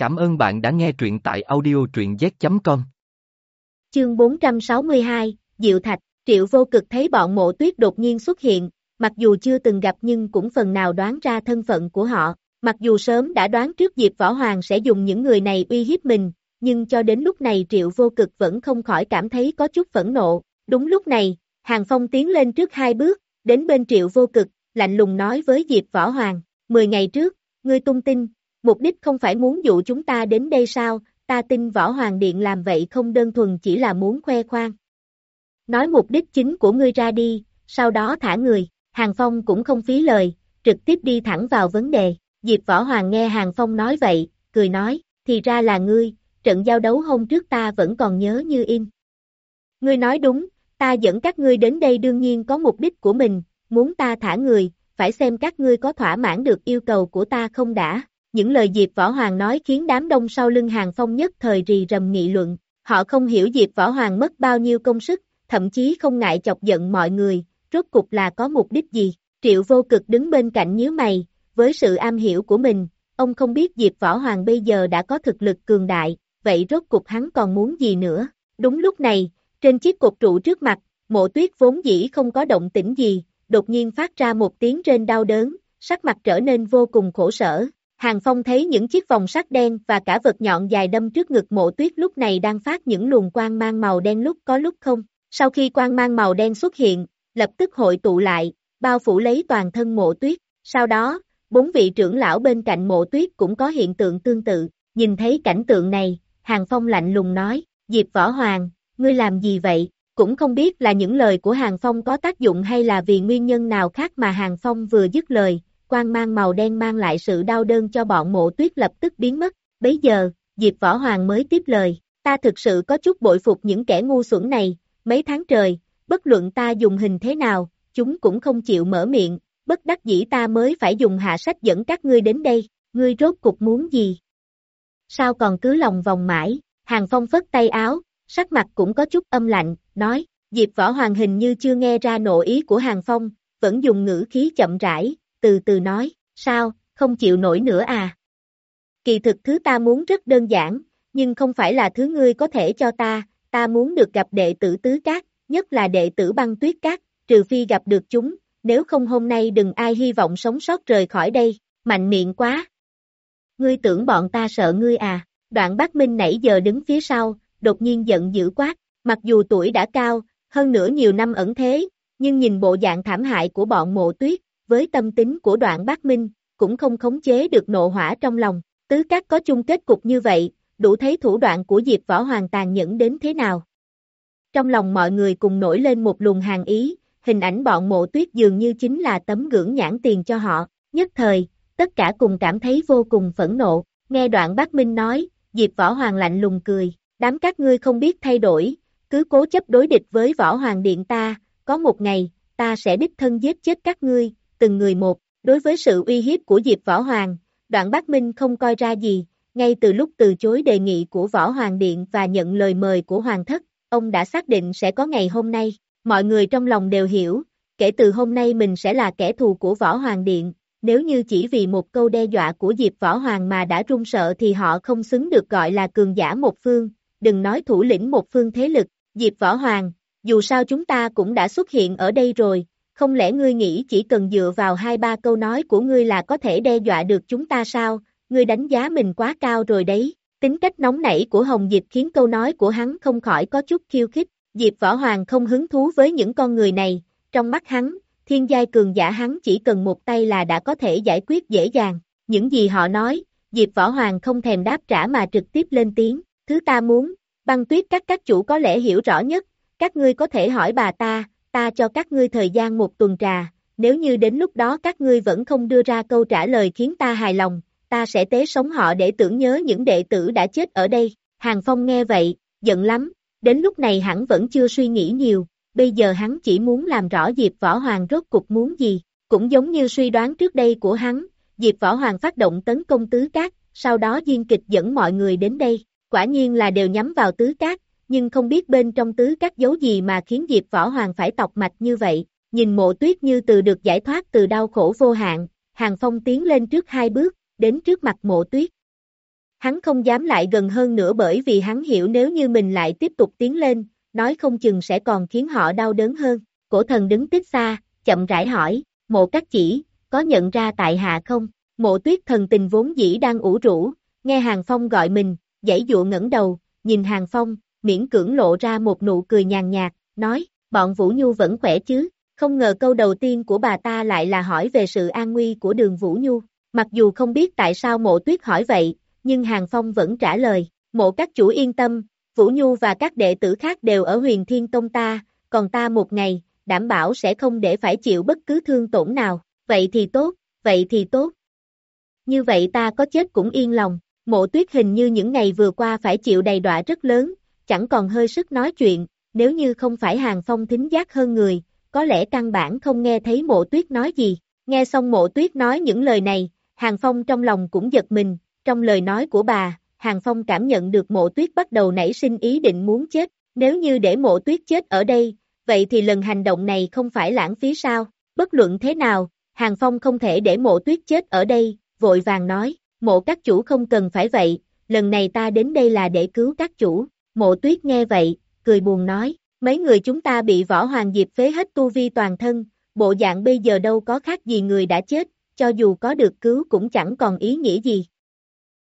Cảm ơn bạn đã nghe truyện tại audio truyện z.com. Chương 462, Diệu Thạch, Triệu vô cực thấy bọn mộ tuyết đột nhiên xuất hiện, mặc dù chưa từng gặp nhưng cũng phần nào đoán ra thân phận của họ, mặc dù sớm đã đoán trước Diệp Võ Hoàng sẽ dùng những người này uy hiếp mình, nhưng cho đến lúc này Triệu vô cực vẫn không khỏi cảm thấy có chút phẫn nộ, đúng lúc này, Hàng Phong tiến lên trước hai bước, đến bên Triệu vô cực, lạnh lùng nói với Diệp Võ Hoàng, mười ngày trước, ngươi tung tin, mục đích không phải muốn dụ chúng ta đến đây sao, ta tin Võ Hoàng Điện làm vậy không đơn thuần chỉ là muốn khoe khoang. Nói mục đích chính của ngươi ra đi, sau đó thả người, Hàng Phong cũng không phí lời, trực tiếp đi thẳng vào vấn đề, Diệp Võ Hoàng nghe Hàng Phong nói vậy, cười nói, thì ra là ngươi, trận giao đấu hôm trước ta vẫn còn nhớ như in. Ngươi nói đúng, ta dẫn các ngươi đến đây đương nhiên có mục đích của mình, muốn ta thả người, phải xem các ngươi có thỏa mãn được yêu cầu của ta không đã. Những lời Diệp Võ Hoàng nói khiến đám đông sau lưng Hàng Phong nhất thời rì rầm nghị luận, họ không hiểu Diệp Võ Hoàng mất bao nhiêu công sức, thậm chí không ngại chọc giận mọi người, rốt cục là có mục đích gì. Triệu vô cực đứng bên cạnh nhíu mày, với sự am hiểu của mình, ông không biết Diệp Võ Hoàng bây giờ đã có thực lực cường đại, vậy rốt cục hắn còn muốn gì nữa. Đúng lúc này, trên chiếc cột trụ trước mặt, mộ tuyết vốn dĩ không có động tĩnh gì, đột nhiên phát ra một tiếng rên đau đớn, sắc mặt trở nên vô cùng khổ sở. Hàng Phong thấy những chiếc vòng sắt đen và cả vật nhọn dài đâm trước ngực mộ tuyết lúc này đang phát những luồng quang mang màu đen lúc có lúc không. Sau khi quang mang màu đen xuất hiện, lập tức hội tụ lại, bao phủ lấy toàn thân mộ tuyết. Sau đó, bốn vị trưởng lão bên cạnh mộ tuyết cũng có hiện tượng tương tự. Nhìn thấy cảnh tượng này, Hàng Phong lạnh lùng nói, Diệp Võ Hoàng, ngươi làm gì vậy? Cũng không biết là những lời của Hàng Phong có tác dụng hay là vì nguyên nhân nào khác mà Hàng Phong vừa dứt lời, quang mang màu đen mang lại sự đau đớn cho bọn mộ tuyết lập tức biến mất. Bấy giờ, Diệp Võ Hoàng mới tiếp lời, ta thực sự có chút bội phục những kẻ ngu xuẩn này, mấy tháng trời, bất luận ta dùng hình thế nào, chúng cũng không chịu mở miệng, bất đắc dĩ ta mới phải dùng hạ sách dẫn các ngươi đến đây, ngươi rốt cục muốn gì? Sao còn cứ lòng vòng mãi, Hàng Phong phất tay áo, sắc mặt cũng có chút âm lạnh, nói, Diệp Võ Hoàng hình như chưa nghe ra nộ ý của Hàng Phong, vẫn dùng ngữ khí chậm rãi, từ từ nói, sao, không chịu nổi nữa à? Kỳ thực thứ ta muốn rất đơn giản, nhưng không phải là thứ ngươi có thể cho ta, ta muốn được gặp đệ tử tứ cát, nhất là đệ tử băng tuyết cát, trừ phi gặp được chúng, nếu không hôm nay đừng ai hy vọng sống sót rời khỏi đây, mạnh miệng quá. Ngươi tưởng bọn ta sợ ngươi à, đoạn bác Minh nãy giờ đứng phía sau, đột nhiên giận dữ quát, mặc dù tuổi đã cao, hơn nữa nhiều năm ẩn thế, nhưng nhìn bộ dạng thảm hại của bọn mộ tuyết, với tâm tính của đoạn bác Minh, cũng không khống chế được nộ hỏa trong lòng, tứ các có chung kết cục như vậy, đủ thấy thủ đoạn của Diệp Võ Hoàng tàn nhẫn đến thế nào. Trong lòng mọi người cùng nổi lên một luồng hàng ý, hình ảnh bọn mộ tuyết dường như chính là tấm gưỡng nhãn tiền cho họ, nhất thời, tất cả cùng cảm thấy vô cùng phẫn nộ, nghe đoạn bác Minh nói, Diệp Võ Hoàng lạnh lùng cười, đám các ngươi không biết thay đổi, cứ cố chấp đối địch với Võ Hoàng Điện ta, có một ngày, ta sẽ đích thân giết chết các ngươi, từng người một, đối với sự uy hiếp của Diệp Võ Hoàng, đoạn Bắc Minh không coi ra gì, ngay từ lúc từ chối đề nghị của Võ Hoàng Điện và nhận lời mời của Hoàng Thất, ông đã xác định sẽ có ngày hôm nay, mọi người trong lòng đều hiểu, kể từ hôm nay mình sẽ là kẻ thù của Võ Hoàng Điện, nếu như chỉ vì một câu đe dọa của Diệp Võ Hoàng mà đã run sợ thì họ không xứng được gọi là cường giả một phương, đừng nói thủ lĩnh một phương thế lực, Diệp Võ Hoàng, dù sao chúng ta cũng đã xuất hiện ở đây rồi, không lẽ ngươi nghĩ chỉ cần dựa vào hai ba câu nói của ngươi là có thể đe dọa được chúng ta sao, ngươi đánh giá mình quá cao rồi đấy, tính cách nóng nảy của Hồng Diệp khiến câu nói của hắn không khỏi có chút khiêu khích, Diệp Võ Hoàng không hứng thú với những con người này, trong mắt hắn, thiên giai cường giả hắn chỉ cần một tay là đã có thể giải quyết dễ dàng, những gì họ nói, Diệp Võ Hoàng không thèm đáp trả mà trực tiếp lên tiếng, thứ ta muốn, băng tuyết các các chủ có lẽ hiểu rõ nhất, các ngươi có thể hỏi bà ta, ta cho các ngươi thời gian một tuần trà, nếu như đến lúc đó các ngươi vẫn không đưa ra câu trả lời khiến ta hài lòng, ta sẽ tế sống họ để tưởng nhớ những đệ tử đã chết ở đây. Hàng Phong nghe vậy, giận lắm, đến lúc này hắn vẫn chưa suy nghĩ nhiều, bây giờ hắn chỉ muốn làm rõ Diệp Võ Hoàng rốt cục muốn gì, cũng giống như suy đoán trước đây của hắn, Diệp Võ Hoàng phát động tấn công tứ cát, sau đó Diên Kịch dẫn mọi người đến đây, quả nhiên là đều nhắm vào tứ cát, nhưng không biết bên trong tứ các dấu gì mà khiến Diệp Võ Hoàng phải tọc mạch như vậy, nhìn mộ tuyết như từ được giải thoát từ đau khổ vô hạn, Hàng Phong tiến lên trước hai bước, đến trước mặt mộ tuyết. Hắn không dám lại gần hơn nữa bởi vì hắn hiểu nếu như mình lại tiếp tục tiến lên, nói không chừng sẽ còn khiến họ đau đớn hơn. Cổ thần đứng tích xa, chậm rãi hỏi, mộ các chỉ, có nhận ra tại hạ không? Mộ tuyết thần tình vốn dĩ đang ủ rũ, nghe Hàng Phong gọi mình, dãy dụa ngẩng đầu, nhìn Hàng Phong, miễn cưỡng lộ ra một nụ cười nhàn nhạt, nói, bọn Vũ Nhu vẫn khỏe chứ, không ngờ câu đầu tiên của bà ta lại là hỏi về sự an nguy của đường Vũ Nhu, mặc dù không biết tại sao mộ tuyết hỏi vậy, nhưng Hàng Phong vẫn trả lời, mộ các chủ yên tâm, Vũ Nhu và các đệ tử khác đều ở huyền thiên tông ta, còn ta một ngày, đảm bảo sẽ không để phải chịu bất cứ thương tổn nào, vậy thì tốt, vậy thì tốt. Như vậy ta có chết cũng yên lòng, mộ tuyết hình như những ngày vừa qua phải chịu đầy đọa rất lớn, chẳng còn hơi sức nói chuyện, nếu như không phải hàng phong thính giác hơn người, có lẽ căn bản không nghe thấy mộ tuyết nói gì, nghe xong mộ tuyết nói những lời này, hàng phong trong lòng cũng giật mình, trong lời nói của bà, hàng phong cảm nhận được mộ tuyết bắt đầu nảy sinh ý định muốn chết, nếu như để mộ tuyết chết ở đây, vậy thì lần hành động này không phải lãng phí sao, bất luận thế nào, hàng phong không thể để mộ tuyết chết ở đây, vội vàng nói, mộ các chủ không cần phải vậy, lần này ta đến đây là để cứu các chủ, mộ tuyết nghe vậy, cười buồn nói, mấy người chúng ta bị võ hoàng diệp phế hết tu vi toàn thân, bộ dạng bây giờ đâu có khác gì người đã chết, cho dù có được cứu cũng chẳng còn ý nghĩa gì.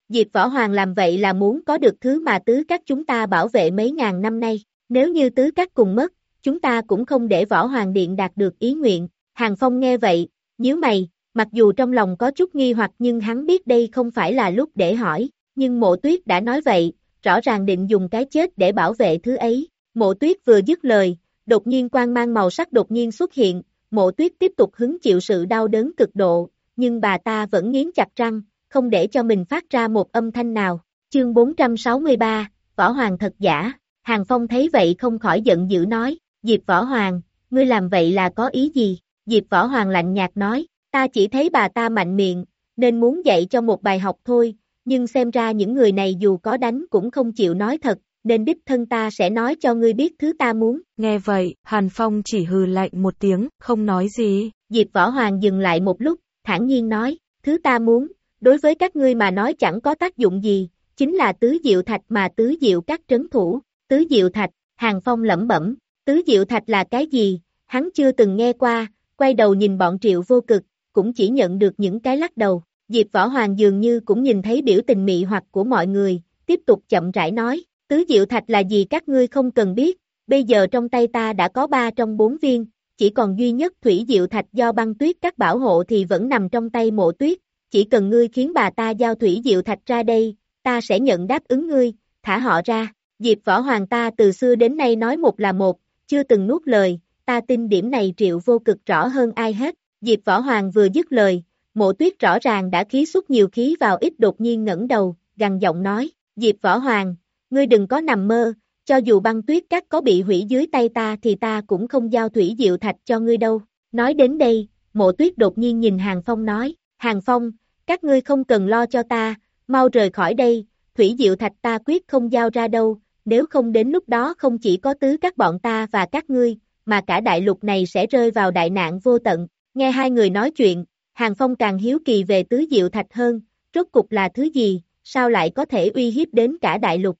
Diệp võ hoàng làm vậy là muốn có được thứ mà tứ các chúng ta bảo vệ mấy ngàn năm nay, nếu như tứ các cùng mất, chúng ta cũng không để võ hoàng điện đạt được ý nguyện, Hàng Phong nghe vậy, nhíu mày, mặc dù trong lòng có chút nghi hoặc nhưng hắn biết đây không phải là lúc để hỏi, nhưng mộ tuyết đã nói vậy, rõ ràng định dùng cái chết để bảo vệ thứ ấy. Mộ tuyết vừa dứt lời, đột nhiên quang mang màu sắc đột nhiên xuất hiện, mộ tuyết tiếp tục hứng chịu sự đau đớn cực độ, nhưng bà ta vẫn nghiến chặt răng, không để cho mình phát ra một âm thanh nào. Chương 463, Võ Hoàng thật giả, Hàng Phong thấy vậy không khỏi giận dữ nói, Diệp Võ Hoàng, ngươi làm vậy là có ý gì? Diệp Võ Hoàng lạnh nhạt nói, ta chỉ thấy bà ta mạnh miệng, nên muốn dạy cho một bài học thôi, nhưng xem ra những người này dù có đánh cũng không chịu nói thật, nên đích thân ta sẽ nói cho ngươi biết thứ ta muốn. Nghe vậy, Hàn Phong chỉ hừ lạnh một tiếng, không nói gì. Diệp Võ Hoàng dừng lại một lúc, thản nhiên nói, thứ ta muốn, đối với các ngươi mà nói chẳng có tác dụng gì, chính là tứ diệu thạch mà tứ diệu các trấn thủ, tứ diệu thạch, Hàng Phong lẩm bẩm, tứ diệu thạch là cái gì, hắn chưa từng nghe qua, quay đầu nhìn bọn triệu vô cực, cũng chỉ nhận được những cái lắc đầu, Diệp Võ Hoàng dường như cũng nhìn thấy biểu tình mị hoặc của mọi người, tiếp tục chậm rãi nói, tứ diệu thạch là gì các ngươi không cần biết, bây giờ trong tay ta đã có ba trong bốn viên, chỉ còn duy nhất thủy diệu thạch do băng tuyết các bảo hộ thì vẫn nằm trong tay mộ tuyết, chỉ cần ngươi khiến bà ta giao thủy diệu thạch ra đây, ta sẽ nhận đáp ứng ngươi, thả họ ra, Diệp Võ Hoàng ta từ xưa đến nay nói một là một, chưa từng nuốt lời, ta tin điểm này triệu vô cực rõ hơn ai hết, Diệp Võ Hoàng vừa dứt lời, mộ tuyết rõ ràng đã khí xuất nhiều khí vào ít đột nhiên ngẩng đầu, gằn giọng nói, Diệp Võ Hoàng, ngươi đừng có nằm mơ, cho dù băng tuyết các có bị hủy dưới tay ta thì ta cũng không giao thủy diệu thạch cho ngươi đâu. Nói đến đây, mộ tuyết đột nhiên nhìn Hàng Phong nói, Hàng Phong, các ngươi không cần lo cho ta, mau rời khỏi đây, thủy diệu thạch ta quyết không giao ra đâu, nếu không đến lúc đó không chỉ có tứ các bọn ta và các ngươi, mà cả đại lục này sẽ rơi vào đại nạn vô tận. Nghe hai người nói chuyện, Hàng Phong càng hiếu kỳ về tứ diệu thạch hơn, rốt cục là thứ gì, sao lại có thể uy hiếp đến cả đại lục.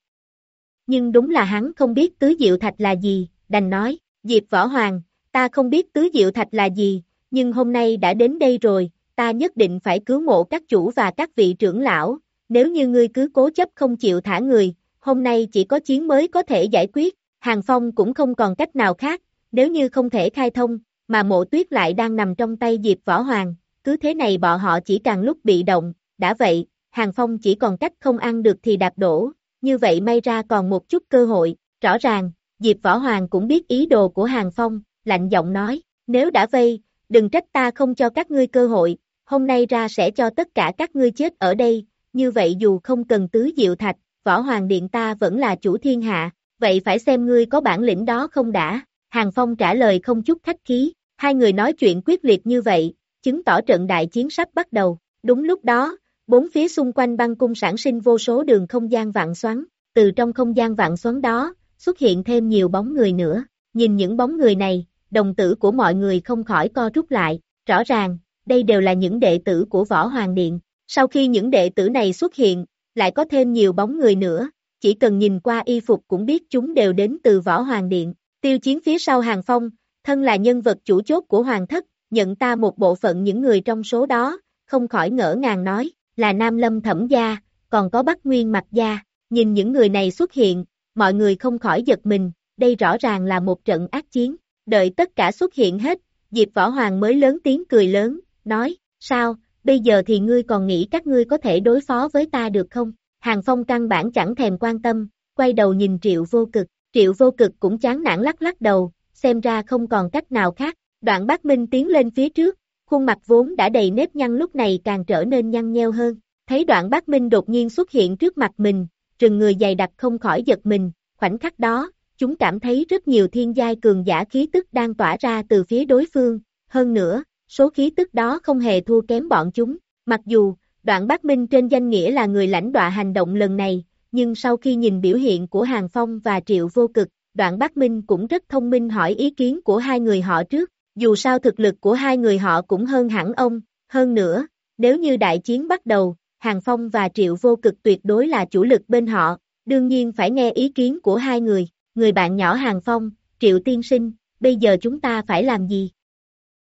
Nhưng đúng là hắn không biết tứ diệu thạch là gì, đành nói, Diệp Võ Hoàng, ta không biết tứ diệu thạch là gì, nhưng hôm nay đã đến đây rồi, ta nhất định phải cứu mộ các chủ và các vị trưởng lão, nếu như ngươi cứ cố chấp không chịu thả người, hôm nay chỉ có chiến mới có thể giải quyết, Hàng Phong cũng không còn cách nào khác, nếu như không thể khai thông, mà mộ tuyết lại đang nằm trong tay Diệp Võ Hoàng, cứ thế này bọn họ chỉ càng lúc bị động, đã vậy, Hàng Phong chỉ còn cách không ăn được thì đạp đổ, như vậy may ra còn một chút cơ hội, rõ ràng, Diệp Võ Hoàng cũng biết ý đồ của Hàng Phong, lạnh giọng nói, nếu đã vây, đừng trách ta không cho các ngươi cơ hội, hôm nay ra sẽ cho tất cả các ngươi chết ở đây, như vậy dù không cần tứ diệu thạch, Võ Hoàng Điện ta vẫn là chủ thiên hạ, vậy phải xem ngươi có bản lĩnh đó không đã, Hàng Phong trả lời không chút khách khí, hai người nói chuyện quyết liệt như vậy, chứng tỏ trận đại chiến sắp bắt đầu, đúng lúc đó, bốn phía xung quanh băng cung sản sinh vô số đường không gian vạn xoắn, từ trong không gian vạn xoắn đó, xuất hiện thêm nhiều bóng người nữa, nhìn những bóng người này, đồng tử của mọi người không khỏi co rút lại, rõ ràng, đây đều là những đệ tử của Võ Hoàng Điện, sau khi những đệ tử này xuất hiện, lại có thêm nhiều bóng người nữa, chỉ cần nhìn qua y phục cũng biết chúng đều đến từ võ hoàng điện. Tiêu chiến phía sau hàng phong, thân là nhân vật chủ chốt của hoàng thất, nhận ta một bộ phận những người trong số đó, không khỏi ngỡ ngàng nói, là Nam Lâm thẩm gia, còn có Bắc Nguyên mặt gia, nhìn những người này xuất hiện, mọi người không khỏi giật mình, đây rõ ràng là một trận ác chiến, đợi tất cả xuất hiện hết, Diệp Võ Hoàng mới lớn tiếng cười lớn, nói, sao, bây giờ thì ngươi còn nghĩ các ngươi có thể đối phó với ta được không? Hàng Phong căn bản chẳng thèm quan tâm, quay đầu nhìn Triệu Vô Cực, Triệu Vô Cực cũng chán nản lắc lắc đầu, xem ra không còn cách nào khác, đoạn bác Minh tiến lên phía trước, khuôn mặt vốn đã đầy nếp nhăn lúc này càng trở nên nhăn nheo hơn, thấy đoạn bác Minh đột nhiên xuất hiện trước mặt mình, rừng người dày đặc không khỏi giật mình, khoảnh khắc đó, chúng cảm thấy rất nhiều thiên giai cường giả khí tức đang tỏa ra từ phía đối phương, hơn nữa, số khí tức đó không hề thua kém bọn chúng, mặc dù, đoạn bác Minh trên danh nghĩa là người lãnh đọa hành động lần này, nhưng sau khi nhìn biểu hiện của Hàng Phong và Triệu Vô Cực, đoạn bác Minh cũng rất thông minh hỏi ý kiến của hai người họ trước, dù sao thực lực của hai người họ cũng hơn hẳn ông, hơn nữa, nếu như đại chiến bắt đầu, Hàng Phong và Triệu Vô Cực tuyệt đối là chủ lực bên họ, đương nhiên phải nghe ý kiến của hai người, người bạn nhỏ Hàng Phong, Triệu Tiên Sinh, bây giờ chúng ta phải làm gì?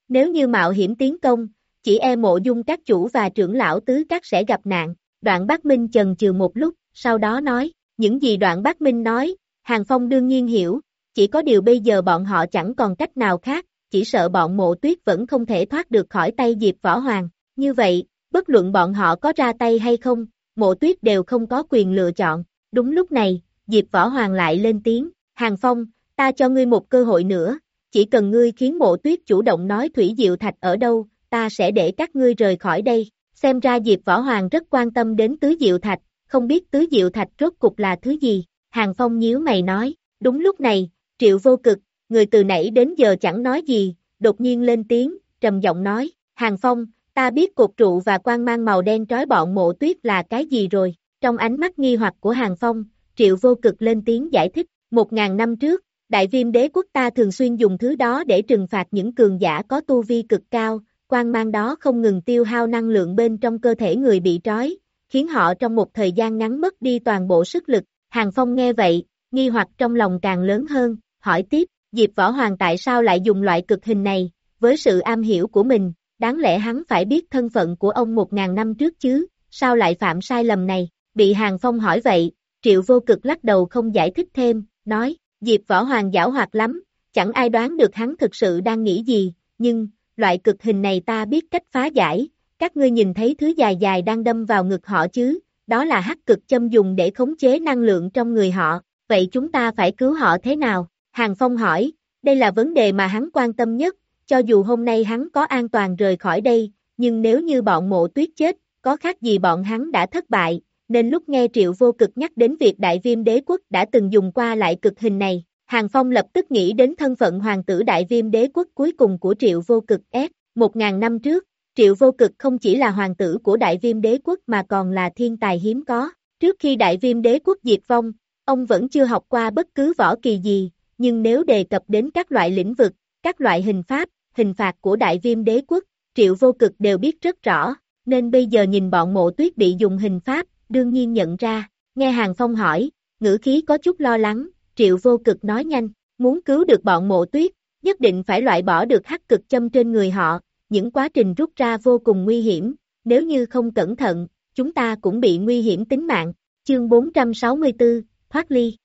Nếu như mạo hiểm tiến công, chỉ e mộ dung các chủ và trưởng lão tứ các sẽ gặp nạn, đoạn Bắc Minh chần chừ một lúc, sau đó nói, những gì đoạn Bắc Minh nói, Hàng Phong đương nhiên hiểu, chỉ có điều bây giờ bọn họ chẳng còn cách nào khác, chỉ sợ bọn mộ tuyết vẫn không thể thoát được khỏi tay Diệp Võ Hoàng, như vậy, bất luận bọn họ có ra tay hay không, mộ tuyết đều không có quyền lựa chọn, đúng lúc này, Diệp Võ Hoàng lại lên tiếng, Hàng Phong, ta cho ngươi một cơ hội nữa, chỉ cần ngươi khiến mộ tuyết chủ động nói Thủy Diệu Thạch ở đâu, ta sẽ để các ngươi rời khỏi đây, xem ra Diệp Võ Hoàng rất quan tâm đến Tứ Diệu Thạch, không biết Tứ Diệu Thạch rốt cục là thứ gì, Hàng Phong nhíu mày nói, đúng lúc này, Triệu Vô Cực, người từ nãy đến giờ chẳng nói gì, đột nhiên lên tiếng, trầm giọng nói, Hàng Phong, ta biết cột trụ và quan mang màu đen trói bọn mộ tuyết là cái gì rồi, trong ánh mắt nghi hoặc của Hàng Phong, Triệu Vô Cực lên tiếng giải thích, một ngàn năm trước, đại viêm đế quốc ta thường xuyên dùng thứ đó để trừng phạt những cường giả có tu vi cực cao, quan mang đó không ngừng tiêu hao năng lượng bên trong cơ thể người bị trói, khiến họ trong một thời gian ngắn mất đi toàn bộ sức lực. Hàng Phong nghe vậy, nghi hoặc trong lòng càng lớn hơn, hỏi tiếp, Diệp Võ Hoàng tại sao lại dùng loại cực hình này, với sự am hiểu của mình, đáng lẽ hắn phải biết thân phận của ông một ngàn năm trước chứ, sao lại phạm sai lầm này, bị Hàng Phong hỏi vậy, Triệu Vô Cực lắc đầu không giải thích thêm, nói, Diệp Võ Hoàng giảo hoạt lắm, chẳng ai đoán được hắn thực sự đang nghĩ gì, nhưng, loại cực hình này ta biết cách phá giải, các ngươi nhìn thấy thứ dài dài đang đâm vào ngực họ chứ, đó là hắc cực châm dùng để khống chế năng lượng trong người họ, vậy chúng ta phải cứu họ thế nào? Hàng Phong hỏi, đây là vấn đề mà hắn quan tâm nhất, cho dù hôm nay hắn có an toàn rời khỏi đây, nhưng nếu như bọn mộ tuyết chết, có khác gì bọn hắn đã thất bại, nên lúc nghe Triệu Vô Cực nhắc đến việc Đại Viêm Đế Quốc đã từng dùng qua lại cực hình này, Hàng Phong lập tức nghĩ đến thân phận hoàng tử Đại Viêm Đế Quốc cuối cùng của Triệu Vô Cực S. Một ngàn năm trước, Triệu Vô Cực không chỉ là hoàng tử của Đại Viêm Đế Quốc mà còn là thiên tài hiếm có. Trước khi Đại Viêm Đế Quốc diệt vong, ông vẫn chưa học qua bất cứ võ kỳ gì, nhưng nếu đề cập đến các loại lĩnh vực, các loại hình pháp, hình phạt của Đại Viêm Đế Quốc, Triệu Vô Cực đều biết rất rõ, nên bây giờ nhìn bọn mộ tuyết bị dùng hình pháp, đương nhiên nhận ra, nghe Hàng Phong hỏi, ngữ khí có chút lo lắng, Triệu Vô Cực nói nhanh, muốn cứu được bọn mộ tuyết, nhất định phải loại bỏ được hắc cực châm trên người họ, những quá trình rút ra vô cùng nguy hiểm, nếu như không cẩn thận, chúng ta cũng bị nguy hiểm tính mạng. Chương 464, Thoát ly.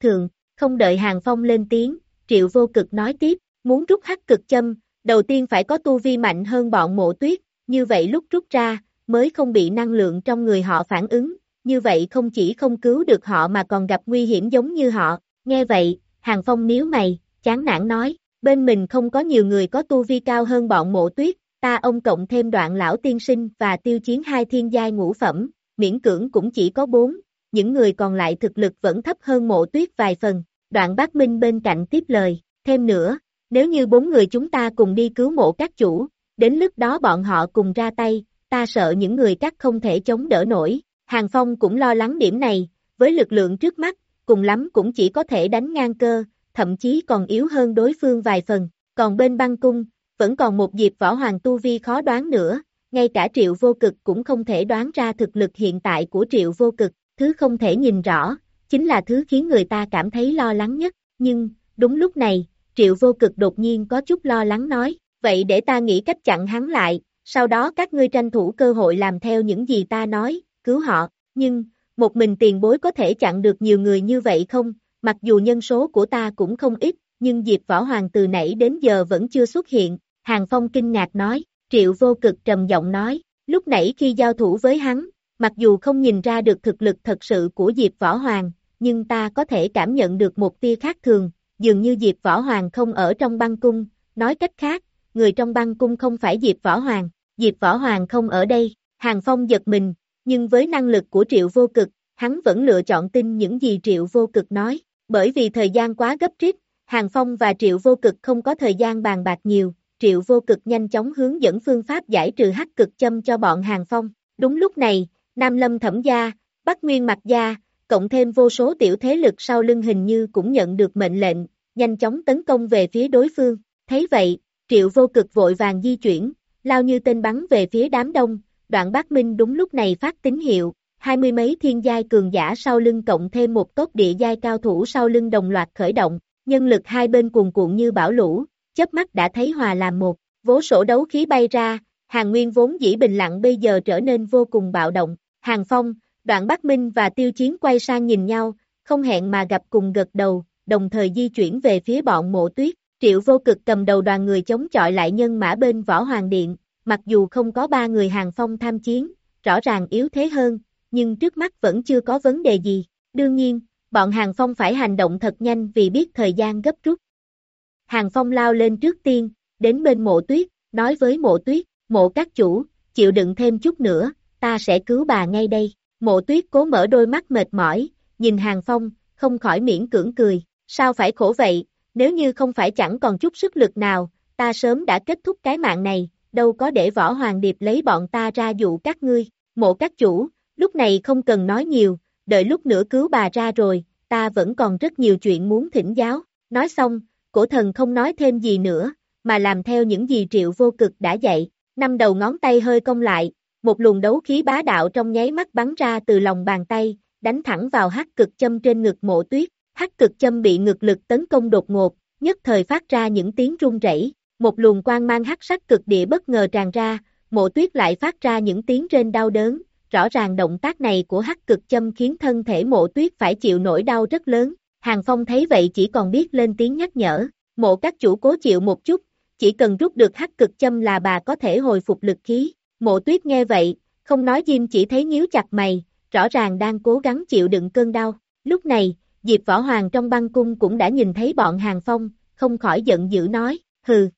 Thường, không đợi Hàng Phong lên tiếng, Triệu Vô Cực nói tiếp, muốn rút hắc cực châm, đầu tiên phải có tu vi mạnh hơn bọn mộ tuyết, như vậy lúc rút ra, mới không bị năng lượng trong người họ phản ứng, như vậy không chỉ không cứu được họ mà còn gặp nguy hiểm giống như họ. Nghe vậy, Hàng Phong níu mày, chán nản nói, bên mình không có nhiều người có tu vi cao hơn bọn mộ tuyết, ta ông cộng thêm đoạn lão tiên sinh và tiêu chiến hai thiên giai ngũ phẩm, miễn cưỡng cũng chỉ có bốn, những người còn lại thực lực vẫn thấp hơn mộ tuyết vài phần, đoạn bác Minh bên cạnh tiếp lời, thêm nữa, nếu như bốn người chúng ta cùng đi cứu mộ các chủ, đến lúc đó bọn họ cùng ra tay, ta sợ những người các không thể chống đỡ nổi, Hàng Phong cũng lo lắng điểm này, với lực lượng trước mắt, cùng lắm cũng chỉ có thể đánh ngang cơ, thậm chí còn yếu hơn đối phương vài phần, còn bên băng cung, vẫn còn một dịp võ hoàng tu vi khó đoán nữa, ngay cả triệu vô cực cũng không thể đoán ra thực lực hiện tại của triệu vô cực, thứ không thể nhìn rõ, chính là thứ khiến người ta cảm thấy lo lắng nhất, nhưng, đúng lúc này, triệu vô cực đột nhiên có chút lo lắng nói, vậy để ta nghĩ cách chặn hắn lại, sau đó các ngươi tranh thủ cơ hội làm theo những gì ta nói, cứu họ, nhưng, một mình tiền bối có thể chặn được nhiều người như vậy không, mặc dù nhân số của ta cũng không ít, nhưng Diệp Võ Hoàng từ nãy đến giờ vẫn chưa xuất hiện, Hàng Phong kinh ngạc nói, Triệu vô cực trầm giọng nói, lúc nãy khi giao thủ với hắn, mặc dù không nhìn ra được thực lực thật sự của Diệp Võ Hoàng, nhưng ta có thể cảm nhận được một tia khác thường, dường như Diệp Võ Hoàng không ở trong băng cung, nói cách khác, người trong băng cung không phải Diệp Võ Hoàng, Diệp Võ Hoàng không ở đây, Hàng Phong giật mình, nhưng với năng lực của Triệu Vô Cực, hắn vẫn lựa chọn tin những gì Triệu Vô Cực nói, bởi vì thời gian quá gấp rít, Hàng Phong và Triệu Vô Cực không có thời gian bàn bạc nhiều, Triệu Vô Cực nhanh chóng hướng dẫn phương pháp giải trừ hắc cực châm cho bọn Hàng Phong. Đúng lúc này, Nam Lâm Thẩm Gia, Bắc Nguyên Mặc Gia, cộng thêm vô số tiểu thế lực sau lưng hình như cũng nhận được mệnh lệnh, nhanh chóng tấn công về phía đối phương. Thấy vậy, Triệu Vô Cực vội vàng di chuyển, lao như tên bắn về phía đám đông, đoạn bác Minh đúng lúc này phát tín hiệu, hai mươi mấy thiên giai cường giả sau lưng cộng thêm một tốt địa giai cao thủ sau lưng đồng loạt khởi động, nhân lực hai bên cuồn cuộn như bão lũ, chớp mắt đã thấy hòa làm một, vố sổ đấu khí bay ra, hàng nguyên vốn dĩ bình lặng bây giờ trở nên vô cùng bạo động, hàng phong, đoạn Bắc Minh và tiêu chiến quay sang nhìn nhau, không hẹn mà gặp cùng gật đầu, đồng thời di chuyển về phía bọn mộ tuyết, triệu vô cực cầm đầu đoàn người chống chọi lại nhân mã bên võ hoàng điện, mặc dù không có ba người hàng phong tham chiến, rõ ràng yếu thế hơn, nhưng trước mắt vẫn chưa có vấn đề gì, đương nhiên, bọn hàng phong phải hành động thật nhanh vì biết thời gian gấp rút, Hàng Phong lao lên trước tiên, đến bên mộ tuyết, nói với mộ tuyết, mộ các chủ, chịu đựng thêm chút nữa, ta sẽ cứu bà ngay đây. Mộ tuyết cố mở đôi mắt mệt mỏi, nhìn Hàng Phong, không khỏi miễn cưỡng cười, sao phải khổ vậy, nếu như không phải chẳng còn chút sức lực nào, ta sớm đã kết thúc cái mạng này, đâu có để võ hoàng điệp lấy bọn ta ra dụ các ngươi, mộ các chủ, lúc này không cần nói nhiều, đợi lúc nữa cứu bà ra rồi, ta vẫn còn rất nhiều chuyện muốn thỉnh giáo, nói xong, cổ thần không nói thêm gì nữa, mà làm theo những gì triệu vô cực đã dạy, năm đầu ngón tay hơi cong lại, một luồng đấu khí bá đạo trong nháy mắt bắn ra từ lòng bàn tay, đánh thẳng vào hắc cực châm trên ngực mộ tuyết, hắc cực châm bị ngực lực tấn công đột ngột, nhất thời phát ra những tiếng rung rẩy, một luồng quang mang hắc sắc cực địa bất ngờ tràn ra, mộ tuyết lại phát ra những tiếng trên đau đớn, rõ ràng động tác này của hắc cực châm khiến thân thể mộ tuyết phải chịu nỗi đau rất lớn, Hàng Phong thấy vậy chỉ còn biết lên tiếng nhắc nhở, mộ các chủ cố chịu một chút, chỉ cần rút được hắc cực châm là bà có thể hồi phục lực khí. Mộ tuyết nghe vậy, không nói Diêm chỉ thấy nhíu chặt mày, rõ ràng đang cố gắng chịu đựng cơn đau. Lúc này, Diệp Võ Hoàng trong băng cung cũng đã nhìn thấy bọn Hàng Phong, không khỏi giận dữ nói, hừ.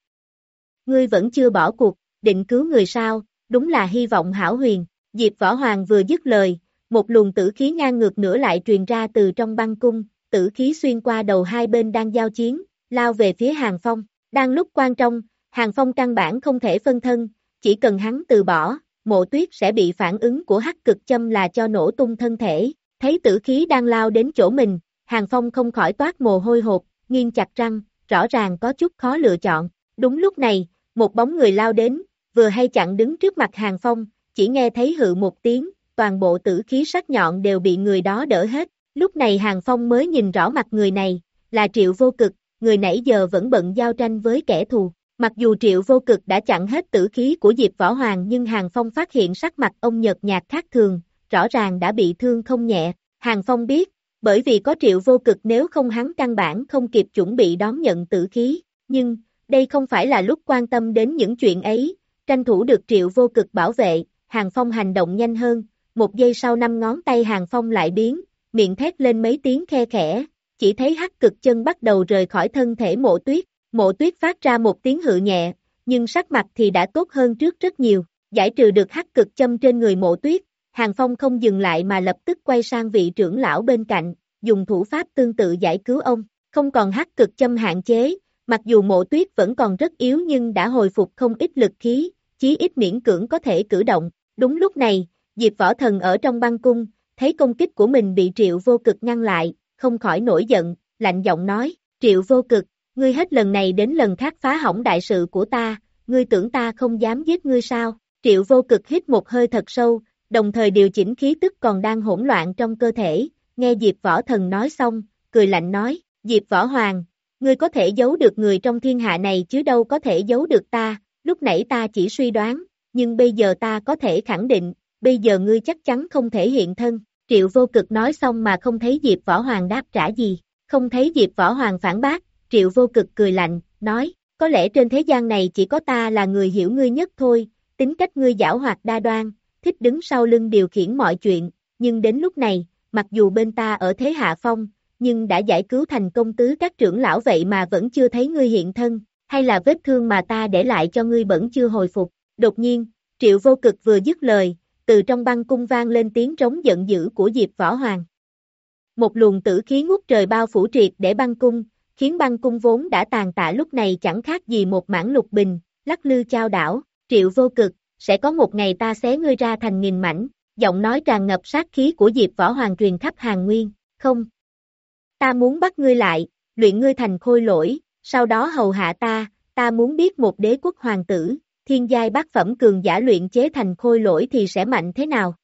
Ngươi vẫn chưa bỏ cuộc, định cứu người sao, đúng là hy vọng hảo huyền. Diệp Võ Hoàng vừa dứt lời, một luồng tử khí ngang ngược nữa lại truyền ra từ trong băng cung, tử khí xuyên qua đầu hai bên đang giao chiến, lao về phía Hàng Phong. Đang lúc quan trọng, Hàng Phong căn bản không thể phân thân, chỉ cần hắn từ bỏ, mộ tuyết sẽ bị phản ứng của hắc cực châm là cho nổ tung thân thể. Thấy tử khí đang lao đến chỗ mình, Hàng Phong không khỏi toát mồ hôi hột, nghiêng chặt răng, rõ ràng có chút khó lựa chọn. Đúng lúc này, một bóng người lao đến, vừa hay chặn đứng trước mặt Hàng Phong, chỉ nghe thấy hự một tiếng, toàn bộ tử khí sắc nhọn đều bị người đó đỡ hết, Lúc này Hàng Phong mới nhìn rõ mặt người này, là Triệu Vô Cực, người nãy giờ vẫn bận giao tranh với kẻ thù. Mặc dù Triệu Vô Cực đã chặn hết tử khí của Diệp Võ Hoàng nhưng Hàng Phong phát hiện sắc mặt ông nhợt nhạt khác thường, rõ ràng đã bị thương không nhẹ. Hàng Phong biết, bởi vì có Triệu Vô Cực nếu không hắn căn bản không kịp chuẩn bị đón nhận tử khí, nhưng, đây không phải là lúc quan tâm đến những chuyện ấy, tranh thủ được Triệu Vô Cực bảo vệ, Hàng Phong hành động nhanh hơn, một giây sau năm ngón tay Hàng Phong lại biến, miệng thét lên mấy tiếng khe khẽ, chỉ thấy hắc cực chân bắt đầu rời khỏi thân thể mộ tuyết, mộ tuyết phát ra một tiếng hự nhẹ, nhưng sắc mặt thì đã tốt hơn trước rất nhiều, giải trừ được hắc cực châm trên người mộ tuyết, Hàng Phong không dừng lại mà lập tức quay sang vị trưởng lão bên cạnh, dùng thủ pháp tương tự giải cứu ông, không còn hắc cực châm hạn chế, mặc dù mộ tuyết vẫn còn rất yếu nhưng đã hồi phục không ít lực khí, chí ít miễn cưỡng có thể cử động, đúng lúc này, Diệp Võ Thần ở trong băng cung, thấy công kích của mình bị triệu vô cực ngăn lại, không khỏi nổi giận, lạnh giọng nói, triệu vô cực, ngươi hết lần này đến lần khác phá hỏng đại sự của ta, ngươi tưởng ta không dám giết ngươi sao, Triệu vô cực hít một hơi thật sâu, đồng thời điều chỉnh khí tức còn đang hỗn loạn trong cơ thể, nghe Diệp Võ Thần nói xong, cười lạnh nói, Diệp Võ Hoàng, ngươi có thể giấu được người trong thiên hạ này chứ đâu có thể giấu được ta, lúc nãy ta chỉ suy đoán, nhưng bây giờ ta có thể khẳng định, bây giờ ngươi chắc chắn không thể hiện thân. Triệu vô cực nói xong mà không thấy Diệp Võ Hoàng đáp trả gì, không thấy Diệp Võ Hoàng phản bác, Triệu vô cực cười lạnh, nói, có lẽ trên thế gian này chỉ có ta là người hiểu ngươi nhất thôi, tính cách ngươi giảo hoạt đa đoan, thích đứng sau lưng điều khiển mọi chuyện, nhưng đến lúc này, mặc dù bên ta ở thế hạ phong, nhưng đã giải cứu thành công tứ các trưởng lão vậy mà vẫn chưa thấy ngươi hiện thân, hay là vết thương mà ta để lại cho ngươi vẫn chưa hồi phục. Đột nhiên, triệu vô cực vừa dứt lời, từ trong băng cung vang lên tiếng trống giận dữ của Diệp Võ Hoàng. Một luồng tử khí ngút trời bao phủ triệt để băng cung, khiến băng cung vốn đã tàn tạ lúc này chẳng khác gì một mảng lục bình, lắc lư trao đảo, triệu vô cực, sẽ có một ngày ta xé ngươi ra thành nghìn mảnh, giọng nói tràn ngập sát khí của Diệp Võ Hoàng truyền khắp hàng nguyên, không. Ta muốn bắt ngươi lại, luyện ngươi thành khôi lỗi, sau đó hầu hạ ta, ta muốn biết một đế quốc hoàng tử, thiên giai bát phẩm cường giả luyện chế thành khôi lỗi thì sẽ mạnh thế nào?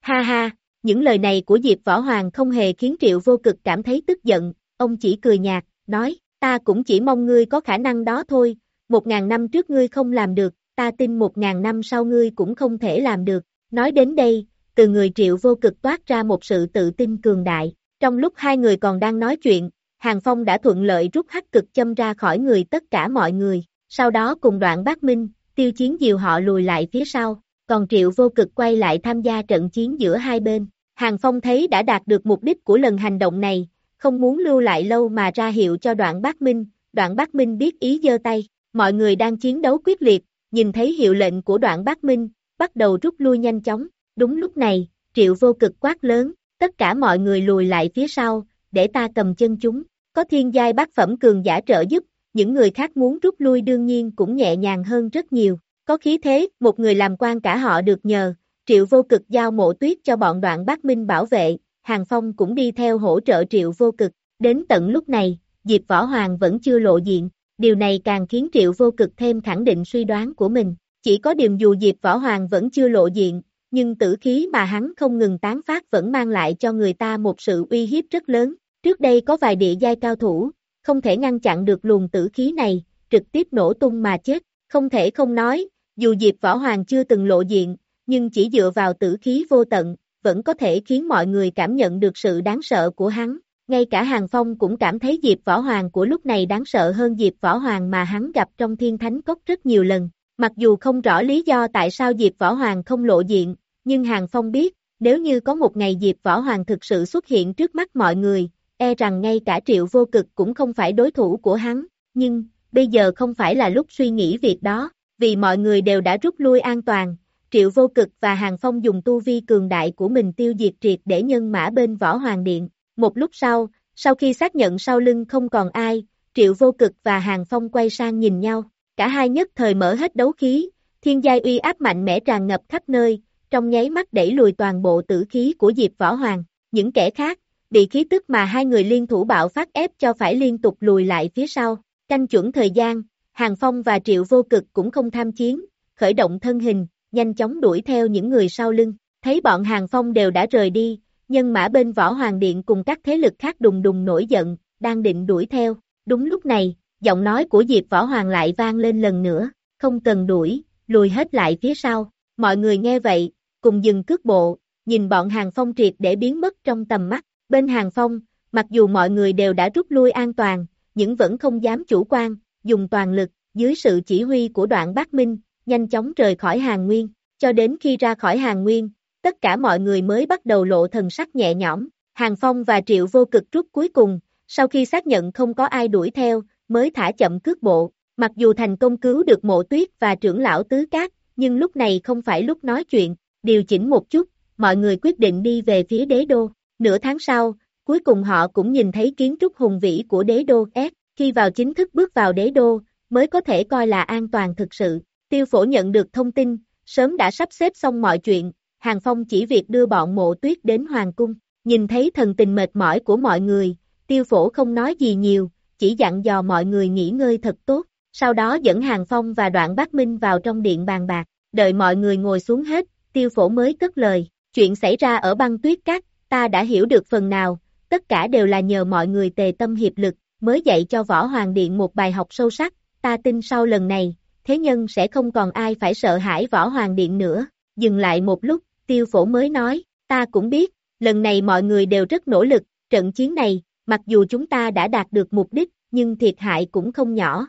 Ha ha, những lời này của Diệp Võ Hoàng không hề khiến Triệu Vô Cực cảm thấy tức giận, ông chỉ cười nhạt, nói, ta cũng chỉ mong ngươi có khả năng đó thôi, một ngàn năm trước ngươi không làm được, ta tin một ngàn năm sau ngươi cũng không thể làm được. Nói đến đây, từ người Triệu Vô Cực toát ra một sự tự tin cường đại. Trong lúc hai người còn đang nói chuyện, Hàng Phong đã thuận lợi rút hắc cực châm ra khỏi người tất cả mọi người sau đó cùng đoạn bác Minh, tiêu chiến diều họ lùi lại phía sau, còn triệu vô cực quay lại tham gia trận chiến giữa hai bên. Hàng Phong thấy đã đạt được mục đích của lần hành động này, không muốn lưu lại lâu mà ra hiệu cho đoạn bác Minh, đoạn bác Minh biết ý giơ tay, mọi người đang chiến đấu quyết liệt, nhìn thấy hiệu lệnh của đoạn bác Minh, bắt đầu rút lui nhanh chóng, đúng lúc này, triệu vô cực quát lớn, tất cả mọi người lùi lại phía sau, để ta cầm chân chúng, có thiên giai bác phẩm cường giả trợ giúp, những người khác muốn rút lui đương nhiên cũng nhẹ nhàng hơn rất nhiều. Có khí thế, một người làm quan cả họ được nhờ, triệu vô cực giao mộ tuyết cho bọn đoạn bác minh bảo vệ, Hàng Phong cũng đi theo hỗ trợ triệu vô cực. Đến tận lúc này, Diệp Võ Hoàng vẫn chưa lộ diện, điều này càng khiến triệu vô cực thêm khẳng định suy đoán của mình. Chỉ có điều dù Diệp Võ Hoàng vẫn chưa lộ diện, nhưng tử khí mà hắn không ngừng tán phát vẫn mang lại cho người ta một sự uy hiếp rất lớn. Trước đây có vài địa giai cao thủ, không thể ngăn chặn được luồng tử khí này, trực tiếp nổ tung mà chết, không thể không nói, dù Diệp Võ Hoàng chưa từng lộ diện, nhưng chỉ dựa vào tử khí vô tận, vẫn có thể khiến mọi người cảm nhận được sự đáng sợ của hắn. Ngay cả Hàng Phong cũng cảm thấy Diệp Võ Hoàng của lúc này đáng sợ hơn Diệp Võ Hoàng mà hắn gặp trong thiên thánh cốc rất nhiều lần. Mặc dù không rõ lý do tại sao Diệp Võ Hoàng không lộ diện, nhưng Hàng Phong biết, nếu như có một ngày Diệp Võ Hoàng thực sự xuất hiện trước mắt mọi người, e rằng ngay cả triệu vô cực cũng không phải đối thủ của hắn, nhưng, bây giờ không phải là lúc suy nghĩ việc đó, vì mọi người đều đã rút lui an toàn, triệu vô cực và hàng phong dùng tu vi cường đại của mình tiêu diệt triệt để nhân mã bên võ hoàng điện. Một lúc sau, sau khi xác nhận sau lưng không còn ai, triệu vô cực và hàng phong quay sang nhìn nhau, cả hai nhất thời mở hết đấu khí, thiên giai uy áp mạnh mẽ tràn ngập khắp nơi, trong nháy mắt đẩy lùi toàn bộ tử khí của Diệp Võ Hoàng. Những kẻ khác, bị khí tức mà hai người liên thủ bạo phát ép cho phải liên tục lùi lại phía sau, canh chuẩn thời gian, Hàng Phong và Triệu Vô Cực cũng không tham chiến, khởi động thân hình, nhanh chóng đuổi theo những người sau lưng, thấy bọn Hàng Phong đều đã rời đi, nhân mã bên Võ Hoàng Điện cùng các thế lực khác đùng đùng nổi giận, đang định đuổi theo, đúng lúc này, giọng nói của Diệp Võ Hoàng lại vang lên lần nữa, không cần đuổi, lùi hết lại phía sau, mọi người nghe vậy, cùng dừng cước bộ, nhìn bọn Hàng Phong triệt để biến mất trong tầm mắt, Bên hàng phong, mặc dù mọi người đều đã rút lui an toàn, nhưng vẫn không dám chủ quan, dùng toàn lực, dưới sự chỉ huy của đoạn bác Minh, nhanh chóng rời khỏi hàng nguyên, cho đến khi ra khỏi hàng nguyên, tất cả mọi người mới bắt đầu lộ thần sắc nhẹ nhõm, hàng phong và triệu vô cực rút cuối cùng, sau khi xác nhận không có ai đuổi theo, mới thả chậm cước bộ, mặc dù thành công cứu được mộ tuyết và trưởng lão tứ cát, nhưng lúc này không phải lúc nói chuyện, điều chỉnh một chút, mọi người quyết định đi về phía đế đô. Nửa tháng sau, cuối cùng họ cũng nhìn thấy kiến trúc hùng vĩ của đế đô S, khi vào chính thức bước vào đế đô, mới có thể coi là an toàn thực sự. Tiêu phổ nhận được thông tin, sớm đã sắp xếp xong mọi chuyện, Hàng Phong chỉ việc đưa bọn mộ tuyết đến Hoàng Cung. Nhìn thấy thần tình mệt mỏi của mọi người, tiêu phổ không nói gì nhiều, chỉ dặn dò mọi người nghỉ ngơi thật tốt, sau đó dẫn Hàng Phong và đoạn Bác Minh vào trong điện bàn bạc. đợi mọi người ngồi xuống hết, tiêu phổ mới cất lời, chuyện xảy ra ở băng tuyết cát, ta đã hiểu được phần nào, tất cả đều là nhờ mọi người tề tâm hiệp lực, mới dạy cho Võ Hoàng Điện một bài học sâu sắc, ta tin sau lần này, thế nhân sẽ không còn ai phải sợ hãi Võ Hoàng Điện nữa, dừng lại một lúc, tiêu phổ mới nói, ta cũng biết, lần này mọi người đều rất nỗ lực, trận chiến này, mặc dù chúng ta đã đạt được mục đích, nhưng thiệt hại cũng không nhỏ.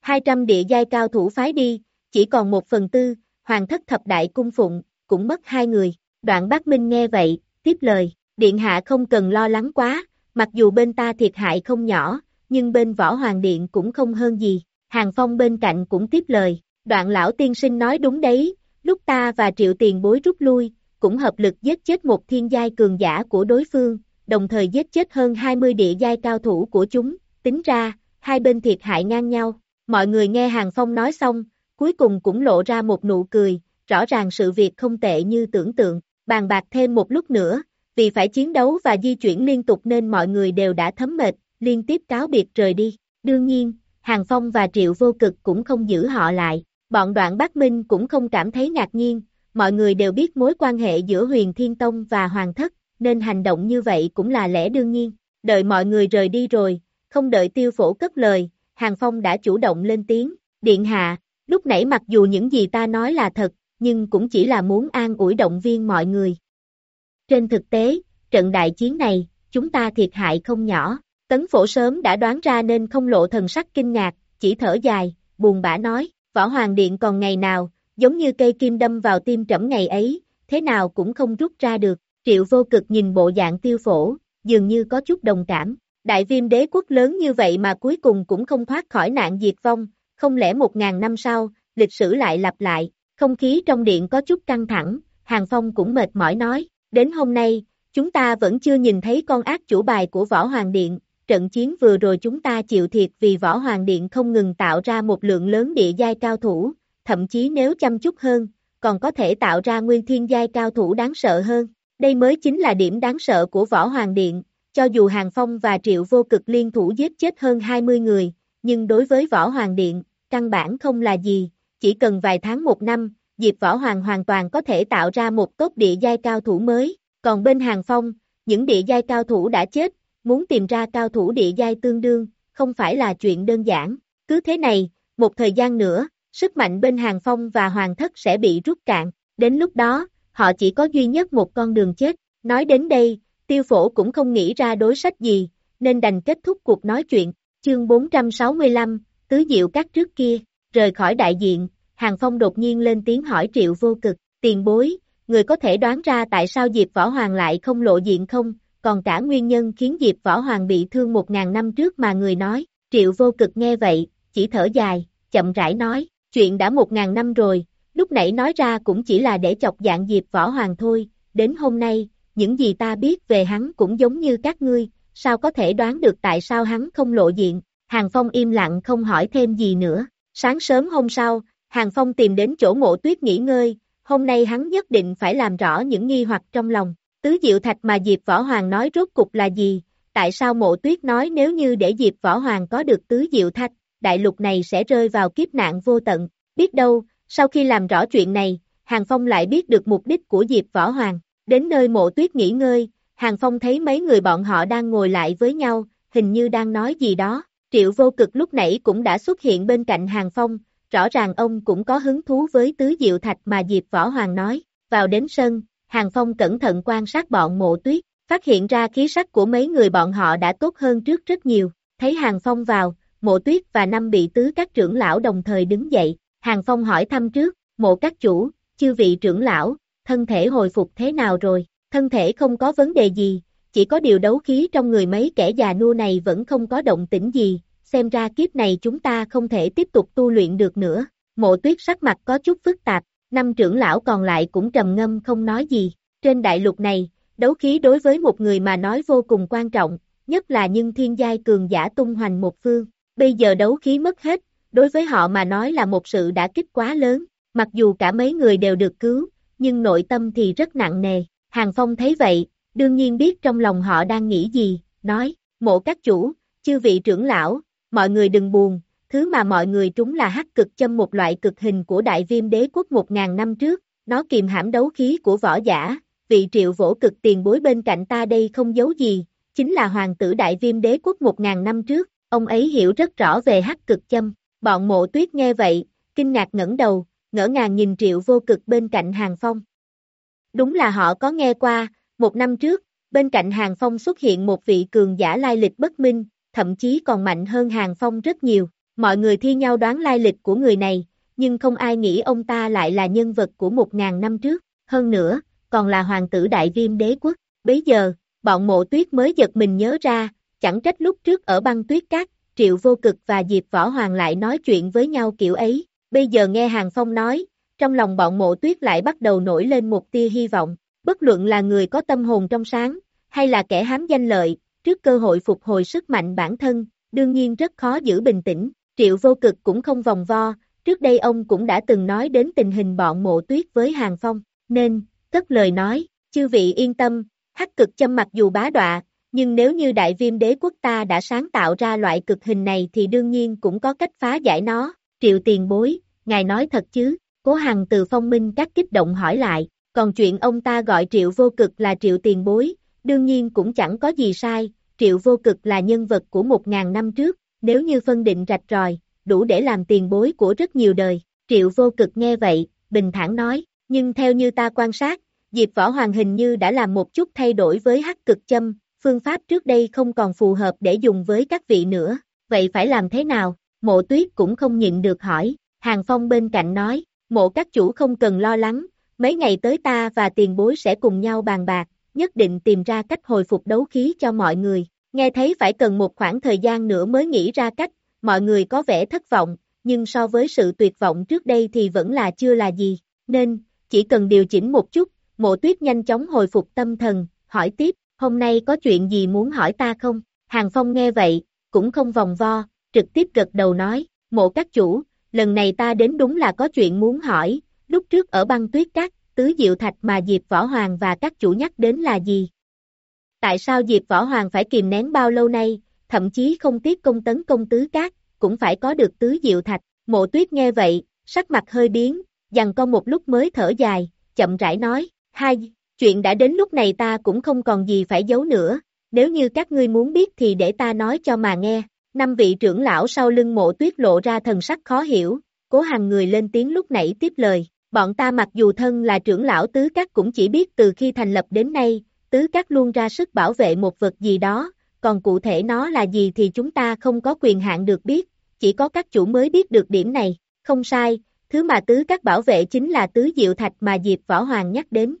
200 địa giai cao thủ phái đi, chỉ còn một phần tư, hoàng thất thập đại cung phụng, cũng mất hai người. Đoạn bác Minh nghe vậy, tiếp lời, điện hạ không cần lo lắng quá, mặc dù bên ta thiệt hại không nhỏ, nhưng bên võ hoàng điện cũng không hơn gì. Hàng Phong bên cạnh cũng tiếp lời, đoạn lão tiên sinh nói đúng đấy, lúc ta và triệu tiền bối rút lui, cũng hợp lực giết chết một thiên giai cường giả của đối phương, đồng thời giết chết hơn 20 địa giai cao thủ của chúng, tính ra, hai bên thiệt hại ngang nhau. Mọi người nghe Hàng Phong nói xong, cuối cùng cũng lộ ra một nụ cười, rõ ràng sự việc không tệ như tưởng tượng, bàn bạc thêm một lúc nữa, vì phải chiến đấu và di chuyển liên tục nên mọi người đều đã thấm mệt, liên tiếp cáo biệt rời đi. Đương nhiên, Hàng Phong và Triệu Vô Cực cũng không giữ họ lại, bọn đoạn Bắc Minh cũng không cảm thấy ngạc nhiên, mọi người đều biết mối quan hệ giữa huyền Thiên Tông và Hoàng Thất, nên hành động như vậy cũng là lẽ đương nhiên. Đợi mọi người rời đi rồi, không đợi tiêu phổ cất lời, Hàng Phong đã chủ động lên tiếng, điện hạ, lúc nãy mặc dù những gì ta nói là thật, nhưng cũng chỉ là muốn an ủi động viên mọi người. Trên thực tế, trận đại chiến này, chúng ta thiệt hại không nhỏ, tấn phổ sớm đã đoán ra nên không lộ thần sắc kinh ngạc, chỉ thở dài, buồn bã nói, võ hoàng điện còn ngày nào, giống như cây kim đâm vào tim trẫm ngày ấy, thế nào cũng không rút ra được, triệu vô cực nhìn bộ dạng tiêu phổ, dường như có chút đồng cảm, đại viêm đế quốc lớn như vậy mà cuối cùng cũng không thoát khỏi nạn diệt vong, không lẽ một ngàn năm sau, lịch sử lại lặp lại, không khí trong điện có chút căng thẳng, Hàng Phong cũng mệt mỏi nói, đến hôm nay, chúng ta vẫn chưa nhìn thấy con ác chủ bài của Võ Hoàng Điện, trận chiến vừa rồi chúng ta chịu thiệt vì Võ Hoàng Điện không ngừng tạo ra một lượng lớn địa giai cao thủ, thậm chí nếu chăm chút hơn, còn có thể tạo ra nguyên thiên giai cao thủ đáng sợ hơn. Đây mới chính là điểm đáng sợ của Võ Hoàng Điện, cho dù Hàng Phong và Triệu Vô Cực liên thủ giết chết hơn 20 người, nhưng đối với Võ Hoàng Điện, căn bản không là gì, chỉ cần vài tháng một năm, Diệp Võ Hoàng hoàn toàn có thể tạo ra một tốt địa giai cao thủ mới, còn bên Hàng Phong, những địa giai cao thủ đã chết, muốn tìm ra cao thủ địa giai tương đương, không phải là chuyện đơn giản, cứ thế này, một thời gian nữa, sức mạnh bên Hàng Phong và Hoàng Thất sẽ bị rút cạn, đến lúc đó, họ chỉ có duy nhất một con đường chết, nói đến đây, tiêu phổ cũng không nghĩ ra đối sách gì, nên đành kết thúc cuộc nói chuyện, chương 465, tứ diệu các trước kia, rời khỏi đại diện, Hàng Phong đột nhiên lên tiếng hỏi triệu vô cực, tiền bối, người có thể đoán ra tại sao Diệp Võ Hoàng lại không lộ diện không, còn cả nguyên nhân khiến Diệp Võ Hoàng bị thương một ngàn năm trước mà người nói, triệu vô cực nghe vậy, chỉ thở dài, chậm rãi nói, chuyện đã một ngàn năm rồi, lúc nãy nói ra cũng chỉ là để chọc dạng Diệp Võ Hoàng thôi, đến hôm nay, những gì ta biết về hắn cũng giống như các ngươi, sao có thể đoán được tại sao hắn không lộ diện, Hàng Phong im lặng không hỏi thêm gì nữa, sáng sớm hôm sau, Hàng Phong tìm đến chỗ mộ tuyết nghỉ ngơi, hôm nay hắn nhất định phải làm rõ những nghi hoặc trong lòng, tứ diệu thạch mà Diệp Võ Hoàng nói rốt cục là gì, tại sao mộ tuyết nói nếu như để Diệp Võ Hoàng có được tứ diệu thạch, đại lục này sẽ rơi vào kiếp nạn vô tận, biết đâu, sau khi làm rõ chuyện này, Hàng Phong lại biết được mục đích của Diệp Võ Hoàng, đến nơi mộ tuyết nghỉ ngơi, Hàng Phong thấy mấy người bọn họ đang ngồi lại với nhau, hình như đang nói gì đó, triệu vô cực lúc nãy cũng đã xuất hiện bên cạnh Hàng Phong, rõ ràng ông cũng có hứng thú với tứ diệu thạch mà Diệp Võ Hoàng nói, vào đến sân, Hàng Phong cẩn thận quan sát bọn mộ tuyết, phát hiện ra khí sắc của mấy người bọn họ đã tốt hơn trước rất nhiều, thấy Hàng Phong vào, mộ tuyết và năm bị tứ các trưởng lão đồng thời đứng dậy, Hàng Phong hỏi thăm trước, mộ các chủ, chư vị trưởng lão, thân thể hồi phục thế nào rồi, thân thể không có vấn đề gì, chỉ có điều đấu khí trong người mấy kẻ già nua này vẫn không có động tĩnh gì, xem ra kiếp này chúng ta không thể tiếp tục tu luyện được nữa. Mộ tuyết sắc mặt có chút phức tạp, năm trưởng lão còn lại cũng trầm ngâm không nói gì. Trên đại lục này, đấu khí đối với một người mà nói vô cùng quan trọng, nhất là những thiên giai cường giả tung hoành một phương. Bây giờ đấu khí mất hết, đối với họ mà nói là một sự đã kích quá lớn, mặc dù cả mấy người đều được cứu, nhưng nội tâm thì rất nặng nề. Hàng Phong thấy vậy, đương nhiên biết trong lòng họ đang nghĩ gì, nói, mộ các chủ, chư vị trưởng lão, mọi người đừng buồn, thứ mà mọi người trúng là hắc cực châm một loại cực hình của đại viêm đế quốc một ngàn năm trước, nó kìm hãm đấu khí của võ giả, vị triệu vỗ cực tiền bối bên cạnh ta đây không giấu gì, chính là hoàng tử đại viêm đế quốc một ngàn năm trước, ông ấy hiểu rất rõ về hắc cực châm, bọn mộ tuyết nghe vậy, kinh ngạc ngẩng đầu, ngỡ ngàng nhìn triệu vô cực bên cạnh hàng phong. Đúng là họ có nghe qua, một năm trước, bên cạnh hàng phong xuất hiện một vị cường giả lai lịch bất minh, thậm chí còn mạnh hơn hàng phong rất nhiều, mọi người thi nhau đoán lai lịch của người này, nhưng không ai nghĩ ông ta lại là nhân vật của một ngàn năm trước, hơn nữa, còn là hoàng tử đại viêm đế quốc. Bấy giờ, bọn mộ tuyết mới giật mình nhớ ra, chẳng trách lúc trước ở băng tuyết cát, Triệu Vô Cực và Diệp Võ Hoàng lại nói chuyện với nhau kiểu ấy. Bây giờ nghe Hàng Phong nói, trong lòng bọn mộ tuyết lại bắt đầu nổi lên một tia hy vọng. Bất luận là người có tâm hồn trong sáng, hay là kẻ hám danh lợi, trước cơ hội phục hồi sức mạnh bản thân, đương nhiên rất khó giữ bình tĩnh. Triệu Vô Cực cũng không vòng vo, trước đây ông cũng đã từng nói đến tình hình bọn mộ tuyết với Hàng Phong, nên, cất lời nói, chư vị yên tâm, hắc cực châm mặc dù bá đọa, nhưng nếu như đại viêm đế quốc ta đã sáng tạo ra loại cực hình này thì đương nhiên cũng có cách phá giải nó, triệu tiền bối, ngài nói thật chứ, cố hằng từ phong minh các kích động hỏi lại, còn chuyện ông ta gọi triệu vô cực là triệu tiền bối, đương nhiên cũng chẳng có gì sai, triệu vô cực là nhân vật của một ngàn năm trước, nếu như phân định rạch ròi, đủ để làm tiền bối của rất nhiều đời, triệu vô cực nghe vậy, bình thản nói, nhưng theo như ta quan sát, Diệp Võ Hoàng hình như đã làm một chút thay đổi với hắc cực châm, phương pháp trước đây không còn phù hợp để dùng với các vị nữa, vậy phải làm thế nào? Mộ tuyết cũng không nhịn được hỏi, Hàng Phong bên cạnh nói, mộ các chủ không cần lo lắng, mấy ngày tới ta và tiền bối sẽ cùng nhau bàn bạc, nhất định tìm ra cách hồi phục đấu khí cho mọi người, nghe thấy phải cần một khoảng thời gian nữa mới nghĩ ra cách, mọi người có vẻ thất vọng, nhưng so với sự tuyệt vọng trước đây thì vẫn là chưa là gì, nên, chỉ cần điều chỉnh một chút, mộ tuyết nhanh chóng hồi phục tâm thần, hỏi tiếp, hôm nay có chuyện gì muốn hỏi ta không? Hàng Phong nghe vậy, cũng không vòng vo, trực tiếp gật đầu nói, mộ các chủ, lần này ta đến đúng là có chuyện muốn hỏi, lúc trước ở băng tuyết cát, tứ diệu thạch mà Diệp Võ Hoàng và các chủ nhắc đến là gì? Tại sao Diệp Võ Hoàng phải kìm nén bao lâu nay, thậm chí không tiếc công tấn công tứ cát, cũng phải có được tứ diệu thạch, mộ tuyết nghe vậy, sắc mặt hơi biến, dằn con một lúc mới thở dài, chậm rãi nói, hai, chuyện đã đến lúc này ta cũng không còn gì phải giấu nữa, nếu như các ngươi muốn biết thì để ta nói cho mà nghe, năm vị trưởng lão sau lưng mộ tuyết lộ ra thần sắc khó hiểu, cố hàng người lên tiếng lúc nãy tiếp lời, bọn ta mặc dù thân là trưởng lão tứ các cũng chỉ biết từ khi thành lập đến nay, tứ các luôn ra sức bảo vệ một vật gì đó, còn cụ thể nó là gì thì chúng ta không có quyền hạn được biết, chỉ có các chủ mới biết được điểm này, không sai, thứ mà tứ các bảo vệ chính là tứ diệu thạch mà Diệp Võ Hoàng nhắc đến.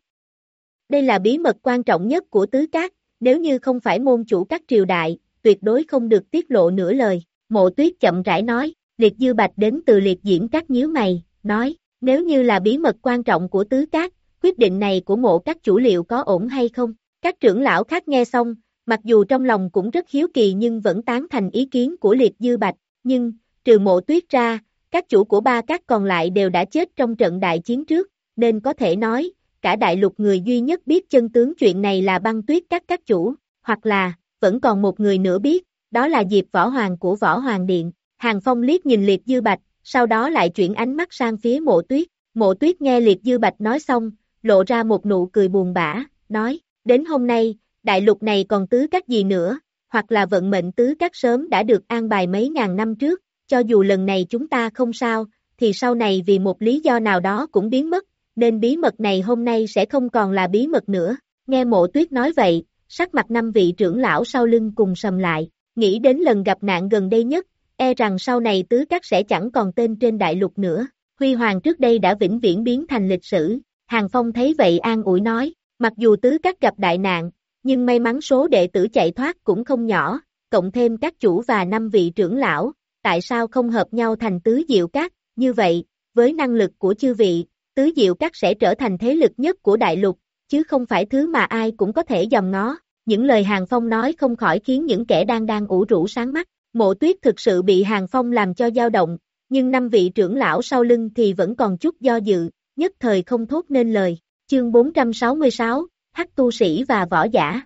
Đây là bí mật quan trọng nhất của tứ các, nếu như không phải môn chủ các triều đại, tuyệt đối không được tiết lộ nửa lời. Mộ tuyết chậm rãi nói, liệt dư bạch đến từ liệt diễn các nhíu mày, nói, nếu như là bí mật quan trọng của tứ các, quyết định này của mộ các chủ liệu có ổn hay không? Các trưởng lão khác nghe xong, mặc dù trong lòng cũng rất hiếu kỳ nhưng vẫn tán thành ý kiến của liệt dư bạch, nhưng, trừ mộ tuyết ra, các chủ của ba các còn lại đều đã chết trong trận đại chiến trước, nên có thể nói, cả đại lục người duy nhất biết chân tướng chuyện này là băng tuyết các các chủ, hoặc là, vẫn còn một người nữa biết, đó là Diệp Võ Hoàng của Võ Hoàng Điện. Hàng Phong liếc nhìn Liệt Dư Bạch, sau đó lại chuyển ánh mắt sang phía mộ tuyết. Mộ tuyết nghe Liệt Dư Bạch nói xong, lộ ra một nụ cười buồn bã, nói, đến hôm nay, đại lục này còn tứ các gì nữa, hoặc là vận mệnh tứ các sớm đã được an bài mấy ngàn năm trước, cho dù lần này chúng ta không sao, thì sau này vì một lý do nào đó cũng biến mất, nên bí mật này hôm nay sẽ không còn là bí mật nữa. Nghe mộ tuyết nói vậy, sắc mặt năm vị trưởng lão sau lưng cùng sầm lại, nghĩ đến lần gặp nạn gần đây nhất, e rằng sau này tứ các sẽ chẳng còn tên trên đại lục nữa. Huy Hoàng trước đây đã vĩnh viễn biến thành lịch sử, Hàng Phong thấy vậy an ủi nói, mặc dù tứ các gặp đại nạn, nhưng may mắn số đệ tử chạy thoát cũng không nhỏ, cộng thêm các chủ và năm vị trưởng lão, tại sao không hợp nhau thành tứ diệu các, như vậy, với năng lực của chư vị, tứ diệu các sẽ trở thành thế lực nhất của đại lục, chứ không phải thứ mà ai cũng có thể dòm ngó. Những lời Hàng Phong nói không khỏi khiến những kẻ đang đang ủ rũ sáng mắt. Mộ tuyết thực sự bị Hàng Phong làm cho dao động, nhưng năm vị trưởng lão sau lưng thì vẫn còn chút do dự, nhất thời không thốt nên lời. Chương 466, Hắc tu sĩ và võ giả.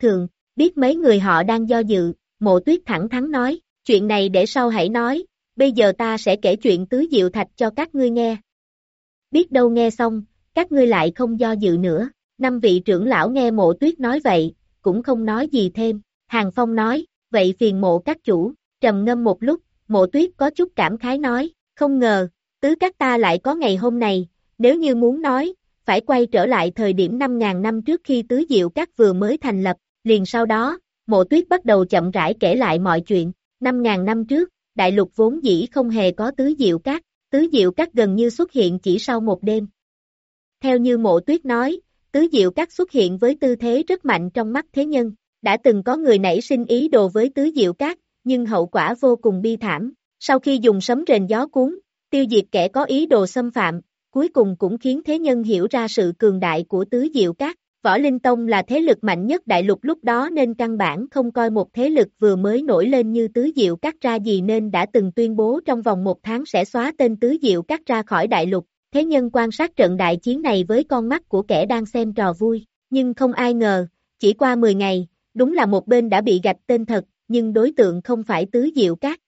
Thường, biết mấy người họ đang do dự, mộ tuyết thẳng thắn nói, chuyện này để sau hãy nói, bây giờ ta sẽ kể chuyện tứ diệu thạch cho các ngươi nghe. Biết đâu nghe xong, các ngươi lại không do dự nữa, năm vị trưởng lão nghe mộ tuyết nói vậy, cũng không nói gì thêm, Hàng Phong nói, vậy phiền mộ các chủ, trầm ngâm một lúc, mộ tuyết có chút cảm khái nói, không ngờ, tứ các ta lại có ngày hôm này, nếu như muốn nói, phải quay trở lại thời điểm 5.000 năm trước khi tứ diệu các vừa mới thành lập, liền sau đó, mộ tuyết bắt đầu chậm rãi kể lại mọi chuyện, 5.000 năm trước, đại lục vốn dĩ không hề có tứ diệu các, tứ diệu các gần như xuất hiện chỉ sau một đêm. Theo như mộ tuyết nói, tứ diệu các xuất hiện với tư thế rất mạnh trong mắt thế nhân, đã từng có người nảy sinh ý đồ với tứ diệu các, nhưng hậu quả vô cùng bi thảm, sau khi dùng sấm rền gió cuốn, tiêu diệt kẻ có ý đồ xâm phạm, cuối cùng cũng khiến thế nhân hiểu ra sự cường đại của tứ diệu các. Võ Linh Tông là thế lực mạnh nhất đại lục lúc đó nên căn bản không coi một thế lực vừa mới nổi lên như Tứ Diệu Các ra gì nên đã từng tuyên bố trong vòng một tháng sẽ xóa tên Tứ Diệu Các ra khỏi đại lục. Thế nhân quan sát trận đại chiến này với con mắt của kẻ đang xem trò vui, nhưng không ai ngờ, chỉ qua 10 ngày, đúng là một bên đã bị gạch tên thật, nhưng đối tượng không phải Tứ Diệu Các.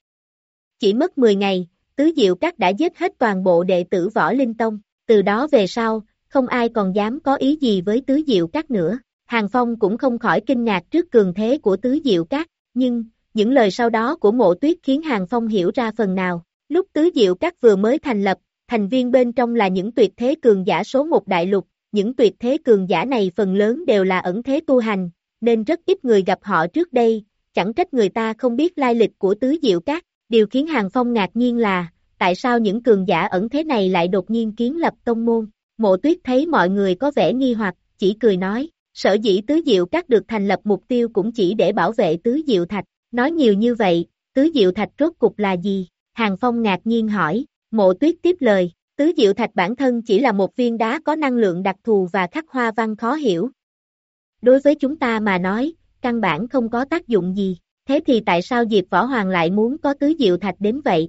Chỉ mất 10 ngày, Tứ Diệu Các đã giết hết toàn bộ đệ tử Võ Linh Tông, từ đó về sau, không ai còn dám có ý gì với Tứ Diệu Các nữa. Hàng Phong cũng không khỏi kinh ngạc trước cường thế của Tứ Diệu Các, nhưng, những lời sau đó của mộ tuyết khiến Hàng Phong hiểu ra phần nào. Lúc Tứ Diệu Các vừa mới thành lập, thành viên bên trong là những tuyệt thế cường giả số một đại lục, những tuyệt thế cường giả này phần lớn đều là ẩn thế tu hành, nên rất ít người gặp họ trước đây, chẳng trách người ta không biết lai lịch của Tứ Diệu Các. Điều khiến Hàng Phong ngạc nhiên là, tại sao những cường giả ẩn thế này lại đột nhiên kiến lập tông môn? Mộ tuyết thấy mọi người có vẻ nghi hoặc, chỉ cười nói, sở dĩ tứ diệu các được thành lập mục tiêu cũng chỉ để bảo vệ tứ diệu thạch, nói nhiều như vậy, tứ diệu thạch rốt cục là gì? Hàng Phong ngạc nhiên hỏi, mộ tuyết tiếp lời, tứ diệu thạch bản thân chỉ là một viên đá có năng lượng đặc thù và khắc hoa văn khó hiểu. Đối với chúng ta mà nói, căn bản không có tác dụng gì, thế thì tại sao Diệp Võ Hoàng lại muốn có tứ diệu thạch đến vậy?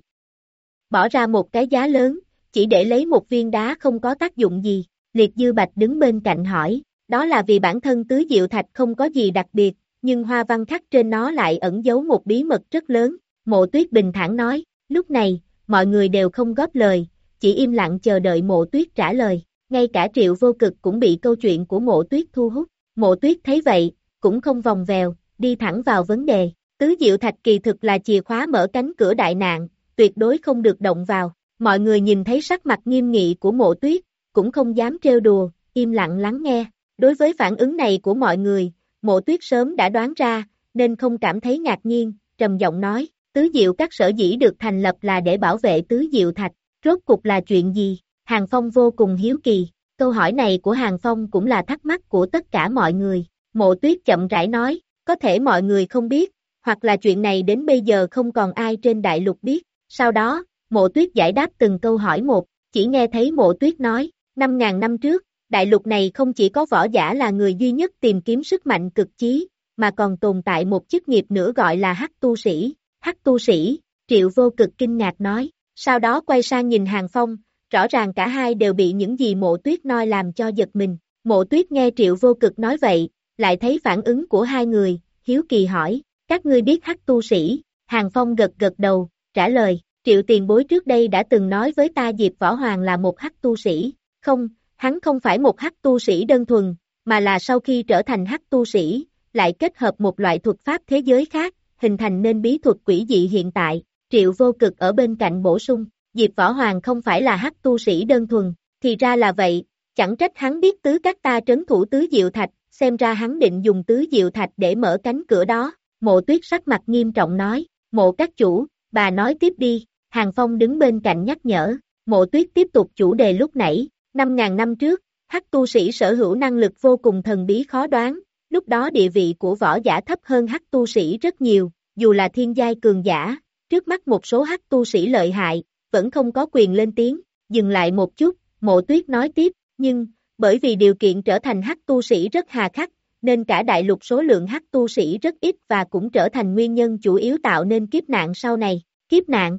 Bỏ ra một cái giá lớn, chỉ để lấy một viên đá không có tác dụng gì, liệt dư bạch đứng bên cạnh hỏi, đó là vì bản thân tứ diệu thạch không có gì đặc biệt, nhưng hoa văn khắc trên nó lại ẩn giấu một bí mật rất lớn, mộ tuyết bình thản nói, lúc này, mọi người đều không góp lời, chỉ im lặng chờ đợi mộ tuyết trả lời, ngay cả triệu vô cực cũng bị câu chuyện của mộ tuyết thu hút, mộ tuyết thấy vậy, cũng không vòng vèo, đi thẳng vào vấn đề, tứ diệu thạch kỳ thực là chìa khóa mở cánh cửa đại nạn, tuyệt đối không được động vào, Mọi người nhìn thấy sắc mặt nghiêm nghị của mộ tuyết, cũng không dám trêu đùa, im lặng lắng nghe. Đối với phản ứng này của mọi người, mộ tuyết sớm đã đoán ra, nên không cảm thấy ngạc nhiên, trầm giọng nói, tứ diệu các sở dĩ được thành lập là để bảo vệ tứ diệu thạch, rốt cục là chuyện gì? Hàng Phong vô cùng hiếu kỳ, câu hỏi này của Hàng Phong cũng là thắc mắc của tất cả mọi người. Mộ tuyết chậm rãi nói, có thể mọi người không biết, hoặc là chuyện này đến bây giờ không còn ai trên đại lục biết. Sau đó, Mộ tuyết giải đáp từng câu hỏi một, chỉ nghe thấy mộ tuyết nói, 5.000 năm trước, đại lục này không chỉ có võ giả là người duy nhất tìm kiếm sức mạnh cực chí, mà còn tồn tại một chức nghiệp nữa gọi là hắc tu sĩ. Hắc tu sĩ, triệu vô cực kinh ngạc nói, sau đó quay sang nhìn hàng phong, rõ ràng cả hai đều bị những gì mộ tuyết nói làm cho giật mình. Mộ tuyết nghe triệu vô cực nói vậy, lại thấy phản ứng của hai người, hiếu kỳ hỏi, các ngươi biết hắc tu sĩ, hàng phong gật gật đầu, trả lời, Triệu tiền bối trước đây đã từng nói với ta Diệp Võ Hoàng là một hắc tu sĩ, không, hắn không phải một hắc tu sĩ đơn thuần, mà là sau khi trở thành hắc tu sĩ, lại kết hợp một loại thuật pháp thế giới khác, hình thành nên bí thuật quỷ dị hiện tại, triệu vô cực ở bên cạnh bổ sung, Diệp Võ Hoàng không phải là hắc tu sĩ đơn thuần, thì ra là vậy, chẳng trách hắn biết tứ các ta trấn thủ tứ diệu thạch, xem ra hắn định dùng tứ diệu thạch để mở cánh cửa đó, mộ tuyết sắc mặt nghiêm trọng nói, mộ các chủ, bà nói tiếp đi, Hàng Phong đứng bên cạnh nhắc nhở, mộ tuyết tiếp tục chủ đề lúc nãy, 5.000 năm trước, hắc tu sĩ sở hữu năng lực vô cùng thần bí khó đoán, lúc đó địa vị của võ giả thấp hơn hắc tu sĩ rất nhiều, dù là thiên giai cường giả, trước mắt một số hắc tu sĩ lợi hại, vẫn không có quyền lên tiếng, dừng lại một chút, mộ tuyết nói tiếp, nhưng, bởi vì điều kiện trở thành hắc tu sĩ rất hà khắc, nên cả đại lục số lượng hắc tu sĩ rất ít và cũng trở thành nguyên nhân chủ yếu tạo nên kiếp nạn sau này, kiếp nạn,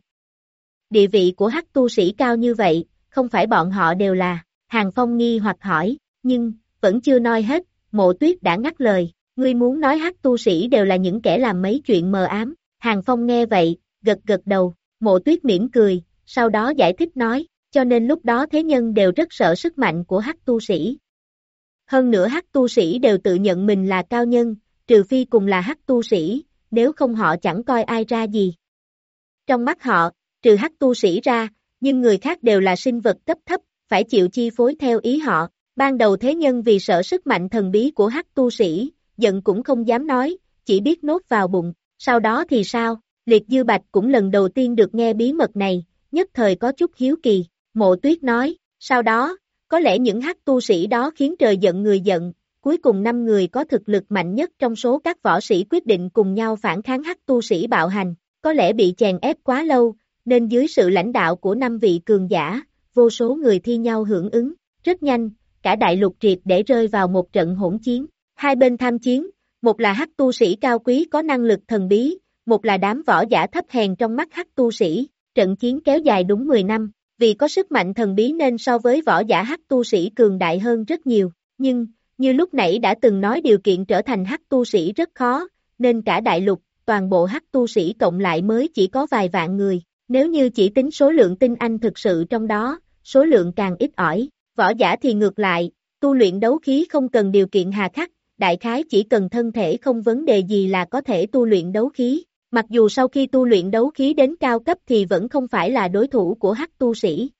địa vị của hắc tu sĩ cao như vậy, không phải bọn họ đều là, Hàng Phong nghi hoặc hỏi, nhưng, vẫn chưa nói hết, mộ tuyết đã ngắt lời, ngươi muốn nói hắc tu sĩ đều là những kẻ làm mấy chuyện mờ ám, Hàng Phong nghe vậy, gật gật đầu, mộ tuyết mỉm cười, sau đó giải thích nói, cho nên lúc đó thế nhân đều rất sợ sức mạnh của hắc tu sĩ. Hơn nữa hắc tu sĩ đều tự nhận mình là cao nhân, trừ phi cùng là hắc tu sĩ, nếu không họ chẳng coi ai ra gì. Trong mắt họ, trừ hắc tu sĩ ra, nhưng người khác đều là sinh vật cấp thấp, phải chịu chi phối theo ý họ. Ban đầu thế nhân vì sợ sức mạnh thần bí của hắc tu sĩ, giận cũng không dám nói, chỉ biết nốt vào bụng, sau đó thì sao? Liệt Dư Bạch cũng lần đầu tiên được nghe bí mật này, nhất thời có chút hiếu kỳ, mộ tuyết nói, sau đó, có lẽ những hắc tu sĩ đó khiến trời giận người giận, cuối cùng năm người có thực lực mạnh nhất trong số các võ sĩ quyết định cùng nhau phản kháng hắc tu sĩ bạo hành, có lẽ bị chèn ép quá lâu, nên dưới sự lãnh đạo của năm vị cường giả, vô số người thi nhau hưởng ứng, rất nhanh, cả đại lục triệt để rơi vào một trận hỗn chiến, hai bên tham chiến, một là hắc tu sĩ cao quý có năng lực thần bí, một là đám võ giả thấp hèn trong mắt hắc tu sĩ, trận chiến kéo dài đúng 10 năm, vì có sức mạnh thần bí nên so với võ giả hắc tu sĩ cường đại hơn rất nhiều, nhưng, như lúc nãy đã từng nói điều kiện trở thành hắc tu sĩ rất khó, nên cả đại lục, toàn bộ hắc tu sĩ cộng lại mới chỉ có vài vạn người, nếu như chỉ tính số lượng tinh anh thực sự trong đó, số lượng càng ít ỏi, võ giả thì ngược lại, tu luyện đấu khí không cần điều kiện hà khắc, đại khái chỉ cần thân thể không vấn đề gì là có thể tu luyện đấu khí, mặc dù sau khi tu luyện đấu khí đến cao cấp thì vẫn không phải là đối thủ của hắc tu sĩ.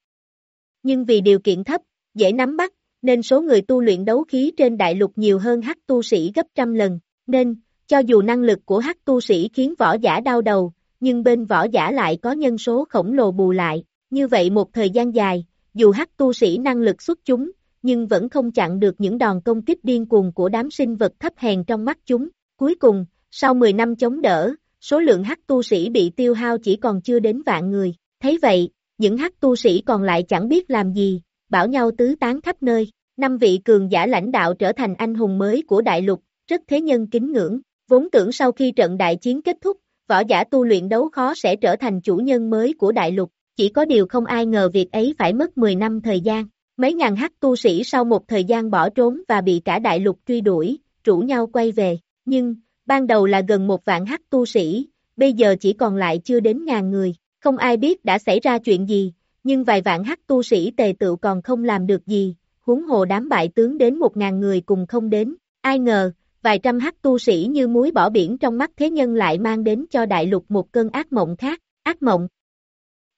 Nhưng vì điều kiện thấp, dễ nắm bắt, nên số người tu luyện đấu khí trên đại lục nhiều hơn hắc tu sĩ gấp trăm lần, nên, cho dù năng lực của hắc tu sĩ khiến võ giả đau đầu, nhưng bên võ giả lại có nhân số khổng lồ bù lại, như vậy một thời gian dài, dù hắc tu sĩ năng lực xuất chúng, nhưng vẫn không chặn được những đòn công kích điên cuồng của đám sinh vật thấp hèn trong mắt chúng. Cuối cùng, sau 10 năm chống đỡ, số lượng hắc tu sĩ bị tiêu hao chỉ còn chưa đến vạn người. Thấy vậy, những hắc tu sĩ còn lại chẳng biết làm gì, bảo nhau tứ tán khắp nơi. Năm vị cường giả lãnh đạo trở thành anh hùng mới của đại lục, rất thế nhân kính ngưỡng. Vốn tưởng sau khi trận đại chiến kết thúc, võ giả tu luyện đấu khó sẽ trở thành chủ nhân mới của đại lục. Chỉ có điều không ai ngờ việc ấy phải mất 10 năm thời gian. Mấy ngàn hắc tu sĩ sau một thời gian bỏ trốn và bị cả đại lục truy đuổi, rủ nhau quay về. Nhưng, ban đầu là gần một vạn hắc tu sĩ, bây giờ chỉ còn lại chưa đến ngàn người. Không ai biết đã xảy ra chuyện gì, nhưng vài vạn hắc tu sĩ tề tự còn không làm được gì, huống hồ đám bại tướng đến một ngàn người cùng không đến. Ai ngờ, vài trăm hắc tu sĩ như muối bỏ biển trong mắt thế nhân lại mang đến cho đại lục một cơn ác mộng khác, ác mộng.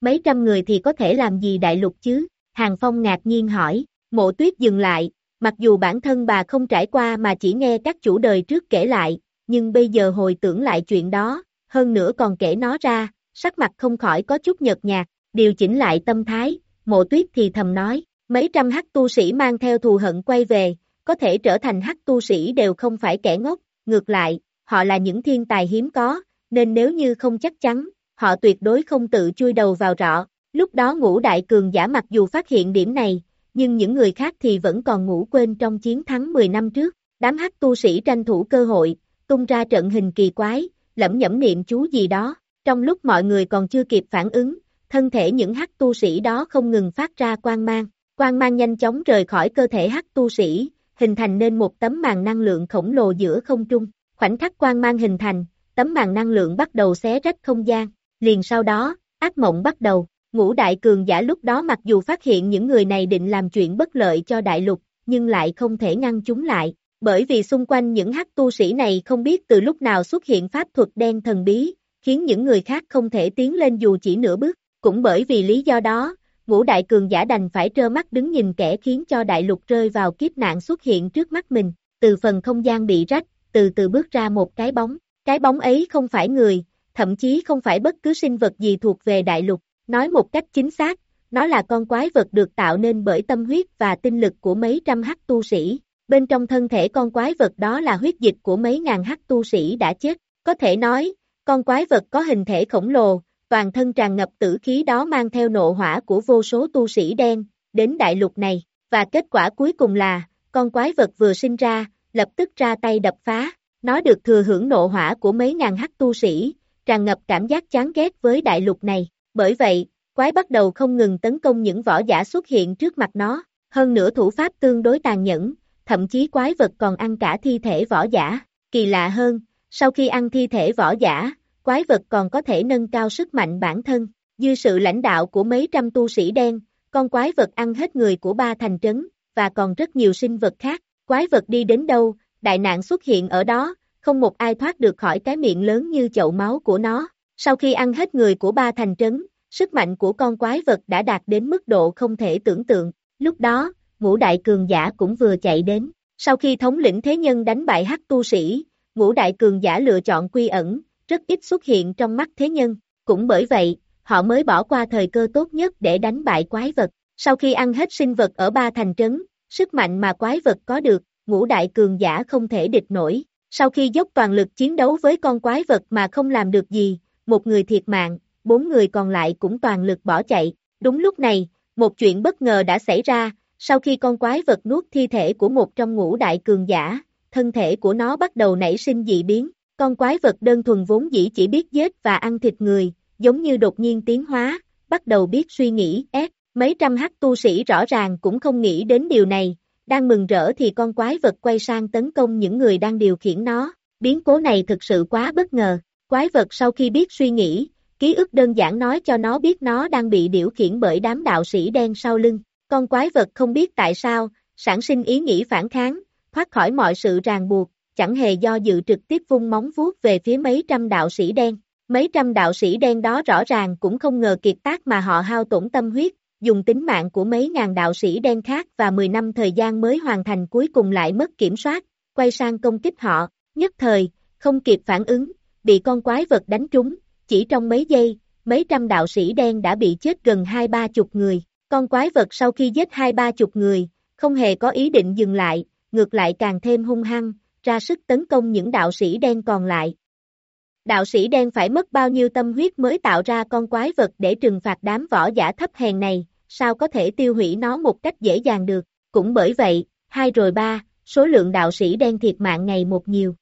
Mấy trăm người thì có thể làm gì đại lục chứ? Hàng Phong ngạc nhiên hỏi, mộ tuyết dừng lại, mặc dù bản thân bà không trải qua mà chỉ nghe các chủ đời trước kể lại, nhưng bây giờ hồi tưởng lại chuyện đó, hơn nữa còn kể nó ra, sắc mặt không khỏi có chút nhợt nhạt, điều chỉnh lại tâm thái, mộ tuyết thì thầm nói, mấy trăm hắc tu sĩ mang theo thù hận quay về, có thể trở thành hắc tu sĩ đều không phải kẻ ngốc, ngược lại, họ là những thiên tài hiếm có, nên nếu như không chắc chắn, họ tuyệt đối không tự chui đầu vào rọ, Lúc đó ngũ đại cường giả mặc dù phát hiện điểm này, nhưng những người khác thì vẫn còn ngủ quên trong chiến thắng 10 năm trước. Đám hắc tu sĩ tranh thủ cơ hội, tung ra trận hình kỳ quái, lẩm nhẩm niệm chú gì đó. Trong lúc mọi người còn chưa kịp phản ứng, thân thể những hắc tu sĩ đó không ngừng phát ra quang mang. Quang mang nhanh chóng rời khỏi cơ thể hắc tu sĩ, hình thành nên một tấm màn năng lượng khổng lồ giữa không trung. Khoảnh khắc quang mang hình thành, tấm màn năng lượng bắt đầu xé rách không gian. Liền sau đó, ác mộng bắt đầu. Ngũ đại cường giả lúc đó mặc dù phát hiện những người này định làm chuyện bất lợi cho đại lục, nhưng lại không thể ngăn chúng lại, bởi vì xung quanh những hắc tu sĩ này không biết từ lúc nào xuất hiện pháp thuật đen thần bí, khiến những người khác không thể tiến lên dù chỉ nửa bước, cũng bởi vì lý do đó, ngũ đại cường giả đành phải trơ mắt đứng nhìn kẻ khiến cho đại lục rơi vào kiếp nạn xuất hiện trước mắt mình, từ phần không gian bị rách, từ từ bước ra một cái bóng, cái bóng ấy không phải người, thậm chí không phải bất cứ sinh vật gì thuộc về đại lục, Nói một cách chính xác, nó là con quái vật được tạo nên bởi tâm huyết và tinh lực của mấy trăm hắc tu sĩ. Bên trong thân thể con quái vật đó là huyết dịch của mấy ngàn hắc tu sĩ đã chết. Có thể nói, con quái vật có hình thể khổng lồ, toàn thân tràn ngập tử khí đó mang theo nộ hỏa của vô số tu sĩ đen, đến đại lục này. Và kết quả cuối cùng là, con quái vật vừa sinh ra, lập tức ra tay đập phá. Nó được thừa hưởng nộ hỏa của mấy ngàn hắc tu sĩ, tràn ngập cảm giác chán ghét với đại lục này. Bởi vậy, quái bắt đầu không ngừng tấn công những võ giả xuất hiện trước mặt nó, hơn nữa thủ pháp tương đối tàn nhẫn, thậm chí quái vật còn ăn cả thi thể võ giả. Kỳ lạ hơn, sau khi ăn thi thể võ giả, quái vật còn có thể nâng cao sức mạnh bản thân. Dư sự lãnh đạo của mấy trăm tu sĩ đen, con quái vật ăn hết người của ba thành trấn, và còn rất nhiều sinh vật khác. Quái vật đi đến đâu, đại nạn xuất hiện ở đó, không một ai thoát được khỏi cái miệng lớn như chậu máu của nó. Sau khi ăn hết người của ba thành trấn, sức mạnh của con quái vật đã đạt đến mức độ không thể tưởng tượng. Lúc đó, ngũ đại cường giả cũng vừa chạy đến. Sau khi thống lĩnh thế nhân đánh bại hắc tu sĩ, ngũ đại cường giả lựa chọn quy ẩn, rất ít xuất hiện trong mắt thế nhân. Cũng bởi vậy, họ mới bỏ qua thời cơ tốt nhất để đánh bại quái vật. Sau khi ăn hết sinh vật ở ba thành trấn, sức mạnh mà quái vật có được, ngũ đại cường giả không thể địch nổi. Sau khi dốc toàn lực chiến đấu với con quái vật mà không làm được gì, một người thiệt mạng, bốn người còn lại cũng toàn lực bỏ chạy. Đúng lúc này, một chuyện bất ngờ đã xảy ra, sau khi con quái vật nuốt thi thể của một trong ngũ đại cường giả, thân thể của nó bắt đầu nảy sinh dị biến. Con quái vật đơn thuần vốn dĩ chỉ biết giết và ăn thịt người, giống như đột nhiên tiến hóa, bắt đầu biết suy nghĩ, ép. Mấy trăm hắc tu sĩ rõ ràng cũng không nghĩ đến điều này, đang mừng rỡ thì con quái vật quay sang tấn công những người đang điều khiển nó. Biến cố này thực sự quá bất ngờ. Quái vật sau khi biết suy nghĩ, ký ức đơn giản nói cho nó biết nó đang bị điều khiển bởi đám đạo sĩ đen sau lưng. Con quái vật không biết tại sao, sản sinh ý nghĩ phản kháng, thoát khỏi mọi sự ràng buộc, chẳng hề do dự trực tiếp vung móng vuốt về phía mấy trăm đạo sĩ đen. Mấy trăm đạo sĩ đen đó rõ ràng cũng không ngờ kiệt tác mà họ hao tổn tâm huyết, dùng tính mạng của mấy ngàn đạo sĩ đen khác và 10 năm thời gian mới hoàn thành cuối cùng lại mất kiểm soát, quay sang công kích họ, nhất thời, không kịp phản ứng, bị con quái vật đánh trúng, chỉ trong mấy giây, mấy trăm đạo sĩ đen đã bị chết gần hai ba chục người, con quái vật sau khi giết hai ba chục người, không hề có ý định dừng lại, ngược lại càng thêm hung hăng, ra sức tấn công những đạo sĩ đen còn lại. Đạo sĩ đen phải mất bao nhiêu tâm huyết mới tạo ra con quái vật để trừng phạt đám võ giả thấp hèn này, sao có thể tiêu hủy nó một cách dễ dàng được, cũng bởi vậy, hai rồi ba, số lượng đạo sĩ đen thiệt mạng ngày một nhiều.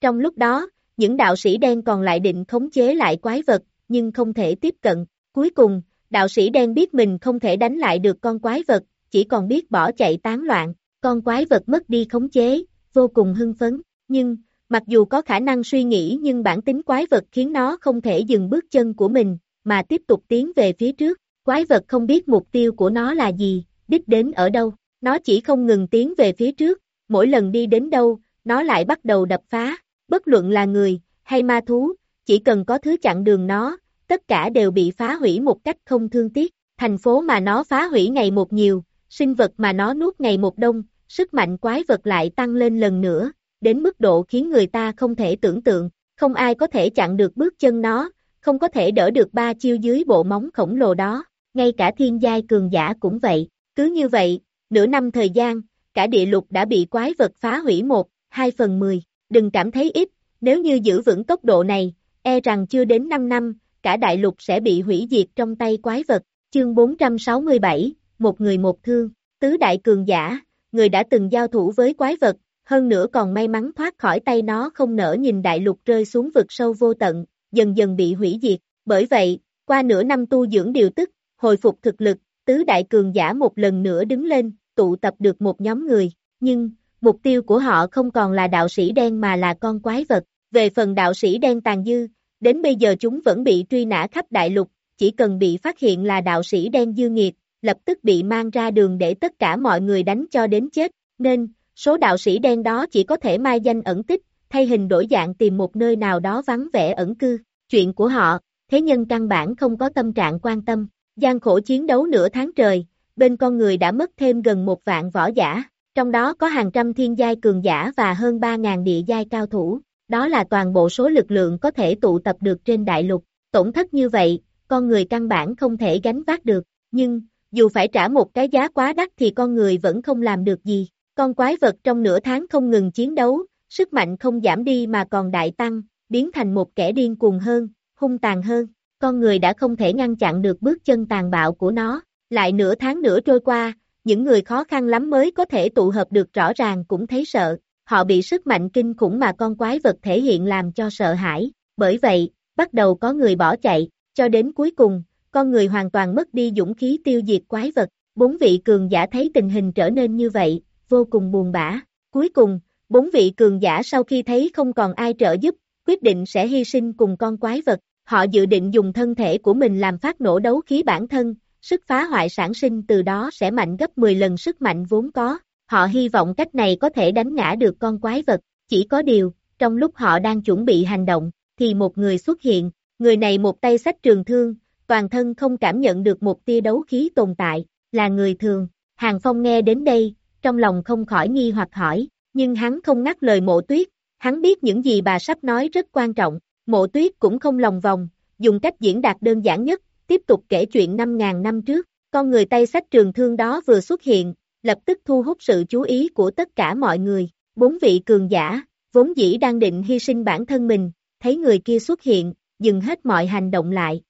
Trong lúc đó, những đạo sĩ đen còn lại định khống chế lại quái vật, nhưng không thể tiếp cận. Cuối cùng, đạo sĩ đen biết mình không thể đánh lại được con quái vật, chỉ còn biết bỏ chạy tán loạn. Con quái vật mất đi khống chế, vô cùng hưng phấn. Nhưng, mặc dù có khả năng suy nghĩ nhưng bản tính quái vật khiến nó không thể dừng bước chân của mình, mà tiếp tục tiến về phía trước. Quái vật không biết mục tiêu của nó là gì, đích đến ở đâu. Nó chỉ không ngừng tiến về phía trước, mỗi lần đi đến đâu, nó lại bắt đầu đập phá. Bất luận là người, hay ma thú, chỉ cần có thứ chặn đường nó, tất cả đều bị phá hủy một cách không thương tiếc. Thành phố mà nó phá hủy ngày một nhiều, sinh vật mà nó nuốt ngày một đông, sức mạnh quái vật lại tăng lên lần nữa, đến mức độ khiến người ta không thể tưởng tượng, không ai có thể chặn được bước chân nó, không có thể đỡ được ba chiêu dưới bộ móng khổng lồ đó, ngay cả thiên giai cường giả cũng vậy. Cứ như vậy, nửa năm thời gian, cả địa lục đã bị quái vật phá hủy một, hai phần mười. Đừng cảm thấy ít, nếu như giữ vững tốc độ này, e rằng chưa đến 5 năm, cả đại lục sẽ bị hủy diệt trong tay quái vật. Chương 467, một người một thương, tứ đại cường giả, người đã từng giao thủ với quái vật, hơn nữa còn may mắn thoát khỏi tay nó không nỡ nhìn đại lục rơi xuống vực sâu vô tận, dần dần bị hủy diệt. Bởi vậy, qua nửa năm tu dưỡng điều tức, hồi phục thực lực, tứ đại cường giả một lần nữa đứng lên, tụ tập được một nhóm người. Nhưng, mục tiêu của họ không còn là đạo sĩ đen mà là con quái vật. Về phần đạo sĩ đen tàn dư, đến bây giờ chúng vẫn bị truy nã khắp đại lục, chỉ cần bị phát hiện là đạo sĩ đen dư nghiệt, lập tức bị mang ra đường để tất cả mọi người đánh cho đến chết, nên, số đạo sĩ đen đó chỉ có thể mai danh ẩn tích, thay hình đổi dạng tìm một nơi nào đó vắng vẻ ẩn cư. Chuyện của họ, thế nhân căn bản không có tâm trạng quan tâm, gian khổ chiến đấu nửa tháng trời, bên con người đã mất thêm gần một vạn võ giả, trong đó có hàng trăm thiên giai cường giả và hơn 3.000 địa giai cao thủ, đó là toàn bộ số lực lượng có thể tụ tập được trên đại lục, tổn thất như vậy, con người căn bản không thể gánh vác được, nhưng, dù phải trả một cái giá quá đắt thì con người vẫn không làm được gì, con quái vật trong nửa tháng không ngừng chiến đấu, sức mạnh không giảm đi mà còn đại tăng, biến thành một kẻ điên cuồng hơn, hung tàn hơn, con người đã không thể ngăn chặn được bước chân tàn bạo của nó, lại nửa tháng nữa trôi qua, những người khó khăn lắm mới có thể tụ hợp được rõ ràng cũng thấy sợ, họ bị sức mạnh kinh khủng mà con quái vật thể hiện làm cho sợ hãi, bởi vậy, bắt đầu có người bỏ chạy, cho đến cuối cùng, con người hoàn toàn mất đi dũng khí tiêu diệt quái vật, bốn vị cường giả thấy tình hình trở nên như vậy, vô cùng buồn bã, cuối cùng, bốn vị cường giả sau khi thấy không còn ai trợ giúp, quyết định sẽ hy sinh cùng con quái vật, họ dự định dùng thân thể của mình làm phát nổ đấu khí bản thân, sức phá hoại sản sinh từ đó sẽ mạnh gấp 10 lần sức mạnh vốn có, họ hy vọng cách này có thể đánh ngã được con quái vật, chỉ có điều, trong lúc họ đang chuẩn bị hành động, thì một người xuất hiện, người này một tay sách trường thương, toàn thân không cảm nhận được một tia đấu khí tồn tại, là người thường, Hàng Phong nghe đến đây, trong lòng không khỏi nghi hoặc hỏi, nhưng hắn không ngắt lời mộ tuyết, hắn biết những gì bà sắp nói rất quan trọng, mộ tuyết cũng không lòng vòng, dùng cách diễn đạt đơn giản nhất, tiếp tục kể chuyện 5.000 năm trước, con người tay sách trường thương đó vừa xuất hiện, lập tức thu hút sự chú ý của tất cả mọi người, bốn vị cường giả, vốn dĩ đang định hy sinh bản thân mình, thấy người kia xuất hiện, dừng hết mọi hành động lại.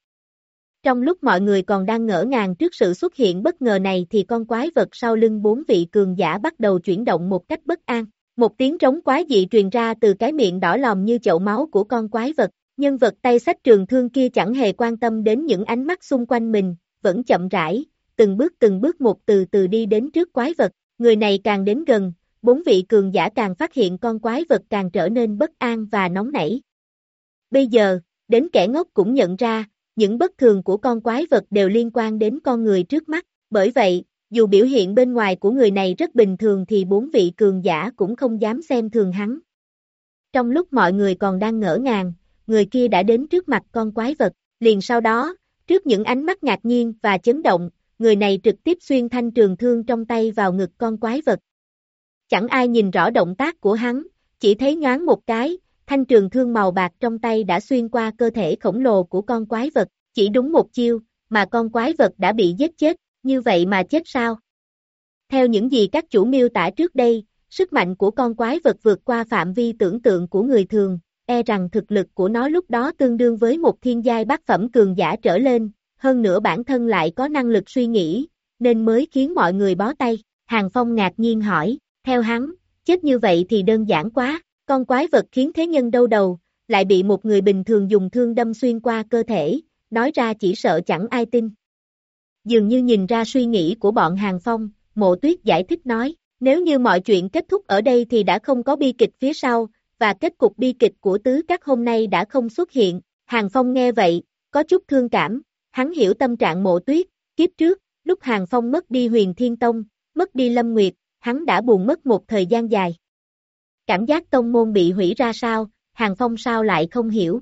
Trong lúc mọi người còn đang ngỡ ngàng trước sự xuất hiện bất ngờ này thì con quái vật sau lưng bốn vị cường giả bắt đầu chuyển động một cách bất an. Một tiếng trống quái dị truyền ra từ cái miệng đỏ lòm như chậu máu của con quái vật. Nhân vật tay sách trường thương kia chẳng hề quan tâm đến những ánh mắt xung quanh mình, vẫn chậm rãi, từng bước từng bước một từ từ đi đến trước quái vật. Người này càng đến gần, bốn vị cường giả càng phát hiện con quái vật càng trở nên bất an và nóng nảy. Bây giờ, đến kẻ ngốc cũng nhận ra, những bất thường của con quái vật đều liên quan đến con người trước mắt, bởi vậy, dù biểu hiện bên ngoài của người này rất bình thường thì bốn vị cường giả cũng không dám xem thường hắn. Trong lúc mọi người còn đang ngỡ ngàng, người kia đã đến trước mặt con quái vật, liền sau đó, trước những ánh mắt ngạc nhiên và chấn động, người này trực tiếp xuyên thanh trường thương trong tay vào ngực con quái vật. Chẳng ai nhìn rõ động tác của hắn, chỉ thấy nhoáng một cái, thanh trường thương màu bạc trong tay đã xuyên qua cơ thể khổng lồ của con quái vật, chỉ đúng một chiêu, mà con quái vật đã bị giết chết, như vậy mà chết sao? Theo những gì các chủ miêu tả trước đây, sức mạnh của con quái vật vượt qua phạm vi tưởng tượng của người thường, e rằng thực lực của nó lúc đó tương đương với một thiên giai bát phẩm cường giả trở lên, hơn nữa bản thân lại có năng lực suy nghĩ, nên mới khiến mọi người bó tay. Hàng Phong ngạc nhiên hỏi, theo hắn, chết như vậy thì đơn giản quá, con quái vật khiến thế nhân đau đầu, lại bị một người bình thường dùng thương đâm xuyên qua cơ thể, nói ra chỉ sợ chẳng ai tin. Dường như nhìn ra suy nghĩ của bọn Hàng Phong, mộ tuyết giải thích nói, nếu như mọi chuyện kết thúc ở đây thì đã không có bi kịch phía sau, và kết cục bi kịch của tứ các hôm nay đã không xuất hiện. Hàng Phong nghe vậy, có chút thương cảm, hắn hiểu tâm trạng mộ tuyết, kiếp trước, lúc Hàng Phong mất đi huyền thiên tông, mất đi lâm nguyệt, hắn đã buồn mất một thời gian dài. Cảm giác tông môn bị hủy ra sao, Hàng Phong sao lại không hiểu.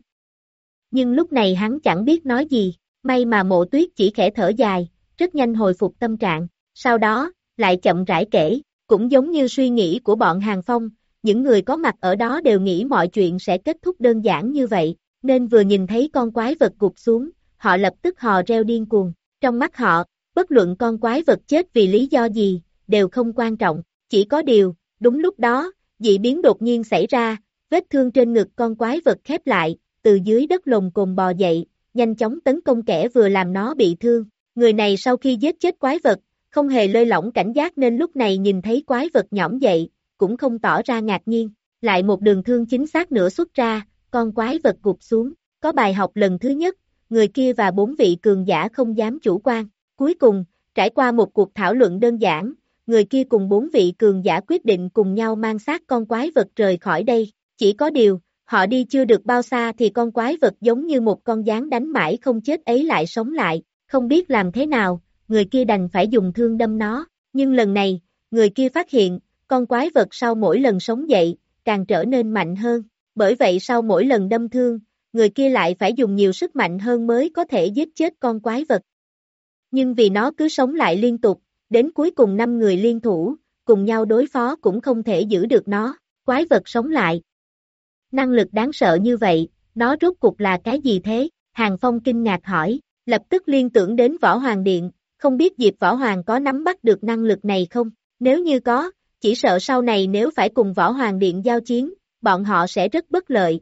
Nhưng lúc này hắn chẳng biết nói gì, may mà mộ tuyết chỉ khẽ thở dài, rất nhanh hồi phục tâm trạng, sau đó, lại chậm rãi kể, cũng giống như suy nghĩ của bọn Hàng Phong, những người có mặt ở đó đều nghĩ mọi chuyện sẽ kết thúc đơn giản như vậy, nên vừa nhìn thấy con quái vật gục xuống, họ lập tức hò reo điên cuồng, trong mắt họ, bất luận con quái vật chết vì lý do gì, đều không quan trọng, chỉ có điều, đúng lúc đó, dị biến đột nhiên xảy ra, vết thương trên ngực con quái vật khép lại, từ dưới đất lồng cồn bò dậy, nhanh chóng tấn công kẻ vừa làm nó bị thương. Người này sau khi giết chết quái vật, không hề lơi lỏng cảnh giác nên lúc này nhìn thấy quái vật nhõm dậy, cũng không tỏ ra ngạc nhiên. Lại một đường thương chính xác nữa xuất ra, con quái vật gục xuống. Có bài học lần thứ nhất, người kia và bốn vị cường giả không dám chủ quan. Cuối cùng, trải qua một cuộc thảo luận đơn giản, người kia cùng bốn vị cường giả quyết định cùng nhau mang xác con quái vật rời khỏi đây. Chỉ có điều, họ đi chưa được bao xa thì con quái vật giống như một con gián đánh mãi không chết ấy lại sống lại, không biết làm thế nào, người kia đành phải dùng thương đâm nó. Nhưng lần này, người kia phát hiện, con quái vật sau mỗi lần sống dậy, càng trở nên mạnh hơn. Bởi vậy sau mỗi lần đâm thương, người kia lại phải dùng nhiều sức mạnh hơn mới có thể giết chết con quái vật. Nhưng vì nó cứ sống lại liên tục, đến cuối cùng năm người liên thủ, cùng nhau đối phó cũng không thể giữ được nó, quái vật sống lại. Năng lực đáng sợ như vậy, nó rốt cục là cái gì thế? Hàng Phong kinh ngạc hỏi, lập tức liên tưởng đến Võ Hoàng Điện, không biết Diệp Võ Hoàng có nắm bắt được năng lực này không? Nếu như có, chỉ sợ sau này nếu phải cùng Võ Hoàng Điện giao chiến, bọn họ sẽ rất bất lợi.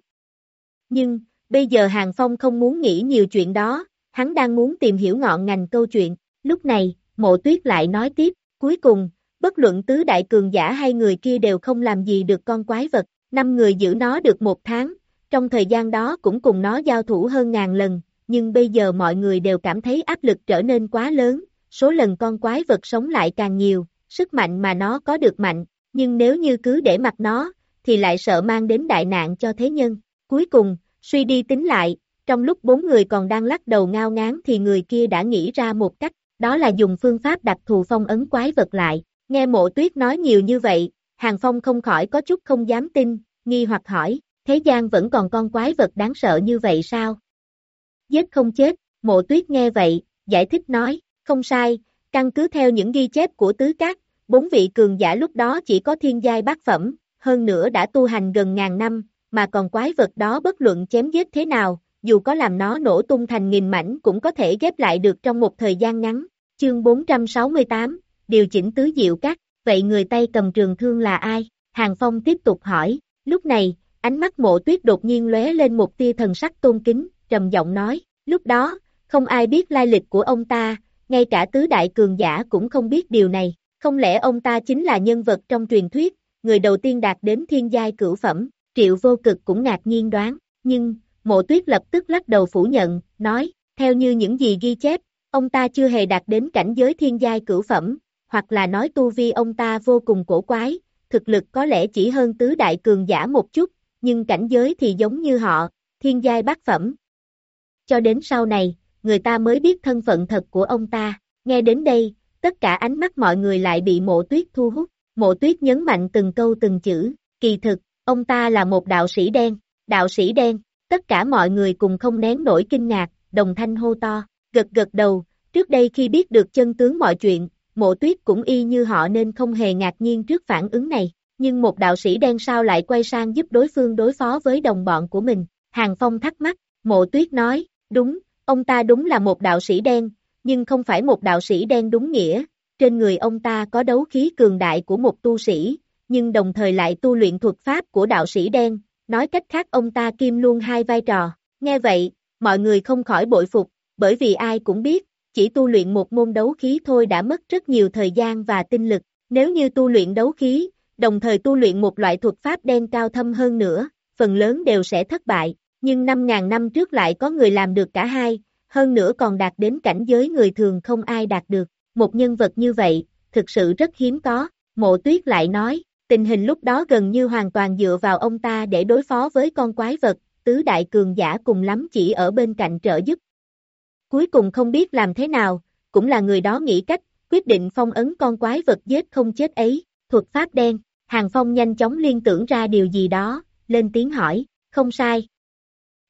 Nhưng, bây giờ Hàng Phong không muốn nghĩ nhiều chuyện đó, hắn đang muốn tìm hiểu ngọn ngành câu chuyện. Lúc này, mộ tuyết lại nói tiếp, cuối cùng, bất luận tứ đại cường giả hay người kia đều không làm gì được con quái vật, năm người giữ nó được một tháng, trong thời gian đó cũng cùng nó giao thủ hơn ngàn lần, nhưng bây giờ mọi người đều cảm thấy áp lực trở nên quá lớn, số lần con quái vật sống lại càng nhiều, sức mạnh mà nó có được mạnh, nhưng nếu như cứ để mặc nó, thì lại sợ mang đến đại nạn cho thế nhân. Cuối cùng, suy đi tính lại, trong lúc bốn người còn đang lắc đầu ngao ngán thì người kia đã nghĩ ra một cách, đó là dùng phương pháp đặc thù phong ấn quái vật lại. Nghe mộ tuyết nói nhiều như vậy, Hàng Phong không khỏi có chút không dám tin, nghi hoặc hỏi, thế gian vẫn còn con quái vật đáng sợ như vậy sao? Giết không chết, mộ tuyết nghe vậy, giải thích nói, không sai, căn cứ theo những ghi chép của tứ các, bốn vị cường giả lúc đó chỉ có thiên giai bát phẩm, hơn nữa đã tu hành gần ngàn năm, mà còn quái vật đó bất luận chém giết thế nào, dù có làm nó nổ tung thành nghìn mảnh cũng có thể ghép lại được trong một thời gian ngắn. Chương 468, điều chỉnh tứ diệu các, vậy người tay cầm trường thương là ai? Hàng Phong tiếp tục hỏi, lúc này, ánh mắt mộ tuyết đột nhiên lóe lên một tia thần sắc tôn kính, trầm giọng nói, lúc đó, không ai biết lai lịch của ông ta, ngay cả tứ đại cường giả cũng không biết điều này, không lẽ ông ta chính là nhân vật trong truyền thuyết, người đầu tiên đạt đến thiên giai cửu phẩm, triệu vô cực cũng ngạc nhiên đoán, nhưng, mộ tuyết lập tức lắc đầu phủ nhận, nói, theo như những gì ghi chép, ông ta chưa hề đạt đến cảnh giới thiên giai cửu phẩm, hoặc là nói tu vi ông ta vô cùng cổ quái, thực lực có lẽ chỉ hơn tứ đại cường giả một chút, nhưng cảnh giới thì giống như họ, thiên giai bát phẩm. Cho đến sau này, người ta mới biết thân phận thật của ông ta, nghe đến đây, tất cả ánh mắt mọi người lại bị mộ tuyết thu hút, mộ tuyết nhấn mạnh từng câu từng chữ, kỳ thực, ông ta là một đạo sĩ đen, đạo sĩ đen, tất cả mọi người cùng không nén nổi kinh ngạc, đồng thanh hô to, gật gật đầu, trước đây khi biết được chân tướng mọi chuyện, mộ tuyết cũng y như họ nên không hề ngạc nhiên trước phản ứng này, nhưng một đạo sĩ đen sao lại quay sang giúp đối phương đối phó với đồng bọn của mình, Hàng Phong thắc mắc, mộ tuyết nói, đúng, ông ta đúng là một đạo sĩ đen, nhưng không phải một đạo sĩ đen đúng nghĩa, trên người ông ta có đấu khí cường đại của một tu sĩ, nhưng đồng thời lại tu luyện thuật pháp của đạo sĩ đen, nói cách khác ông ta kim luôn hai vai trò, nghe vậy, mọi người không khỏi bội phục, bởi vì ai cũng biết, chỉ tu luyện một môn đấu khí thôi đã mất rất nhiều thời gian và tinh lực, nếu như tu luyện đấu khí, đồng thời tu luyện một loại thuật pháp đen cao thâm hơn nữa, phần lớn đều sẽ thất bại, nhưng 5.000 năm trước lại có người làm được cả hai, hơn nữa còn đạt đến cảnh giới người thường không ai đạt được, một nhân vật như vậy, thực sự rất hiếm có, mộ tuyết lại nói, tình hình lúc đó gần như hoàn toàn dựa vào ông ta để đối phó với con quái vật, tứ đại cường giả cùng lắm chỉ ở bên cạnh trợ giúp. Cuối cùng không biết làm thế nào, cũng là người đó nghĩ cách, quyết định phong ấn con quái vật giết không chết ấy, thuật pháp đen, Hàng Phong nhanh chóng liên tưởng ra điều gì đó, lên tiếng hỏi, không sai.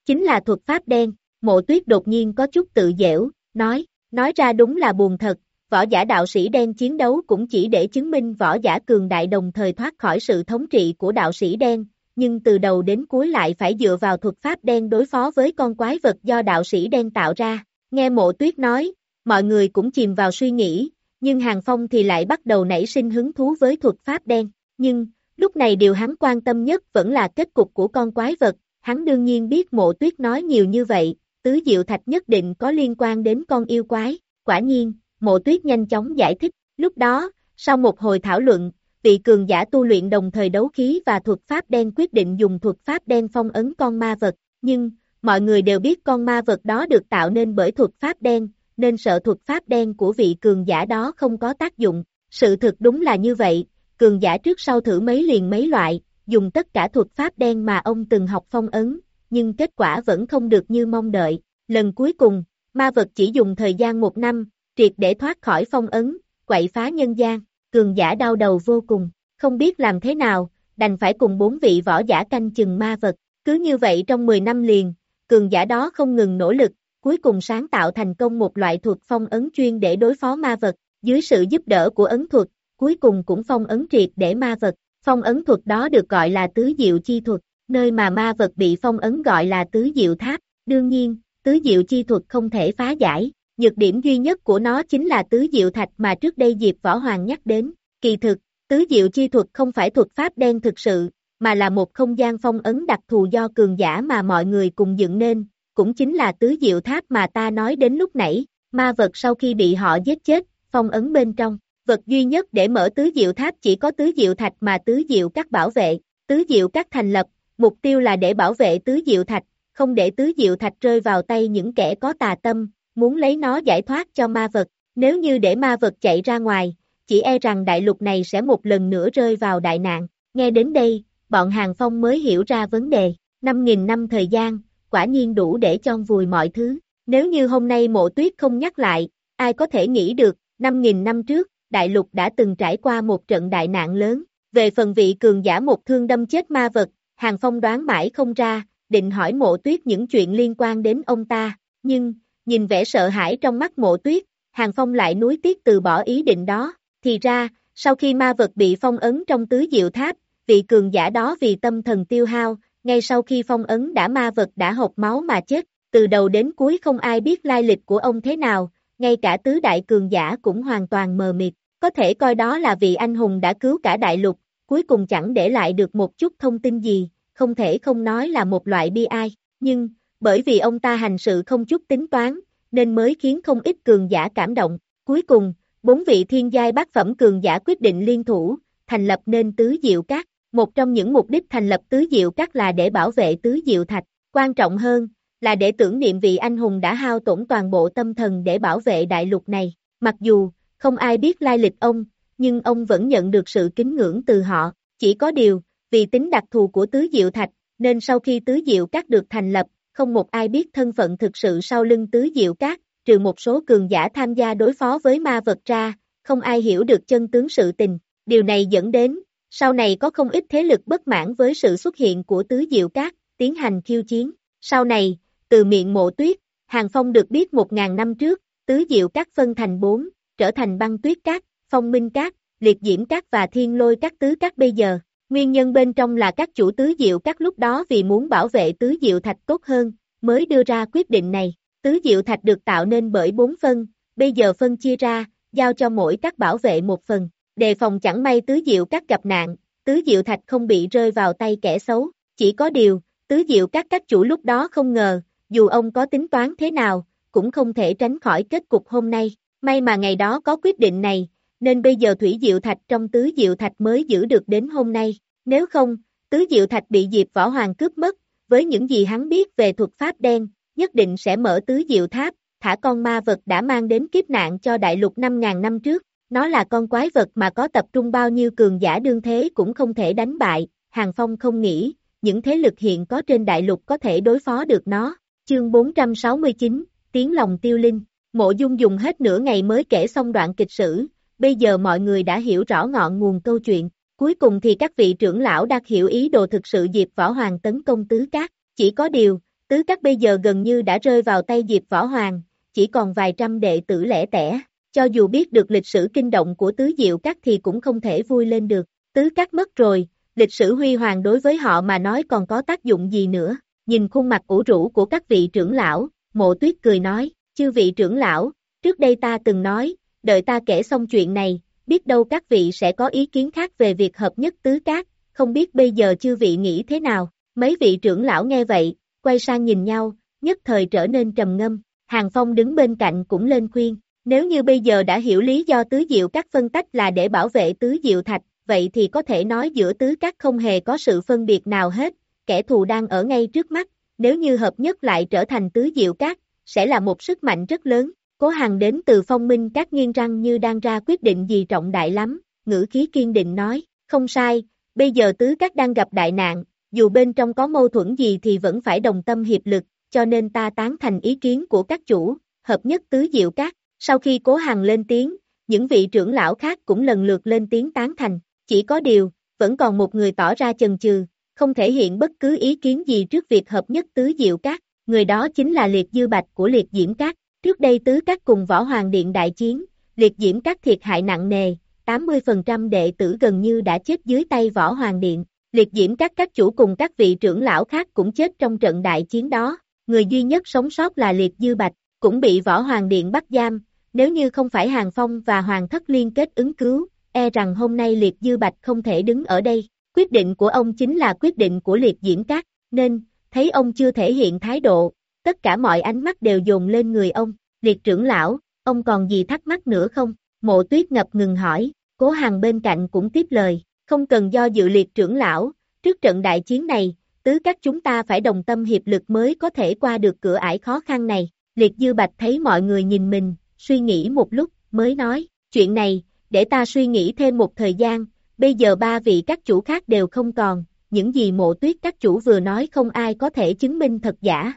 Chính là thuật pháp đen, mộ tuyết đột nhiên có chút tự dễu, nói, nói ra đúng là buồn thật, võ giả đạo sĩ đen chiến đấu cũng chỉ để chứng minh võ giả cường đại đồng thời thoát khỏi sự thống trị của đạo sĩ đen, nhưng từ đầu đến cuối lại phải dựa vào thuật pháp đen đối phó với con quái vật do đạo sĩ đen tạo ra. Nghe mộ tuyết nói, mọi người cũng chìm vào suy nghĩ, nhưng Hàng Phong thì lại bắt đầu nảy sinh hứng thú với thuật pháp đen. Nhưng, lúc này điều hắn quan tâm nhất vẫn là kết cục của con quái vật, hắn đương nhiên biết mộ tuyết nói nhiều như vậy, tứ diệu thạch nhất định có liên quan đến con yêu quái, quả nhiên, mộ tuyết nhanh chóng giải thích, lúc đó, sau một hồi thảo luận, vị cường giả tu luyện đồng thời đấu khí và thuật pháp đen quyết định dùng thuật pháp đen phong ấn con ma vật, nhưng, mọi người đều biết con ma vật đó được tạo nên bởi thuật pháp đen, nên sợ thuật pháp đen của vị cường giả đó không có tác dụng, sự thực đúng là như vậy, cường giả trước sau thử mấy liền mấy loại, dùng tất cả thuật pháp đen mà ông từng học phong ấn, nhưng kết quả vẫn không được như mong đợi. Lần cuối cùng, ma vật chỉ dùng thời gian một năm, triệt để thoát khỏi phong ấn, quậy phá nhân gian, cường giả đau đầu vô cùng, không biết làm thế nào, đành phải cùng bốn vị võ giả canh chừng ma vật. Cứ như vậy trong 10 năm liền, cường giả đó không ngừng nỗ lực, cuối cùng sáng tạo thành công một loại thuật phong ấn chuyên để đối phó ma vật, dưới sự giúp đỡ của ấn thuật, cuối cùng cũng phong ấn triệt để ma vật. Phong ấn thuật đó được gọi là tứ diệu chi thuật, nơi mà ma vật bị phong ấn gọi là tứ diệu tháp. Đương nhiên, tứ diệu chi thuật không thể phá giải, nhược điểm duy nhất của nó chính là tứ diệu thạch mà trước đây Diệp Võ Hoàng nhắc đến. Kỳ thực, tứ diệu chi thuật không phải thuật pháp đen thực sự, mà là một không gian phong ấn đặc thù do cường giả mà mọi người cùng dựng nên, cũng chính là tứ diệu tháp mà ta nói đến lúc nãy, ma vật sau khi bị họ giết chết, phong ấn bên trong. Vật duy nhất để mở tứ diệu tháp chỉ có tứ diệu thạch mà tứ diệu các bảo vệ, tứ diệu các thành lập, mục tiêu là để bảo vệ tứ diệu thạch, không để tứ diệu thạch rơi vào tay những kẻ có tà tâm, muốn lấy nó giải thoát cho ma vật, nếu như để ma vật chạy ra ngoài, chỉ e rằng đại lục này sẽ một lần nữa rơi vào đại nạn, nghe đến đây, bọn Hàng Phong mới hiểu ra vấn đề, 5.000 năm thời gian, quả nhiên đủ để chôn vùi mọi thứ. Nếu như hôm nay mộ tuyết không nhắc lại, ai có thể nghĩ được, 5.000 năm trước, đại lục đã từng trải qua một trận đại nạn lớn. Về phần vị cường giả một thương đâm chết ma vật, Hàng Phong đoán mãi không ra, định hỏi mộ tuyết những chuyện liên quan đến ông ta, nhưng, nhìn vẻ sợ hãi trong mắt mộ tuyết, Hàng Phong lại nuối tiếc từ bỏ ý định đó, thì ra, sau khi ma vật bị phong ấn trong tứ diệu tháp, vị cường giả đó vì tâm thần tiêu hao, ngay sau khi phong ấn đã ma vật đã hộc máu mà chết, từ đầu đến cuối không ai biết lai lịch của ông thế nào, ngay cả tứ đại cường giả cũng hoàn toàn mờ mịt, có thể coi đó là vị anh hùng đã cứu cả đại lục, cuối cùng chẳng để lại được một chút thông tin gì, không thể không nói là một loại bi ai, nhưng, bởi vì ông ta hành sự không chút tính toán, nên mới khiến không ít cường giả cảm động, cuối cùng, bốn vị thiên giai bát phẩm cường giả quyết định liên thủ, thành lập nên tứ diệu các, một trong những mục đích thành lập tứ diệu các là để bảo vệ tứ diệu thạch, quan trọng hơn, là để tưởng niệm vị anh hùng đã hao tổn toàn bộ tâm thần để bảo vệ đại lục này, mặc dù, không ai biết lai lịch ông, nhưng ông vẫn nhận được sự kính ngưỡng từ họ, chỉ có điều, vì tính đặc thù của tứ diệu thạch, nên sau khi tứ diệu các được thành lập, không một ai biết thân phận thực sự sau lưng tứ diệu các, trừ một số cường giả tham gia đối phó với ma vật ra, không ai hiểu được chân tướng sự tình. Điều này dẫn đến, sau này có không ít thế lực bất mãn với sự xuất hiện của tứ diệu các, tiến hành khiêu chiến. Sau này, từ miệng mộ tuyết, Hàng Phong được biết một ngàn năm trước, tứ diệu các phân thành bốn, trở thành băng tuyết các, phong minh các, liệt diễm các và thiên lôi các tứ các bây giờ. Nguyên nhân bên trong là các chủ tứ diệu các lúc đó vì muốn bảo vệ tứ diệu thạch tốt hơn, mới đưa ra quyết định này. Tứ diệu thạch được tạo nên bởi bốn phân, bây giờ phân chia ra, giao cho mỗi các bảo vệ một phần. Đề phòng chẳng may tứ diệu các gặp nạn, tứ diệu thạch không bị rơi vào tay kẻ xấu. Chỉ có điều, tứ diệu các các chủ lúc đó không ngờ, dù ông có tính toán thế nào, cũng không thể tránh khỏi kết cục hôm nay. May mà ngày đó có quyết định này, nên bây giờ thủy diệu thạch trong tứ diệu thạch mới giữ được đến hôm nay. Nếu không, tứ diệu thạch bị Diệp Võ Hoàng cướp mất, với những gì hắn biết về thuật pháp đen, nhất định sẽ mở tứ diệu tháp, thả con ma vật đã mang đến kiếp nạn cho đại lục 5.000 năm trước. Nó là con quái vật mà có tập trung bao nhiêu cường giả đương thế cũng không thể đánh bại, Hàng Phong không nghĩ, những thế lực hiện có trên đại lục có thể đối phó được nó. Chương 469, Tiếng lòng tiêu linh, mộ dung dùng hết nửa ngày mới kể xong đoạn kịch sử, bây giờ mọi người đã hiểu rõ ngọn nguồn câu chuyện, cuối cùng thì các vị trưởng lão đã hiểu ý đồ thực sự Diệp Võ Hoàng tấn công Tứ Cát, chỉ có điều, Tứ Cát bây giờ gần như đã rơi vào tay Diệp Võ Hoàng, chỉ còn vài trăm đệ tử lẻ tẻ, cho dù biết được lịch sử kinh động của Tứ Diệu Cát thì cũng không thể vui lên được, Tứ Cát mất rồi, lịch sử huy hoàng đối với họ mà nói còn có tác dụng gì nữa, nhìn khuôn mặt ủ rũ của các vị trưởng lão, mộ tuyết cười nói, chư vị trưởng lão, trước đây ta từng nói, đợi ta kể xong chuyện này, biết đâu các vị sẽ có ý kiến khác về việc hợp nhất tứ cát, không biết bây giờ chư vị nghĩ thế nào, mấy vị trưởng lão nghe vậy, quay sang nhìn nhau, nhất thời trở nên trầm ngâm, Hàng Phong đứng bên cạnh cũng lên khuyên, nếu như bây giờ đã hiểu lý do tứ diệu các phân tách là để bảo vệ tứ diệu thạch, vậy thì có thể nói giữa tứ các không hề có sự phân biệt nào hết, kẻ thù đang ở ngay trước mắt, nếu như hợp nhất lại trở thành tứ diệu các, sẽ là một sức mạnh rất lớn. Cố Hằng đến từ phong minh các nghiêng răng như đang ra quyết định gì trọng đại lắm, ngữ khí kiên định nói, không sai, bây giờ tứ các đang gặp đại nạn, dù bên trong có mâu thuẫn gì thì vẫn phải đồng tâm hiệp lực, cho nên ta tán thành ý kiến của các chủ, hợp nhất tứ diệu các. Sau khi Cố Hằng lên tiếng, những vị trưởng lão khác cũng lần lượt lên tiếng tán thành, chỉ có điều, vẫn còn một người tỏ ra chần chừ, không thể hiện bất cứ ý kiến gì trước việc hợp nhất tứ diệu các, người đó chính là liệt dư bạch của liệt diễm các. Trước đây tứ các cùng võ hoàng điện đại chiến, liệt diễm các thiệt hại nặng nề, 80% đệ tử gần như đã chết dưới tay võ hoàng điện. Liệt diễm các các chủ cùng các vị trưởng lão khác cũng chết trong trận đại chiến đó. Người duy nhất sống sót là liệt dư bạch, cũng bị võ hoàng điện bắt giam. Nếu như không phải hàng phong và hoàng thất liên kết ứng cứu, e rằng hôm nay liệt dư bạch không thể đứng ở đây. Quyết định của ông chính là quyết định của liệt diễm các, nên, thấy ông chưa thể hiện thái độ, tất cả mọi ánh mắt đều dồn lên người ông, liệt trưởng lão, ông còn gì thắc mắc nữa không? Mộ tuyết ngập ngừng hỏi, cố hằng bên cạnh cũng tiếp lời, không cần do dự liệt trưởng lão, trước trận đại chiến này, tứ các chúng ta phải đồng tâm hiệp lực mới có thể qua được cửa ải khó khăn này, liệt dư bạch thấy mọi người nhìn mình, suy nghĩ một lúc, mới nói, chuyện này, để ta suy nghĩ thêm một thời gian, bây giờ ba vị các chủ khác đều không còn, những gì mộ tuyết các chủ vừa nói không ai có thể chứng minh thật giả.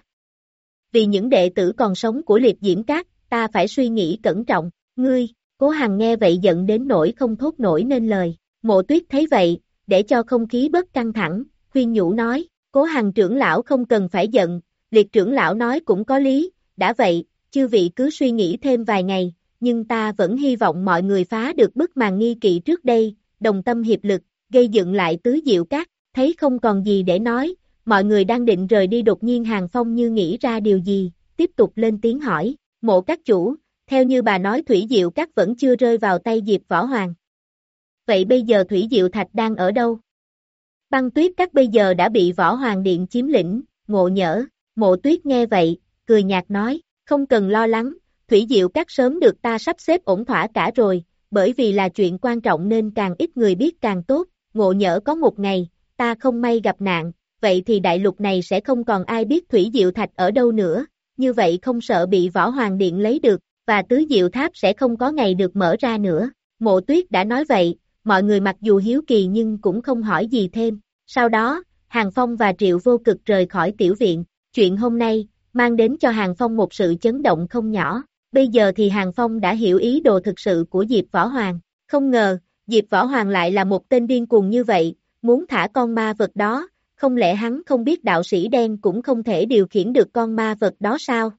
Vì những đệ tử còn sống của liệt diễm các, ta phải suy nghĩ cẩn trọng, ngươi, cố hằng nghe vậy giận đến nỗi không thốt nổi nên lời, mộ tuyết thấy vậy, để cho không khí bớt căng thẳng, khuyên nhủ nói, cố hằng trưởng lão không cần phải giận, liệt trưởng lão nói cũng có lý, đã vậy, chư vị cứ suy nghĩ thêm vài ngày, nhưng ta vẫn hy vọng mọi người phá được bức màn nghi kỵ trước đây, đồng tâm hiệp lực, gây dựng lại tứ diệu các, thấy không còn gì để nói, mọi người đang định rời đi đột nhiên Hàng Phong như nghĩ ra điều gì, tiếp tục lên tiếng hỏi, mộ các chủ, theo như bà nói Thủy Diệu các vẫn chưa rơi vào tay Diệp Võ Hoàng. Vậy bây giờ Thủy Diệu Thạch đang ở đâu? Băng tuyết các bây giờ đã bị Võ Hoàng Điện chiếm lĩnh, ngộ nhỡ, mộ tuyết nghe vậy, cười nhạt nói, không cần lo lắng, Thủy Diệu các sớm được ta sắp xếp ổn thỏa cả rồi, bởi vì là chuyện quan trọng nên càng ít người biết càng tốt, ngộ nhỡ có một ngày, ta không may gặp nạn, vậy thì đại lục này sẽ không còn ai biết Thủy Diệu Thạch ở đâu nữa, như vậy không sợ bị Võ Hoàng Điện lấy được, và Tứ Diệu Tháp sẽ không có ngày được mở ra nữa. Mộ Tuyết đã nói vậy, mọi người mặc dù hiếu kỳ nhưng cũng không hỏi gì thêm. Sau đó, Hàng Phong và Triệu Vô Cực rời khỏi tiểu viện, chuyện hôm nay, mang đến cho Hàng Phong một sự chấn động không nhỏ. Bây giờ thì Hàng Phong đã hiểu ý đồ thực sự của Diệp Võ Hoàng. Không ngờ, Diệp Võ Hoàng lại là một tên điên cuồng như vậy, muốn thả con ma vật đó, không lẽ hắn không biết đạo sĩ đen cũng không thể điều khiển được con ma vật đó sao?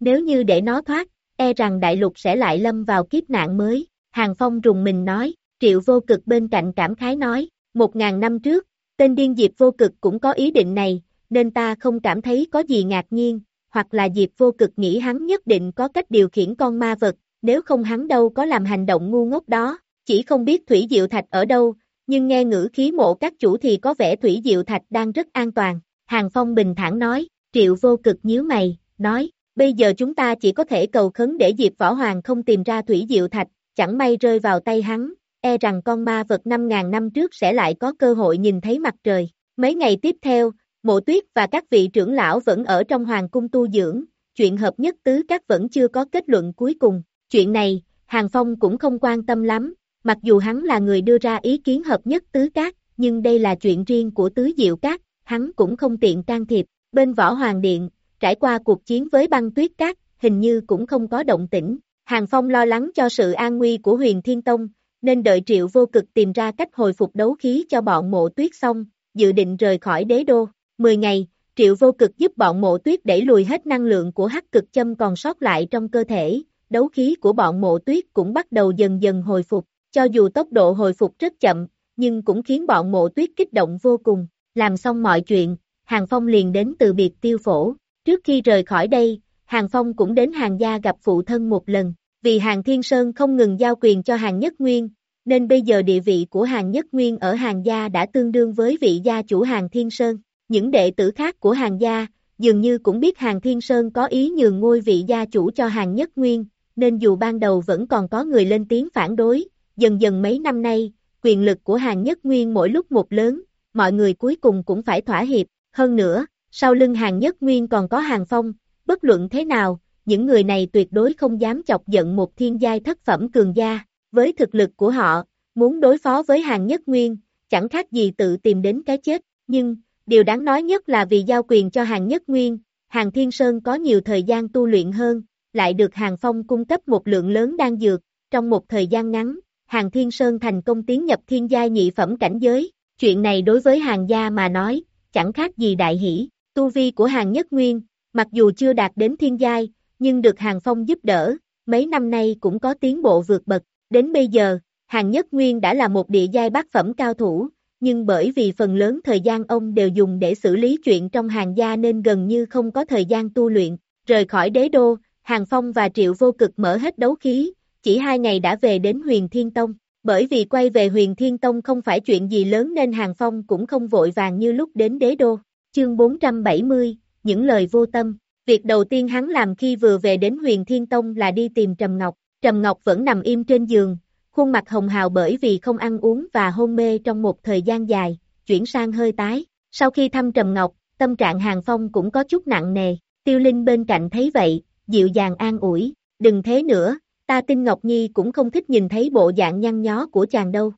Nếu như để nó thoát, e rằng đại lục sẽ lại lâm vào kiếp nạn mới, Hàng Phong rùng mình nói, triệu vô cực bên cạnh cảm khái nói, một ngàn năm trước, tên điên Diệp vô cực cũng có ý định này, nên ta không cảm thấy có gì ngạc nhiên, hoặc là Diệp vô cực nghĩ hắn nhất định có cách điều khiển con ma vật, nếu không hắn đâu có làm hành động ngu ngốc đó, chỉ không biết Thủy Diệu Thạch ở đâu, nhưng nghe ngữ khí mộ các chủ thì có vẻ Thủy Diệu Thạch đang rất an toàn. Hàng Phong bình thản nói, triệu vô cực nhíu mày, nói, bây giờ chúng ta chỉ có thể cầu khấn để Diệp Võ Hoàng không tìm ra Thủy Diệu Thạch, chẳng may rơi vào tay hắn, e rằng con ma vật 5.000 năm trước sẽ lại có cơ hội nhìn thấy mặt trời. Mấy ngày tiếp theo, mộ tuyết và các vị trưởng lão vẫn ở trong hoàng cung tu dưỡng, chuyện hợp nhất tứ các vẫn chưa có kết luận cuối cùng. Chuyện này, Hàng Phong cũng không quan tâm lắm, Mặc dù hắn là người đưa ra ý kiến hợp nhất tứ cát, nhưng đây là chuyện riêng của tứ diệu cát, hắn cũng không tiện can thiệp. Bên võ hoàng điện, trải qua cuộc chiến với băng tuyết cát, hình như cũng không có động tĩnh. Hàng Phong lo lắng cho sự an nguy của huyền thiên tông, nên đợi triệu vô cực tìm ra cách hồi phục đấu khí cho bọn mộ tuyết xong, dự định rời khỏi đế đô. Mười ngày, triệu vô cực giúp bọn mộ tuyết đẩy lùi hết năng lượng của hắc cực châm còn sót lại trong cơ thể, đấu khí của bọn mộ tuyết cũng bắt đầu dần dần hồi phục. Cho dù tốc độ hồi phục rất chậm, nhưng cũng khiến bọn mộ tuyết kích động vô cùng. Làm xong mọi chuyện, Hàng Phong liền đến từ biệt tiêu phổ. Trước khi rời khỏi đây, Hàng Phong cũng đến hàng gia gặp phụ thân một lần. Vì hàng Thiên Sơn không ngừng giao quyền cho hàng Nhất Nguyên, nên bây giờ địa vị của hàng Nhất Nguyên ở hàng gia đã tương đương với vị gia chủ hàng Thiên Sơn. Những đệ tử khác của hàng gia, dường như cũng biết hàng Thiên Sơn có ý nhường ngôi vị gia chủ cho hàng Nhất Nguyên, nên dù ban đầu vẫn còn có người lên tiếng phản đối, dần dần mấy năm nay, quyền lực của hàng nhất nguyên mỗi lúc một lớn, mọi người cuối cùng cũng phải thỏa hiệp, hơn nữa, sau lưng hàng nhất nguyên còn có hàng phong, bất luận thế nào, những người này tuyệt đối không dám chọc giận một thiên giai thất phẩm cường gia, với thực lực của họ, muốn đối phó với hàng nhất nguyên, chẳng khác gì tự tìm đến cái chết, nhưng, điều đáng nói nhất là vì giao quyền cho hàng nhất nguyên, hàng thiên sơn có nhiều thời gian tu luyện hơn, lại được hàng phong cung cấp một lượng lớn đan dược, trong một thời gian ngắn, Hàng Thiên Sơn thành công tiến nhập thiên giai nhị phẩm cảnh giới, chuyện này đối với hàng gia mà nói, chẳng khác gì đại hỷ, tu vi của hàng nhất nguyên, mặc dù chưa đạt đến thiên giai, nhưng được hàng phong giúp đỡ, mấy năm nay cũng có tiến bộ vượt bậc, đến bây giờ, hàng nhất nguyên đã là một địa giai bát phẩm cao thủ, nhưng bởi vì phần lớn thời gian ông đều dùng để xử lý chuyện trong hàng gia nên gần như không có thời gian tu luyện, rời khỏi đế đô, hàng phong và triệu vô cực mở hết đấu khí, chỉ hai ngày đã về đến huyền Thiên Tông. Bởi vì quay về huyền Thiên Tông không phải chuyện gì lớn nên Hàng Phong cũng không vội vàng như lúc đến đế đô. Chương 470, những lời vô tâm. Việc đầu tiên hắn làm khi vừa về đến huyền Thiên Tông là đi tìm Trầm Ngọc. Trầm Ngọc vẫn nằm im trên giường, khuôn mặt hồng hào bởi vì không ăn uống và hôn mê trong một thời gian dài, chuyển sang hơi tái. Sau khi thăm Trầm Ngọc, tâm trạng Hàng Phong cũng có chút nặng nề. Tiêu Linh bên cạnh thấy vậy, dịu dàng an ủi, đừng thế nữa, ta tin Ngọc Nhi cũng không thích nhìn thấy bộ dạng nhăn nhó của chàng đâu.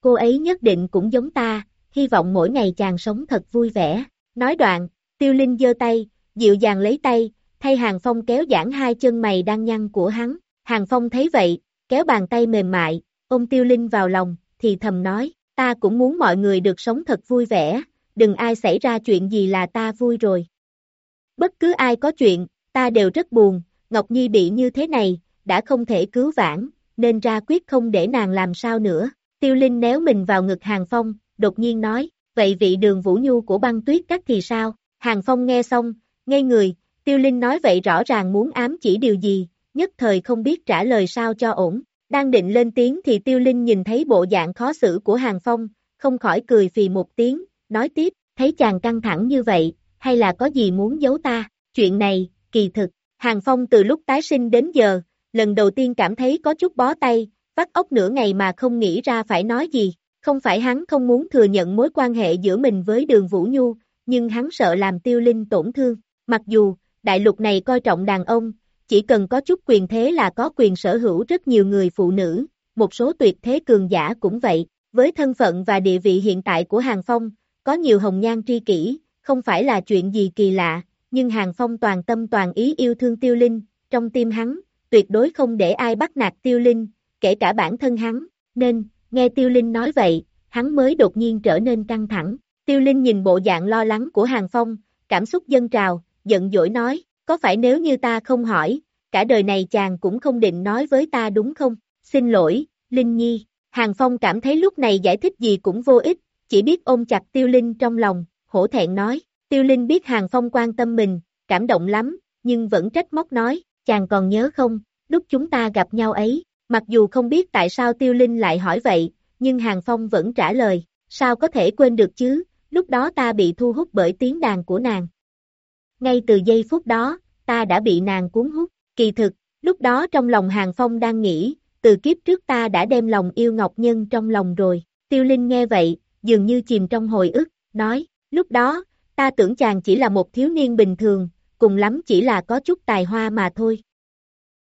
Cô ấy nhất định cũng giống ta, hy vọng mỗi ngày chàng sống thật vui vẻ. Nói đoạn, tiêu linh giơ tay, dịu dàng lấy tay, thay Hàng Phong kéo giãn hai chân mày đang nhăn của hắn. Hàng Phong thấy vậy, kéo bàn tay mềm mại, ôm tiêu linh vào lòng, thì thầm nói, ta cũng muốn mọi người được sống thật vui vẻ, đừng ai xảy ra chuyện gì là ta vui rồi. Bất cứ ai có chuyện, ta đều rất buồn, Ngọc Nhi bị như thế này, đã không thể cứu vãn, nên ra quyết không để nàng làm sao nữa. Tiêu Linh néo mình vào ngực Hàng Phong, đột nhiên nói, vậy vị đường Vũ Nhu của băng tuyết các thì sao? Hàng Phong nghe xong, ngây người, Tiêu Linh nói vậy rõ ràng muốn ám chỉ điều gì, nhất thời không biết trả lời sao cho ổn. Đang định lên tiếng thì Tiêu Linh nhìn thấy bộ dạng khó xử của Hàng Phong, không khỏi cười phì một tiếng, nói tiếp, thấy chàng căng thẳng như vậy, hay là có gì muốn giấu ta, chuyện này, kỳ thực, Hàng Phong từ lúc tái sinh đến giờ, lần đầu tiên cảm thấy có chút bó tay, vắt ốc nửa ngày mà không nghĩ ra phải nói gì, không phải hắn không muốn thừa nhận mối quan hệ giữa mình với đường Vũ Nhu, nhưng hắn sợ làm tiêu linh tổn thương, mặc dù, đại lục này coi trọng đàn ông, chỉ cần có chút quyền thế là có quyền sở hữu rất nhiều người phụ nữ, một số tuyệt thế cường giả cũng vậy, với thân phận và địa vị hiện tại của Hàng Phong, có nhiều hồng nhan tri kỷ, không phải là chuyện gì kỳ lạ, nhưng Hàng Phong toàn tâm toàn ý yêu thương Tiêu Linh, trong tim hắn, tuyệt đối không để ai bắt nạt Tiêu Linh, kể cả bản thân hắn, nên, nghe Tiêu Linh nói vậy, hắn mới đột nhiên trở nên căng thẳng. Tiêu Linh nhìn bộ dạng lo lắng của Hàng Phong, cảm xúc dâng trào, giận dỗi nói, có phải nếu như ta không hỏi, cả đời này chàng cũng không định nói với ta đúng không? Xin lỗi, Linh Nhi. Hàng Phong cảm thấy lúc này giải thích gì cũng vô ích, chỉ biết ôm chặt Tiêu Linh trong lòng, hổ thẹn nói. Tiêu Linh biết Hàng Phong quan tâm mình, cảm động lắm, nhưng vẫn trách móc nói, chàng còn nhớ không, lúc chúng ta gặp nhau ấy, mặc dù không biết tại sao Tiêu Linh lại hỏi vậy, nhưng Hàng Phong vẫn trả lời, sao có thể quên được chứ, lúc đó ta bị thu hút bởi tiếng đàn của nàng. Ngay từ giây phút đó, ta đã bị nàng cuốn hút, kỳ thực, lúc đó trong lòng Hàng Phong đang nghĩ, từ kiếp trước ta đã đem lòng yêu Ngọc Nhân trong lòng rồi, Tiêu Linh nghe vậy, dường như chìm trong hồi ức, nói, lúc đó, ta tưởng chàng chỉ là một thiếu niên bình thường, cùng lắm chỉ là có chút tài hoa mà thôi.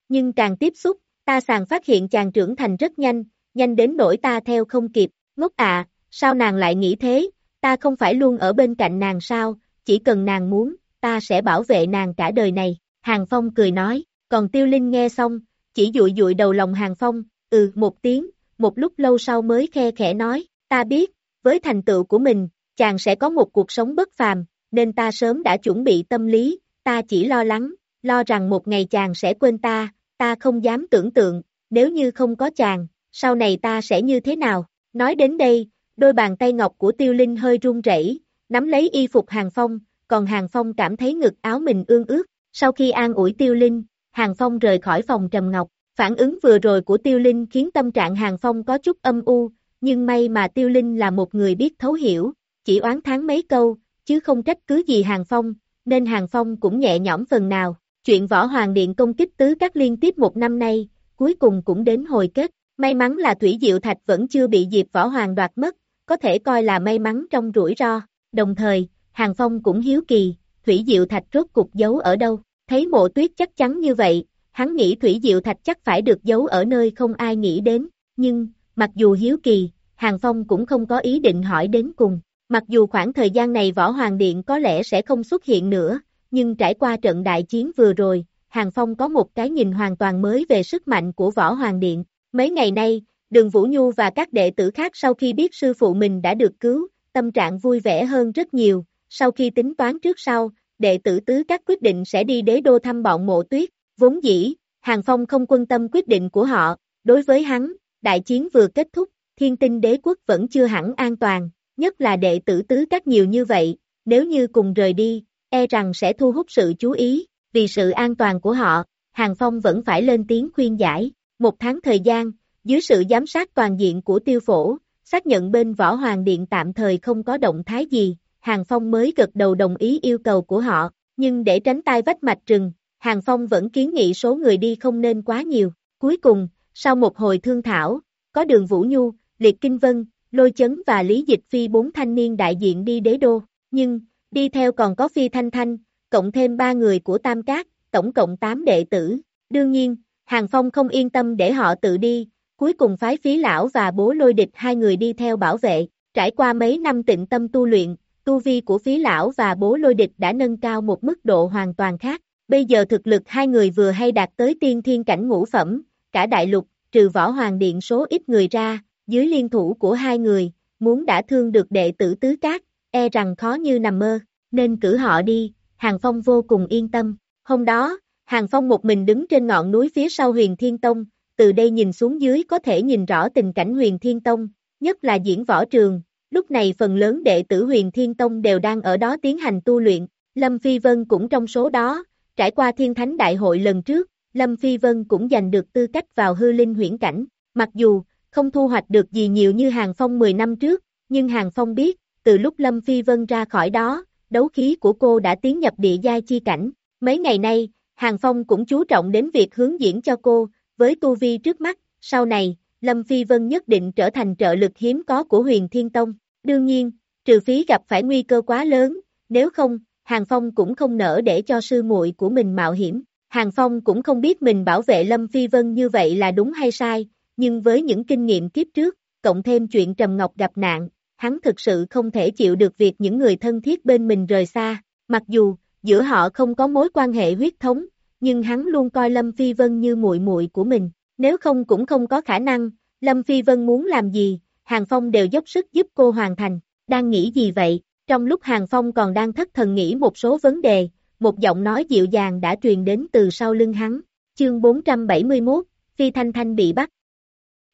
Nhưng càng tiếp xúc, ta sàng phát hiện chàng trưởng thành rất nhanh, nhanh đến nỗi ta theo không kịp, ngốc à, sao nàng lại nghĩ thế, ta không phải luôn ở bên cạnh nàng sao, chỉ cần nàng muốn, ta sẽ bảo vệ nàng cả đời này, Hàng Phong cười nói, còn Tiêu Linh nghe xong, chỉ dụi dụi đầu lòng Hàng Phong, ừ một tiếng, một lúc lâu sau mới khe khẽ nói, ta biết, với thành tựu của mình, chàng sẽ có một cuộc sống bất phàm, nên ta sớm đã chuẩn bị tâm lý, ta chỉ lo lắng, lo rằng một ngày chàng sẽ quên ta, ta không dám tưởng tượng, nếu như không có chàng, sau này ta sẽ như thế nào? Nói đến đây, đôi bàn tay ngọc của tiêu linh hơi run rẩy, nắm lấy y phục hàng phong, còn hàng phong cảm thấy ngực áo mình ương ướt, sau khi an ủi tiêu linh, hàng phong rời khỏi phòng trầm ngọc, phản ứng vừa rồi của tiêu linh khiến tâm trạng hàng phong có chút âm u, nhưng may mà tiêu linh là một người biết thấu hiểu, chỉ oán tháng mấy câu, chứ không trách cứ gì hàng phong, nên hàng phong cũng nhẹ nhõm phần nào. Chuyện võ hoàng điện công kích tứ các liên tiếp một năm nay, cuối cùng cũng đến hồi kết. May mắn là Thủy Diệu Thạch vẫn chưa bị Diệp Võ Hoàng đoạt mất, có thể coi là may mắn trong rủi ro. Đồng thời, Hàng Phong cũng hiếu kỳ, Thủy Diệu Thạch rốt cục giấu ở đâu. Thấy mộ tuyết chắc chắn như vậy, hắn nghĩ Thủy Diệu Thạch chắc phải được giấu ở nơi không ai nghĩ đến. Nhưng, mặc dù hiếu kỳ, Hàng Phong cũng không có ý định hỏi đến cùng. Mặc dù khoảng thời gian này Võ Hoàng Điện có lẽ sẽ không xuất hiện nữa, nhưng trải qua trận đại chiến vừa rồi, Hàng Phong có một cái nhìn hoàn toàn mới về sức mạnh của Võ Hoàng Điện. Mấy ngày nay, Đường Vũ Nhu và các đệ tử khác sau khi biết sư phụ mình đã được cứu, tâm trạng vui vẻ hơn rất nhiều, sau khi tính toán trước sau, đệ tử tứ các quyết định sẽ đi đế đô thăm bọn mộ tuyết, vốn dĩ, Hàng Phong không quan tâm quyết định của họ, đối với hắn, đại chiến vừa kết thúc, thiên tinh đế quốc vẫn chưa hẳn an toàn, nhất là đệ tử tứ các nhiều như vậy, nếu như cùng rời đi, e rằng sẽ thu hút sự chú ý, vì sự an toàn của họ, Hàng Phong vẫn phải lên tiếng khuyên giải. Một tháng thời gian, dưới sự giám sát toàn diện của tiêu phổ, xác nhận bên Võ Hoàng Điện tạm thời không có động thái gì, Hàng Phong mới gật đầu đồng ý yêu cầu của họ, nhưng để tránh tai vách mạch rừng, Hàng Phong vẫn kiến nghị số người đi không nên quá nhiều. Cuối cùng, sau một hồi thương thảo, có đường Vũ Nhu, Liệt Kinh Vân, Lôi Chấn và Lý Dịch Phi bốn thanh niên đại diện đi đế đô, nhưng, đi theo còn có Phi Thanh Thanh, cộng thêm ba người của Tam Cát, tổng cộng 8 đệ tử. Đương nhiên, Hàng Phong không yên tâm để họ tự đi, cuối cùng phái phí lão và bố lôi địch hai người đi theo bảo vệ. Trải qua mấy năm tịnh tâm tu luyện, tu vi của phí lão và bố lôi địch đã nâng cao một mức độ hoàn toàn khác. Bây giờ thực lực hai người vừa hay đạt tới tiên thiên cảnh ngũ phẩm, cả đại lục, trừ võ hoàng điện số ít người ra, dưới liên thủ của hai người, muốn đã thương được đệ tử tứ cát, e rằng khó như nằm mơ, nên cử họ đi, Hàng Phong vô cùng yên tâm. Hôm đó, Hàng Phong một mình đứng trên ngọn núi phía sau huyền Thiên Tông, từ đây nhìn xuống dưới có thể nhìn rõ tình cảnh huyền Thiên Tông, nhất là diễn võ trường, lúc này phần lớn đệ tử huyền Thiên Tông đều đang ở đó tiến hành tu luyện, Lâm Phi Vân cũng trong số đó, trải qua thiên thánh đại hội lần trước, Lâm Phi Vân cũng giành được tư cách vào hư linh huyễn cảnh, mặc dù, không thu hoạch được gì nhiều như Hàng Phong 10 năm trước, nhưng Hàng Phong biết, từ lúc Lâm Phi Vân ra khỏi đó, đấu khí của cô đã tiến nhập địa giai chi cảnh. Mấy ngày nay, Hàng Phong cũng chú trọng đến việc hướng diễn cho cô, với tu vi trước mắt, sau này, Lâm Phi Vân nhất định trở thành trợ lực hiếm có của huyền Thiên Tông. Đương nhiên, trừ phí gặp phải nguy cơ quá lớn, nếu không, Hàng Phong cũng không nỡ để cho sư muội của mình mạo hiểm. Hàng Phong cũng không biết mình bảo vệ Lâm Phi Vân như vậy là đúng hay sai, nhưng với những kinh nghiệm kiếp trước, cộng thêm chuyện Trầm Ngọc gặp nạn, hắn thực sự không thể chịu được việc những người thân thiết bên mình rời xa. Mặc dù, giữa họ không có mối quan hệ huyết thống, nhưng hắn luôn coi Lâm Phi Vân như muội muội của mình. Nếu không cũng không có khả năng, Lâm Phi Vân muốn làm gì, Hàng Phong đều dốc sức giúp cô hoàn thành. Đang nghĩ gì vậy? Trong lúc Hàng Phong còn đang thất thần nghĩ một số vấn đề, một giọng nói dịu dàng đã truyền đến từ sau lưng hắn. Chương 471, Phi Thanh Thanh bị bắt.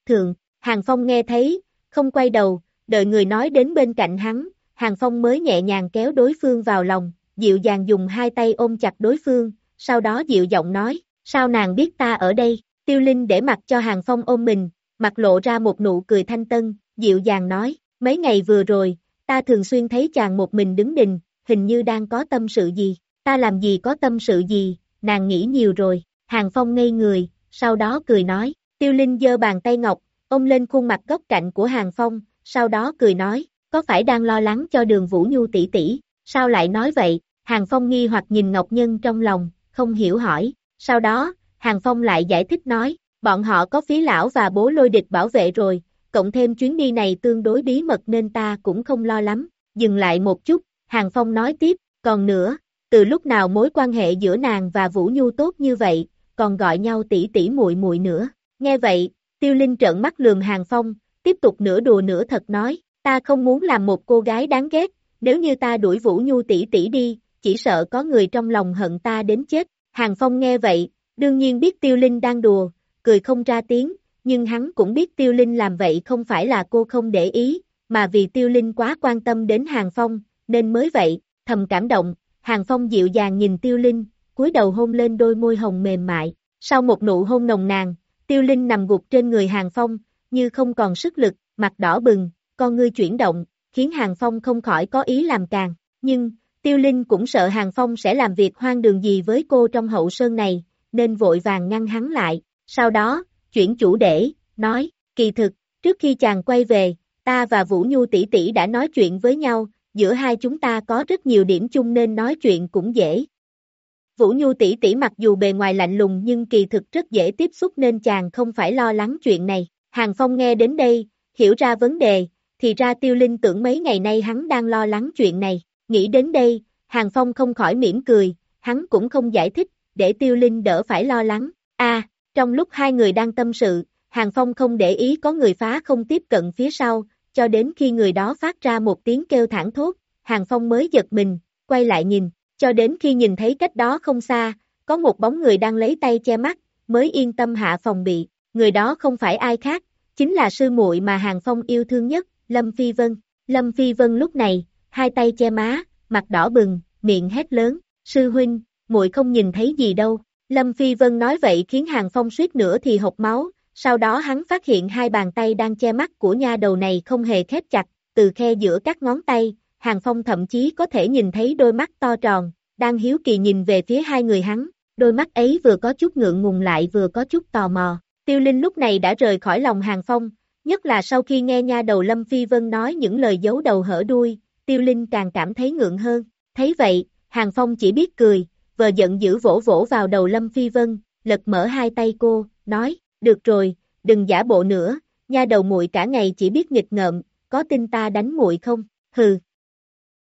Thường, Hàng Phong nghe thấy, không quay đầu, đợi người nói đến bên cạnh hắn, Hàng Phong mới nhẹ nhàng kéo đối phương vào lòng, dịu dàng dùng hai tay ôm chặt đối phương, sau đó dịu giọng nói, sao nàng biết ta ở đây, tiêu linh để mặt cho Hàng Phong ôm mình, mặt lộ ra một nụ cười thanh tân, dịu dàng nói, mấy ngày vừa rồi, ta thường xuyên thấy chàng một mình đứng đình, hình như đang có tâm sự gì, ta làm gì có tâm sự gì, nàng nghĩ nhiều rồi, Hàng Phong ngây người, sau đó cười nói, tiêu linh giơ bàn tay ngọc, ôm lên khuôn mặt góc cạnh của Hàng Phong, sau đó cười nói, có phải đang lo lắng cho đường Vũ Nhu tỷ tỷ, sao lại nói vậy, Hàng Phong nghi hoặc nhìn Ngọc Nhân trong lòng, không hiểu hỏi, sau đó, Hàng Phong lại giải thích nói, bọn họ có phí lão và bố lôi địch bảo vệ rồi, cộng thêm chuyến đi này tương đối bí mật nên ta cũng không lo lắm, dừng lại một chút, Hàng Phong nói tiếp, còn nữa, từ lúc nào mối quan hệ giữa nàng và Vũ Nhu tốt như vậy, còn gọi nhau tỷ tỷ muội muội nữa, nghe vậy, Tiêu Linh trợn mắt lườm Hàng Phong, tiếp tục nửa đùa nửa thật nói, ta không muốn làm một cô gái đáng ghét, nếu như ta đuổi Vũ Nhu tỷ tỷ đi, chỉ sợ có người trong lòng hận ta đến chết. Hàng Phong nghe vậy, đương nhiên biết Tiêu Linh đang đùa, cười không ra tiếng, nhưng hắn cũng biết Tiêu Linh làm vậy không phải là cô không để ý, mà vì Tiêu Linh quá quan tâm đến Hàng Phong, nên mới vậy, thầm cảm động, Hàng Phong dịu dàng nhìn Tiêu Linh, cúi đầu hôn lên đôi môi hồng mềm mại, sau một nụ hôn nồng nàn, Tiêu Linh nằm gục trên người Hàng Phong, như không còn sức lực, mặt đỏ bừng, con ngươi chuyển động, khiến Hàng Phong không khỏi có ý làm càng, nhưng, Tiêu Linh cũng sợ Hàng Phong sẽ làm việc hoang đường gì với cô trong hậu sơn này, nên vội vàng ngăn hắn lại, sau đó, chuyển chủ để, nói, kỳ thực, trước khi chàng quay về, ta và Vũ Nhu tỷ tỷ đã nói chuyện với nhau, giữa hai chúng ta có rất nhiều điểm chung nên nói chuyện cũng dễ. Vũ Nhu tỷ tỷ mặc dù bề ngoài lạnh lùng nhưng kỳ thực rất dễ tiếp xúc nên chàng không phải lo lắng chuyện này. Hàng Phong nghe đến đây, hiểu ra vấn đề, thì ra tiêu linh tưởng mấy ngày nay hắn đang lo lắng chuyện này. Nghĩ đến đây, Hàng Phong không khỏi mỉm cười, hắn cũng không giải thích, để tiêu linh đỡ phải lo lắng. a trong lúc hai người đang tâm sự, Hàng Phong không để ý có người phá không tiếp cận phía sau, cho đến khi người đó phát ra một tiếng kêu thẳng thốt, Hàng Phong mới giật mình, quay lại nhìn, cho đến khi nhìn thấy cách đó không xa, có một bóng người đang lấy tay che mắt, mới yên tâm hạ phòng bị, người đó không phải ai khác, chính là sư muội mà Hàng Phong yêu thương nhất, Lâm Phi Vân. Lâm Phi Vân lúc này, hai tay che má, mặt đỏ bừng, miệng hét lớn, sư huynh, muội không nhìn thấy gì đâu. Lâm Phi Vân nói vậy khiến Hàng Phong suýt nữa thì hộc máu, sau đó hắn phát hiện hai bàn tay đang che mắt của nha đầu này không hề khép chặt, từ khe giữa các ngón tay, Hàng Phong thậm chí có thể nhìn thấy đôi mắt to tròn, đang hiếu kỳ nhìn về phía hai người hắn, đôi mắt ấy vừa có chút ngượng ngùng lại vừa có chút tò mò. Tiêu Linh lúc này đã rời khỏi lòng Hàng Phong, nhất là sau khi nghe nha đầu Lâm Phi Vân nói những lời giấu đầu hở đuôi, Tiêu Linh càng cảm thấy ngượng hơn. Thấy vậy, Hàng Phong chỉ biết cười, vờ giận dữ vỗ vỗ vào đầu Lâm Phi Vân, lật mở hai tay cô, nói, được rồi, đừng giả bộ nữa, nha đầu muội cả ngày chỉ biết nghịch ngợm, có tin ta đánh muội không? Hừ.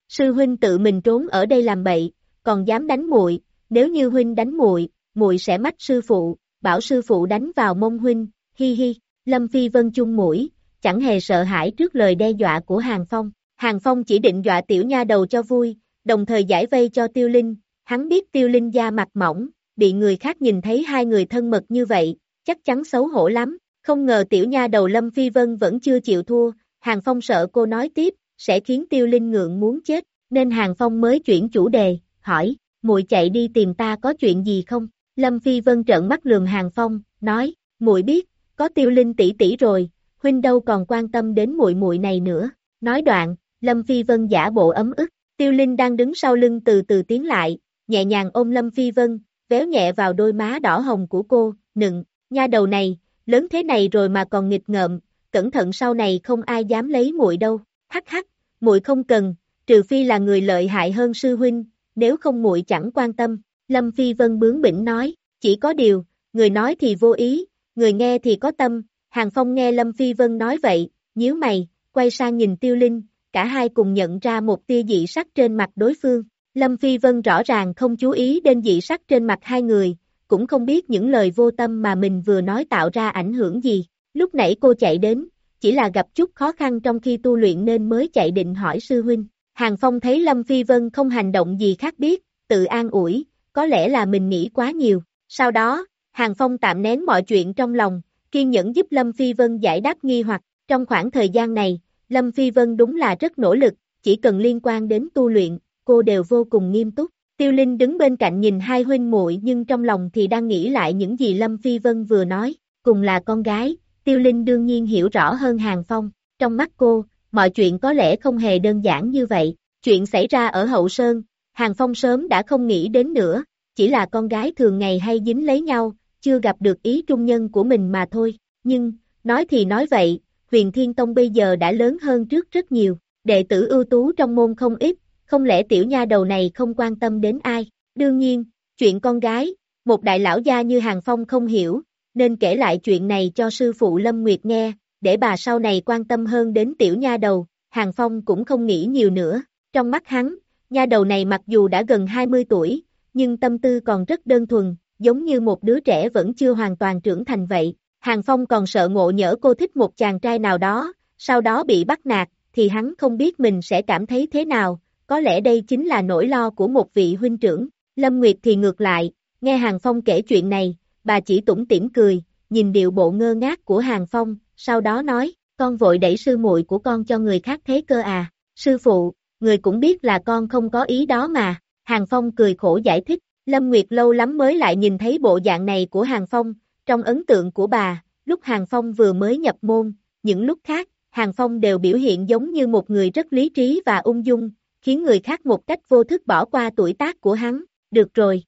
Sư huynh tự mình trốn ở đây làm bậy, còn dám đánh muội, nếu như huynh đánh muội, muội sẽ mách sư phụ, bảo sư phụ đánh vào mông huynh, hi hi. Lâm Phi Vân chung mũi, chẳng hề sợ hãi trước lời đe dọa của Hàng Phong. Hàng Phong chỉ định dọa tiểu nha đầu cho vui, đồng thời giải vây cho Tiêu Linh, hắn biết Tiêu Linh da mặt mỏng, bị người khác nhìn thấy hai người thân mật như vậy, chắc chắn xấu hổ lắm, không ngờ tiểu nha đầu Lâm Phi Vân vẫn chưa chịu thua, Hàng Phong sợ cô nói tiếp, sẽ khiến Tiêu Linh ngượng muốn chết, nên Hàng Phong mới chuyển chủ đề, hỏi, muội chạy đi tìm ta có chuyện gì không? Lâm Phi Vân trợn mắt lườm Hàng Phong, nói, muội biết, có Tiêu Linh tỷ tỷ rồi, huynh đâu còn quan tâm đến muội muội này nữa. Nói đoạn, Lâm Phi Vân giả bộ ấm ức, Tiêu Linh đang đứng sau lưng từ từ tiến lại, nhẹ nhàng ôm Lâm Phi Vân, véo nhẹ vào đôi má đỏ hồng của cô, nựng, nha đầu này, lớn thế này rồi mà còn nghịch ngợm, cẩn thận sau này không ai dám lấy muội đâu. Hắc hắc, muội không cần, trừ phi là người lợi hại hơn sư huynh, nếu không muội chẳng quan tâm. Lâm Phi Vân bướng bỉnh nói, chỉ có điều, người nói thì vô ý, người nghe thì có tâm. Hàng Phong nghe Lâm Phi Vân nói vậy, nhíu mày, quay sang nhìn Tiêu Linh, cả hai cùng nhận ra một tia dị sắc trên mặt đối phương. Lâm Phi Vân rõ ràng không chú ý đến dị sắc trên mặt hai người, cũng không biết những lời vô tâm mà mình vừa nói tạo ra ảnh hưởng gì. Lúc nãy cô chạy đến, chỉ là gặp chút khó khăn trong khi tu luyện nên mới chạy định hỏi sư huynh. Hàng Phong thấy Lâm Phi Vân không hành động gì khác biết, tự an ủi, có lẽ là mình nghĩ quá nhiều. Sau đó, Hàng Phong tạm nén mọi chuyện trong lòng, kiên nhẫn giúp Lâm Phi Vân giải đáp nghi hoặc. Trong khoảng thời gian này, Lâm Phi Vân đúng là rất nỗ lực, chỉ cần liên quan đến tu luyện, cô đều vô cùng nghiêm túc. Tiêu Linh đứng bên cạnh nhìn hai huynh muội nhưng trong lòng thì đang nghĩ lại những gì Lâm Phi Vân vừa nói, cùng là con gái, Tiêu Linh đương nhiên hiểu rõ hơn Hàng Phong, trong mắt cô, mọi chuyện có lẽ không hề đơn giản như vậy, chuyện xảy ra ở Hậu Sơn, Hàng Phong sớm đã không nghĩ đến nữa, chỉ là con gái thường ngày hay dính lấy nhau, chưa gặp được ý trung nhân của mình mà thôi, nhưng, nói thì nói vậy, huyền Thiên Tông bây giờ đã lớn hơn trước rất nhiều, đệ tử ưu tú trong môn không ít, không lẽ tiểu nha đầu này không quan tâm đến ai, đương nhiên, chuyện con gái, một đại lão gia như Hàng Phong không hiểu, nên kể lại chuyện này cho sư phụ Lâm Nguyệt nghe, để bà sau này quan tâm hơn đến tiểu nha đầu, Hàng Phong cũng không nghĩ nhiều nữa, trong mắt hắn, nha đầu này mặc dù đã gần 20 tuổi, nhưng tâm tư còn rất đơn thuần, giống như một đứa trẻ vẫn chưa hoàn toàn trưởng thành vậy. Hàng Phong còn sợ ngộ nhỡ cô thích một chàng trai nào đó, sau đó bị bắt nạt, thì hắn không biết mình sẽ cảm thấy thế nào, có lẽ đây chính là nỗi lo của một vị huynh trưởng. Lâm Nguyệt thì ngược lại, nghe Hàng Phong kể chuyện này, bà chỉ tủm tỉm cười, nhìn điệu bộ ngơ ngác của Hàng Phong, sau đó nói, con vội đẩy sư muội của con cho người khác thế cơ à, sư phụ, người cũng biết là con không có ý đó mà, Hàng Phong cười khổ giải thích, Lâm Nguyệt lâu lắm mới lại nhìn thấy bộ dạng này của Hàng Phong, trong ấn tượng của bà, lúc Hàng Phong vừa mới nhập môn, những lúc khác, Hàng Phong đều biểu hiện giống như một người rất lý trí và ung dung, khiến người khác một cách vô thức bỏ qua tuổi tác của hắn, được rồi.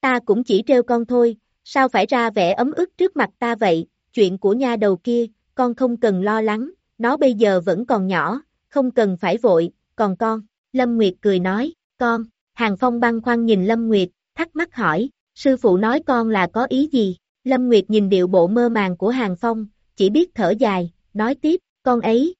Ta cũng chỉ trêu con thôi, sao phải ra vẻ ấm ức trước mặt ta vậy, chuyện của nha đầu kia, con không cần lo lắng, nó bây giờ vẫn còn nhỏ, không cần phải vội, còn con, Lâm Nguyệt cười nói, con, Hàng Phong băng khoăn nhìn Lâm Nguyệt, thắc mắc hỏi, sư phụ nói con là có ý gì, Lâm Nguyệt nhìn điệu bộ mơ màng của Hàng Phong, chỉ biết thở dài, nói tiếp, con ấy,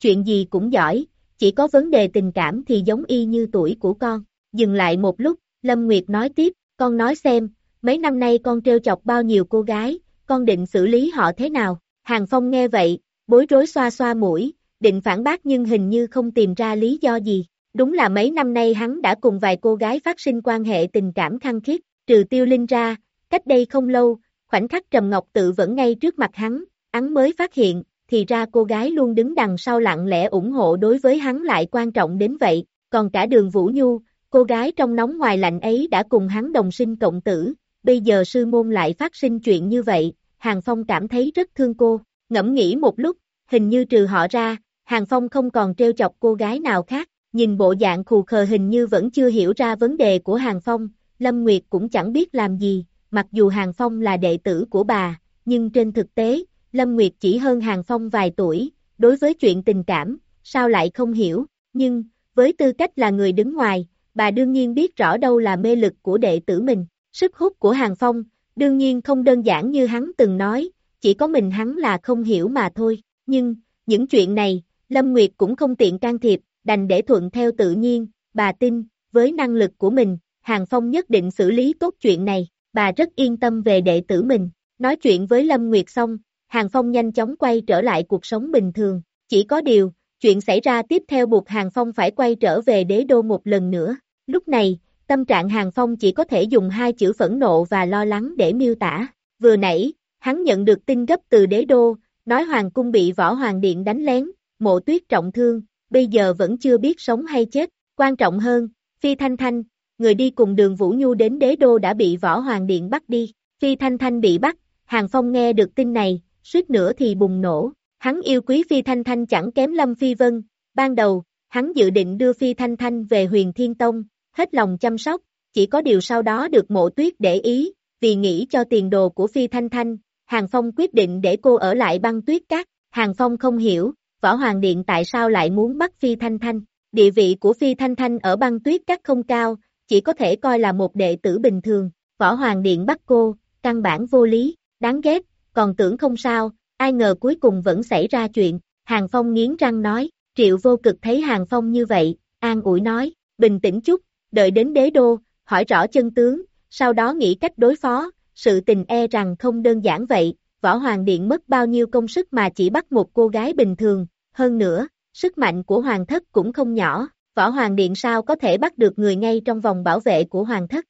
chuyện gì cũng giỏi, chỉ có vấn đề tình cảm thì giống y như tuổi của con. Dừng lại một lúc, Lâm Nguyệt nói tiếp, con nói xem, mấy năm nay con trêu chọc bao nhiêu cô gái, con định xử lý họ thế nào? Hàng Phong nghe vậy, bối rối xoa xoa mũi, định phản bác nhưng hình như không tìm ra lý do gì. Đúng là mấy năm nay hắn đã cùng vài cô gái phát sinh quan hệ tình cảm khăng khít, trừ tiêu linh ra, cách đây không lâu, khoảnh khắc Trầm Ngọc tự vẫn ngay trước mặt hắn, hắn mới phát hiện, thì ra cô gái luôn đứng đằng sau lặng lẽ ủng hộ đối với hắn lại quan trọng đến vậy, còn cả đường Vũ Nhu, cô gái trong nóng ngoài lạnh ấy đã cùng hắn đồng sinh cộng tử, bây giờ sư môn lại phát sinh chuyện như vậy, Hàng Phong cảm thấy rất thương cô, ngẫm nghĩ một lúc, hình như trừ họ ra, Hàng Phong không còn trêu chọc cô gái nào khác, nhìn bộ dạng khù khờ hình như vẫn chưa hiểu ra vấn đề của Hàng Phong, Lâm Nguyệt cũng chẳng biết làm gì, mặc dù Hàng Phong là đệ tử của bà, nhưng trên thực tế, Lâm Nguyệt chỉ hơn Hàng Phong vài tuổi, đối với chuyện tình cảm, sao lại không hiểu, nhưng, với tư cách là người đứng ngoài, bà đương nhiên biết rõ đâu là mê lực của đệ tử mình, sức hút của Hàng Phong, đương nhiên không đơn giản như hắn từng nói, chỉ có mình hắn là không hiểu mà thôi, nhưng, những chuyện này, Lâm Nguyệt cũng không tiện can thiệp, đành để thuận theo tự nhiên, bà tin, với năng lực của mình, Hàng Phong nhất định xử lý tốt chuyện này, bà rất yên tâm về đệ tử mình. Nói chuyện với Lâm Nguyệt xong, Hàng Phong nhanh chóng quay trở lại cuộc sống bình thường, chỉ có điều, chuyện xảy ra tiếp theo buộc Hàng Phong phải quay trở về đế đô một lần nữa. Lúc này, tâm trạng Hàng Phong chỉ có thể dùng hai chữ phẫn nộ và lo lắng để miêu tả. Vừa nãy, hắn nhận được tin gấp từ đế đô, nói Hoàng cung bị võ hoàng điện đánh lén, mộ tuyết trọng thương, bây giờ vẫn chưa biết sống hay chết. Quan trọng hơn, Phi Thanh Thanh, người đi cùng đường Vũ Nhu đến đế đô đã bị võ hoàng điện bắt đi. Phi Thanh Thanh bị bắt, Hàng Phong nghe được tin này, suýt nữa thì bùng nổ. Hắn yêu quý Phi Thanh Thanh chẳng kém Lâm Phi Vân. Ban đầu, hắn dự định đưa Phi Thanh Thanh về huyền Thiên Tông, hết lòng chăm sóc, chỉ có điều sau đó được mộ tuyết để ý, vì nghĩ cho tiền đồ của Phi Thanh Thanh, Hàng Phong quyết định để cô ở lại băng tuyết cát. Hàng Phong không hiểu, Võ Hoàng Điện tại sao lại muốn bắt Phi Thanh Thanh. Địa vị của Phi Thanh Thanh ở băng tuyết cát không cao, chỉ có thể coi là một đệ tử bình thường. Võ Hoàng Điện bắt cô, căn bản vô lý, đáng ghét, còn tưởng không sao, ai ngờ cuối cùng vẫn xảy ra chuyện. Hàng Phong nghiến răng nói, Triệu vô cực thấy Hàng Phong như vậy, an ủi nói, bình tĩnh chút, đợi đến đế đô, hỏi rõ chân tướng, sau đó nghĩ cách đối phó, sự tình e rằng không đơn giản vậy, Võ Hoàng Điện mất bao nhiêu công sức mà chỉ bắt một cô gái bình thường, hơn nữa, sức mạnh của Hoàng thất cũng không nhỏ, Võ Hoàng Điện sao có thể bắt được người ngay trong vòng bảo vệ của Hoàng thất.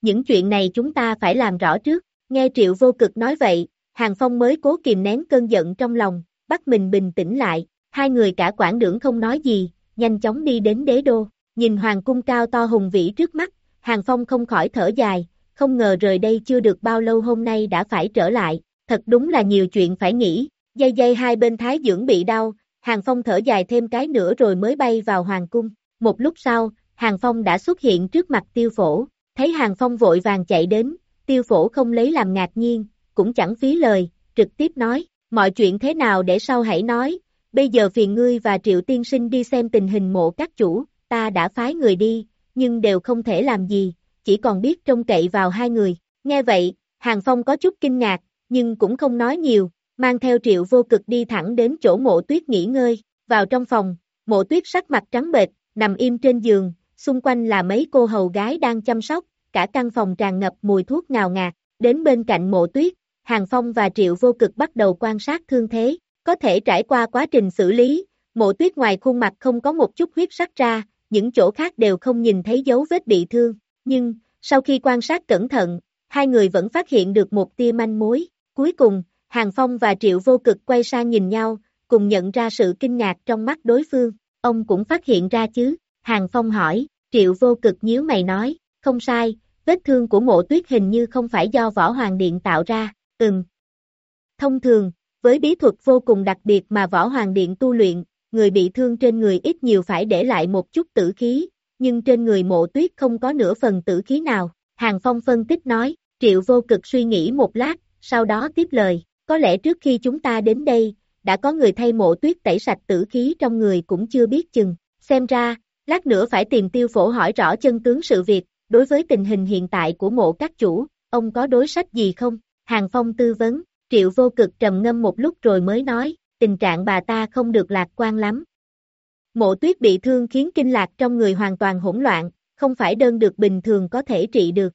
Những chuyện này chúng ta phải làm rõ trước, nghe Triệu Vô Cực nói vậy, Hàng Phong mới cố kìm nén cơn giận trong lòng, bắt mình bình tĩnh lại, hai người cả quảng đường không nói gì, nhanh chóng đi đến đế đô, nhìn Hoàng cung cao to hùng vĩ trước mắt, Hàng Phong không khỏi thở dài, không ngờ rời đây chưa được bao lâu hôm nay đã phải trở lại, thật đúng là nhiều chuyện phải nghĩ, dây dây hai bên thái dưỡng bị đau, Hàng Phong thở dài thêm cái nữa rồi mới bay vào Hoàng cung, một lúc sau, Hàng Phong đã xuất hiện trước mặt tiêu phổ, thấy Hàng Phong vội vàng chạy đến, tiêu phổ không lấy làm ngạc nhiên, cũng chẳng phí lời, trực tiếp nói, mọi chuyện thế nào để sau hãy nói, bây giờ phiền ngươi và Triệu Tiên Sinh đi xem tình hình mộ các chủ, ta đã phái người đi, nhưng đều không thể làm gì, chỉ còn biết trông cậy vào hai người. Nghe vậy, Hàng Phong có chút kinh ngạc, nhưng cũng không nói nhiều, mang theo triệu vô cực đi thẳng đến chỗ mộ tuyết nghỉ ngơi, vào trong phòng, mộ tuyết sắc mặt trắng bệch, nằm im trên giường, xung quanh là mấy cô hầu gái đang chăm sóc, cả căn phòng tràn ngập mùi thuốc ngào ngạt, đến bên cạnh mộ tuyết, Hàng Phong và Triệu Vô Cực bắt đầu quan sát thương thế, có thể trải qua quá trình xử lý, mộ tuyết ngoài khuôn mặt không có một chút huyết sắc ra, những chỗ khác đều không nhìn thấy dấu vết bị thương, nhưng, sau khi quan sát cẩn thận, hai người vẫn phát hiện được một tia manh mối, cuối cùng, Hàng Phong và Triệu Vô Cực quay sang nhìn nhau, cùng nhận ra sự kinh ngạc trong mắt đối phương, ông cũng phát hiện ra chứ, Hàng Phong hỏi, Triệu Vô Cực nhíu mày nói, không sai, vết thương của mộ tuyết hình như không phải do võ hoàng điện tạo ra, ừm. Thông thường, với bí thuật vô cùng đặc biệt mà võ hoàng điện tu luyện, người bị thương trên người ít nhiều phải để lại một chút tử khí, nhưng trên người mộ tuyết không có nửa phần tử khí nào. Hàng Phong phân tích nói, triệu vô cực suy nghĩ một lát, sau đó tiếp lời, có lẽ trước khi chúng ta đến đây, đã có người thay mộ tuyết tẩy sạch tử khí trong người cũng chưa biết chừng. Xem ra, lát nữa phải tìm tiêu phổ hỏi rõ chân tướng sự việc, đối với tình hình hiện tại của mộ các chủ, ông có đối sách gì không? Hàng Phong tư vấn, triệu vô cực trầm ngâm một lúc rồi mới nói, tình trạng bà ta không được lạc quan lắm. Mộ tuyết bị thương khiến kinh lạc trong người hoàn toàn hỗn loạn, không phải đơn được bình thường có thể trị được.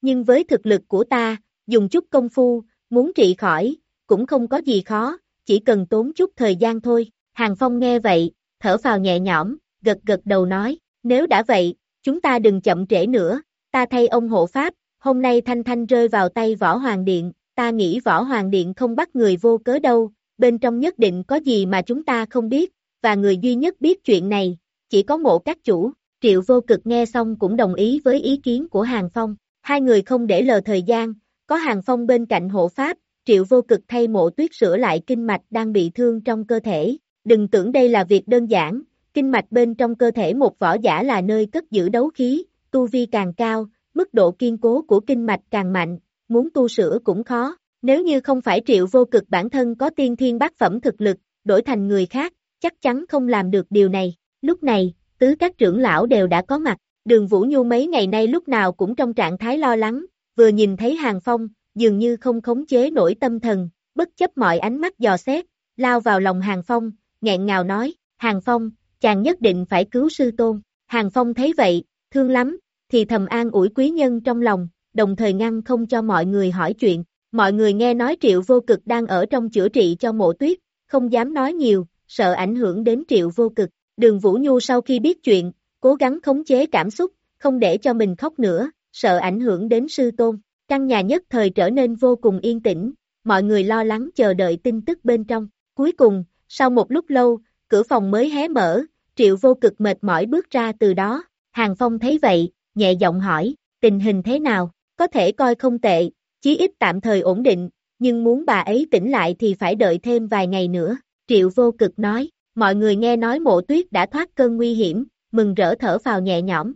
Nhưng với thực lực của ta, dùng chút công phu, muốn trị khỏi, cũng không có gì khó, chỉ cần tốn chút thời gian thôi. Hàng Phong nghe vậy, thở phào nhẹ nhõm, gật gật đầu nói, nếu đã vậy, chúng ta đừng chậm trễ nữa, ta thay ông hộ pháp, hôm nay Thanh Thanh rơi vào tay Võ Hoàng Điện, ta nghĩ Võ Hoàng Điện không bắt người vô cớ đâu, bên trong nhất định có gì mà chúng ta không biết, và người duy nhất biết chuyện này, chỉ có mộ các chủ. Triệu vô cực nghe xong cũng đồng ý với ý kiến của Hàng Phong. Hai người không để lờ thời gian, có Hàng Phong bên cạnh hộ pháp, Triệu vô cực thay mộ tuyết sửa lại kinh mạch đang bị thương trong cơ thể. Đừng tưởng đây là việc đơn giản, kinh mạch bên trong cơ thể một võ giả là nơi cất giữ đấu khí, tu vi càng cao, mức độ kiên cố của kinh mạch càng mạnh, muốn tu sửa cũng khó. Nếu như không phải triệu vô cực bản thân có tiên thiên bát phẩm thực lực, đổi thành người khác, chắc chắn không làm được điều này. Lúc này, tứ các trưởng lão đều đã có mặt, đường Vũ Nhu mấy ngày nay lúc nào cũng trong trạng thái lo lắng, vừa nhìn thấy Hàng Phong, dường như không khống chế nổi tâm thần, bất chấp mọi ánh mắt dò xét, lao vào lòng Hàng Phong, nghẹn ngào nói, Hàng Phong, chàng nhất định phải cứu sư tôn. Hàng Phong thấy vậy, thương lắm, thì thầm an ủi quý nhân trong lòng, đồng thời ngăn không cho mọi người hỏi chuyện. Mọi người nghe nói triệu vô cực đang ở trong chữa trị cho mộ tuyết, không dám nói nhiều, sợ ảnh hưởng đến triệu vô cực. Đường Vũ Nhu sau khi biết chuyện, cố gắng khống chế cảm xúc, không để cho mình khóc nữa, sợ ảnh hưởng đến sư tôn. Căn nhà nhất thời trở nên vô cùng yên tĩnh, mọi người lo lắng chờ đợi tin tức bên trong. Cuối cùng, sau một lúc lâu, cửa phòng mới hé mở, triệu vô cực mệt mỏi bước ra từ đó. Hàng Phong thấy vậy, nhẹ giọng hỏi, tình hình thế nào, có thể coi không tệ, chí ít tạm thời ổn định, nhưng muốn bà ấy tỉnh lại thì phải đợi thêm vài ngày nữa. Triệu vô cực nói, mọi người nghe nói mộ tuyết đã thoát cơn nguy hiểm, mừng rỡ thở vào nhẹ nhõm.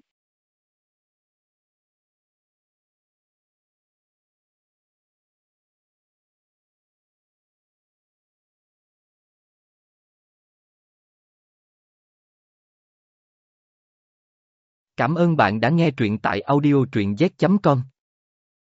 Cảm ơn bạn đã nghe truyện tại audiotruyenz.com.